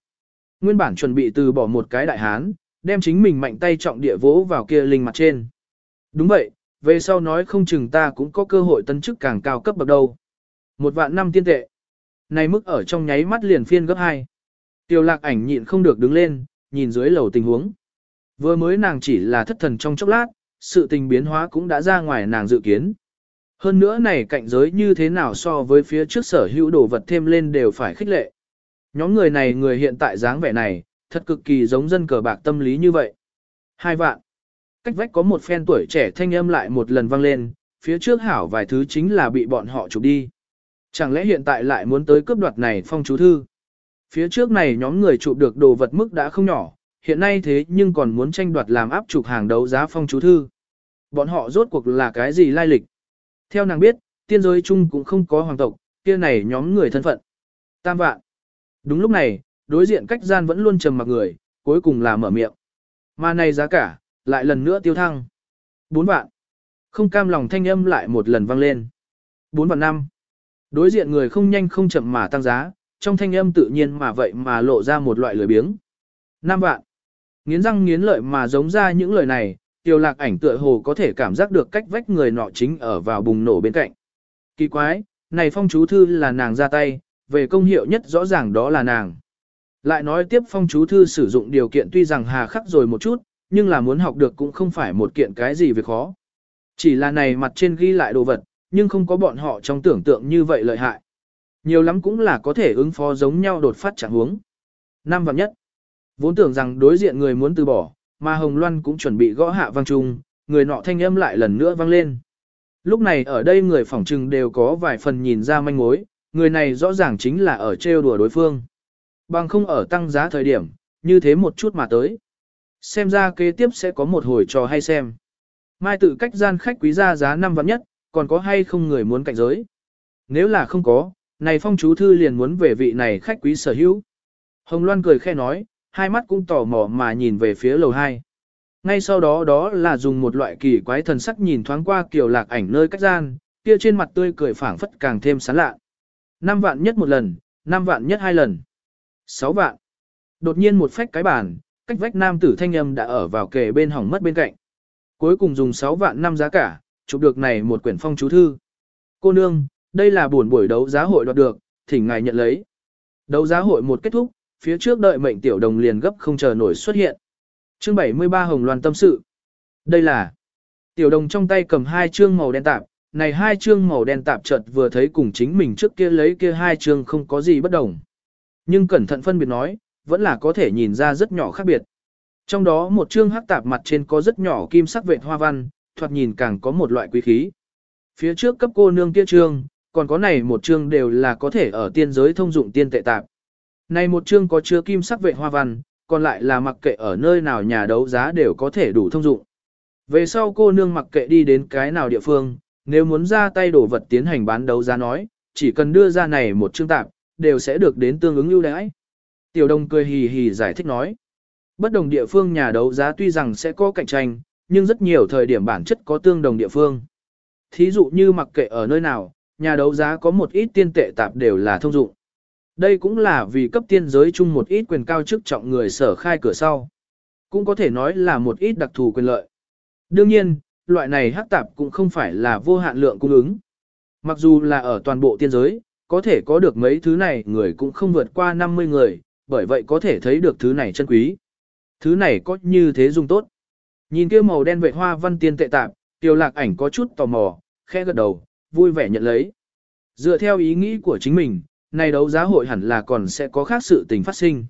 Nguyên bản chuẩn bị từ bỏ một cái đại hán, đem chính mình mạnh tay trọng địa vỗ vào kia linh mặt trên. Đúng vậy, về sau nói không chừng ta cũng có cơ hội tân chức càng cao cấp bậc đâu. Một vạn năm tiên tệ. Này mức ở trong nháy mắt liền phiên gấp 2. Tiêu lạc ảnh nhịn không được đứng lên, nhìn dưới lầu tình huống. Vừa mới nàng chỉ là thất thần trong chốc lát, sự tình biến hóa cũng đã ra ngoài nàng dự kiến. Hơn nữa này cạnh giới như thế nào so với phía trước sở hữu đồ vật thêm lên đều phải khích lệ. Nhóm người này người hiện tại dáng vẻ này, thật cực kỳ giống dân cờ bạc tâm lý như vậy. Hai vạn. Cách vách có một phen tuổi trẻ thanh âm lại một lần vang lên, phía trước hảo vài thứ chính là bị bọn họ chụp đi. Chẳng lẽ hiện tại lại muốn tới cướp đoạt này phong chú thư? Phía trước này nhóm người chụp được đồ vật mức đã không nhỏ, hiện nay thế nhưng còn muốn tranh đoạt làm áp chụp hàng đấu giá phong chú thư. Bọn họ rốt cuộc là cái gì lai lịch? Theo nàng biết, tiên giới chung cũng không có hoàng tộc, kia này nhóm người thân phận. Tam vạn. Đúng lúc này, đối diện cách gian vẫn luôn trầm mặc người, cuối cùng là mở miệng. Mà này giá cả, lại lần nữa tiêu thăng. Bốn vạn. Không cam lòng thanh âm lại một lần vang lên. Bốn vạn năm. Đối diện người không nhanh không chậm mà tăng giá, trong thanh âm tự nhiên mà vậy mà lộ ra một loại lười biếng. Năm vạn. Nghiến răng nghiến lợi mà giống ra những lời này, Tiêu lạc ảnh tựa hồ có thể cảm giác được cách vách người nọ chính ở vào bùng nổ bên cạnh. Kỳ quái, này phong chú thư là nàng ra tay, về công hiệu nhất rõ ràng đó là nàng. Lại nói tiếp phong chú thư sử dụng điều kiện tuy rằng hà khắc rồi một chút, nhưng là muốn học được cũng không phải một kiện cái gì việc khó. Chỉ là này mặt trên ghi lại đồ vật, nhưng không có bọn họ trong tưởng tượng như vậy lợi hại. Nhiều lắm cũng là có thể ứng phó giống nhau đột phát trạng huống. Năm vạn nhất. Vốn tưởng rằng đối diện người muốn từ bỏ, mà Hồng Loan cũng chuẩn bị gõ hạ vang trung, người nọ thanh âm lại lần nữa vang lên. Lúc này ở đây người phỏng trừng đều có vài phần nhìn ra manh mối, người này rõ ràng chính là ở trêu đùa đối phương. Bằng không ở tăng giá thời điểm, như thế một chút mà tới. Xem ra kế tiếp sẽ có một hồi trò hay xem. Mai tự cách gian khách quý ra giá năm vạn nhất, còn có hay không người muốn cạnh giới. Nếu là không có, này phong chú thư liền muốn về vị này khách quý sở hữu. Hồng Loan cười khe nói, hai mắt cũng tò mò mà nhìn về phía lầu hai. Ngay sau đó đó là dùng một loại kỳ quái thần sắc nhìn thoáng qua kiểu lạc ảnh nơi cách gian, kia trên mặt tươi cười phảng phất càng thêm sán lạ. Năm vạn nhất một lần, năm vạn nhất hai lần. Sáu vạn. Đột nhiên một phách cái bàn, cách vách nam tử thanh âm đã ở vào kề bên hỏng mất bên cạnh. Cuối cùng dùng 6 vạn năm giá cả, chụp được này một quyển phong chú thư. Cô nương, đây là buồn buổi đấu giá hội đoạt được, thỉnh ngài nhận lấy. Đấu giá hội một kết thúc, phía trước đợi mệnh tiểu đồng liền gấp không chờ nổi xuất hiện. Chương 73 Hồng Loan tâm sự. Đây là tiểu đồng trong tay cầm hai chương màu đen tạp, này hai chương màu đen tạp chợt vừa thấy cùng chính mình trước kia lấy kia hai chương không có gì bất đồng. Nhưng cẩn thận phân biệt nói, vẫn là có thể nhìn ra rất nhỏ khác biệt. Trong đó một chương hắc tạp mặt trên có rất nhỏ kim sắc vệt hoa văn, thoạt nhìn càng có một loại quý khí. Phía trước cấp cô nương kia chương, còn có này một chương đều là có thể ở tiên giới thông dụng tiên tệ tạp. Này một chương có chứa kim sắc vệt hoa văn, còn lại là mặc kệ ở nơi nào nhà đấu giá đều có thể đủ thông dụng. Về sau cô nương mặc kệ đi đến cái nào địa phương, nếu muốn ra tay đổ vật tiến hành bán đấu giá nói, chỉ cần đưa ra này một chương tạp, đều sẽ được đến tương ứng ưu đãi. Tiểu Đông cười hì hì giải thích nói. Bất đồng địa phương nhà đấu giá tuy rằng sẽ có cạnh tranh, nhưng rất nhiều thời điểm bản chất có tương đồng địa phương. Thí dụ như mặc kệ ở nơi nào, nhà đấu giá có một ít tiên tệ tạp đều là thông dụng. Đây cũng là vì cấp tiên giới chung một ít quyền cao chức trọng người sở khai cửa sau. Cũng có thể nói là một ít đặc thù quyền lợi. Đương nhiên, loại này hắc tạp cũng không phải là vô hạn lượng cung ứng. Mặc dù là ở toàn bộ tiên giới, có thể có được mấy thứ này người cũng không vượt qua 50 người, bởi vậy có thể thấy được thứ này chân quý. Thứ này có như thế dùng tốt. Nhìn kia màu đen vệ hoa văn tiên tệ tạp, tiêu lạc ảnh có chút tò mò, khẽ gật đầu, vui vẻ nhận lấy. Dựa theo ý nghĩ của chính mình, này đấu giá hội hẳn là còn sẽ có khác sự tình phát sinh.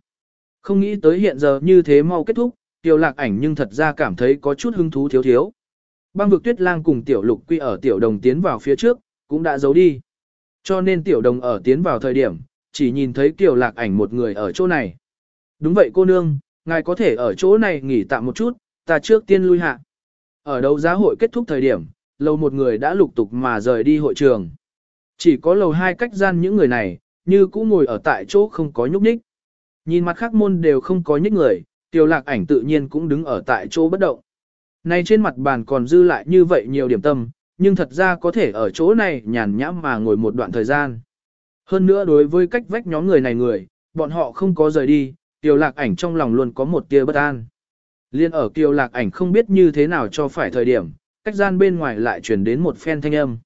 Không nghĩ tới hiện giờ như thế mau kết thúc, tiêu lạc ảnh nhưng thật ra cảm thấy có chút hứng thú thiếu thiếu. Băng vực tuyết lang cùng tiểu lục quy ở tiểu đồng tiến vào phía trước, cũng đã giấu đi. Cho nên tiểu đồng ở tiến vào thời điểm, chỉ nhìn thấy tiểu lạc ảnh một người ở chỗ này. Đúng vậy cô nương, ngài có thể ở chỗ này nghỉ tạm một chút, ta trước tiên lui hạ. Ở đầu giá hội kết thúc thời điểm, lầu một người đã lục tục mà rời đi hội trường. Chỉ có lầu hai cách gian những người này, như cũ ngồi ở tại chỗ không có nhúc nhích. Nhìn mặt khác môn đều không có nhích người, tiểu lạc ảnh tự nhiên cũng đứng ở tại chỗ bất động. Này trên mặt bàn còn dư lại như vậy nhiều điểm tâm, nhưng thật ra có thể ở chỗ này nhàn nhãm mà ngồi một đoạn thời gian. Hơn nữa đối với cách vách nhóm người này người, bọn họ không có rời đi, Kiều lạc ảnh trong lòng luôn có một tia bất an. Liên ở kiều lạc ảnh không biết như thế nào cho phải thời điểm, cách gian bên ngoài lại truyền đến một phen thanh âm.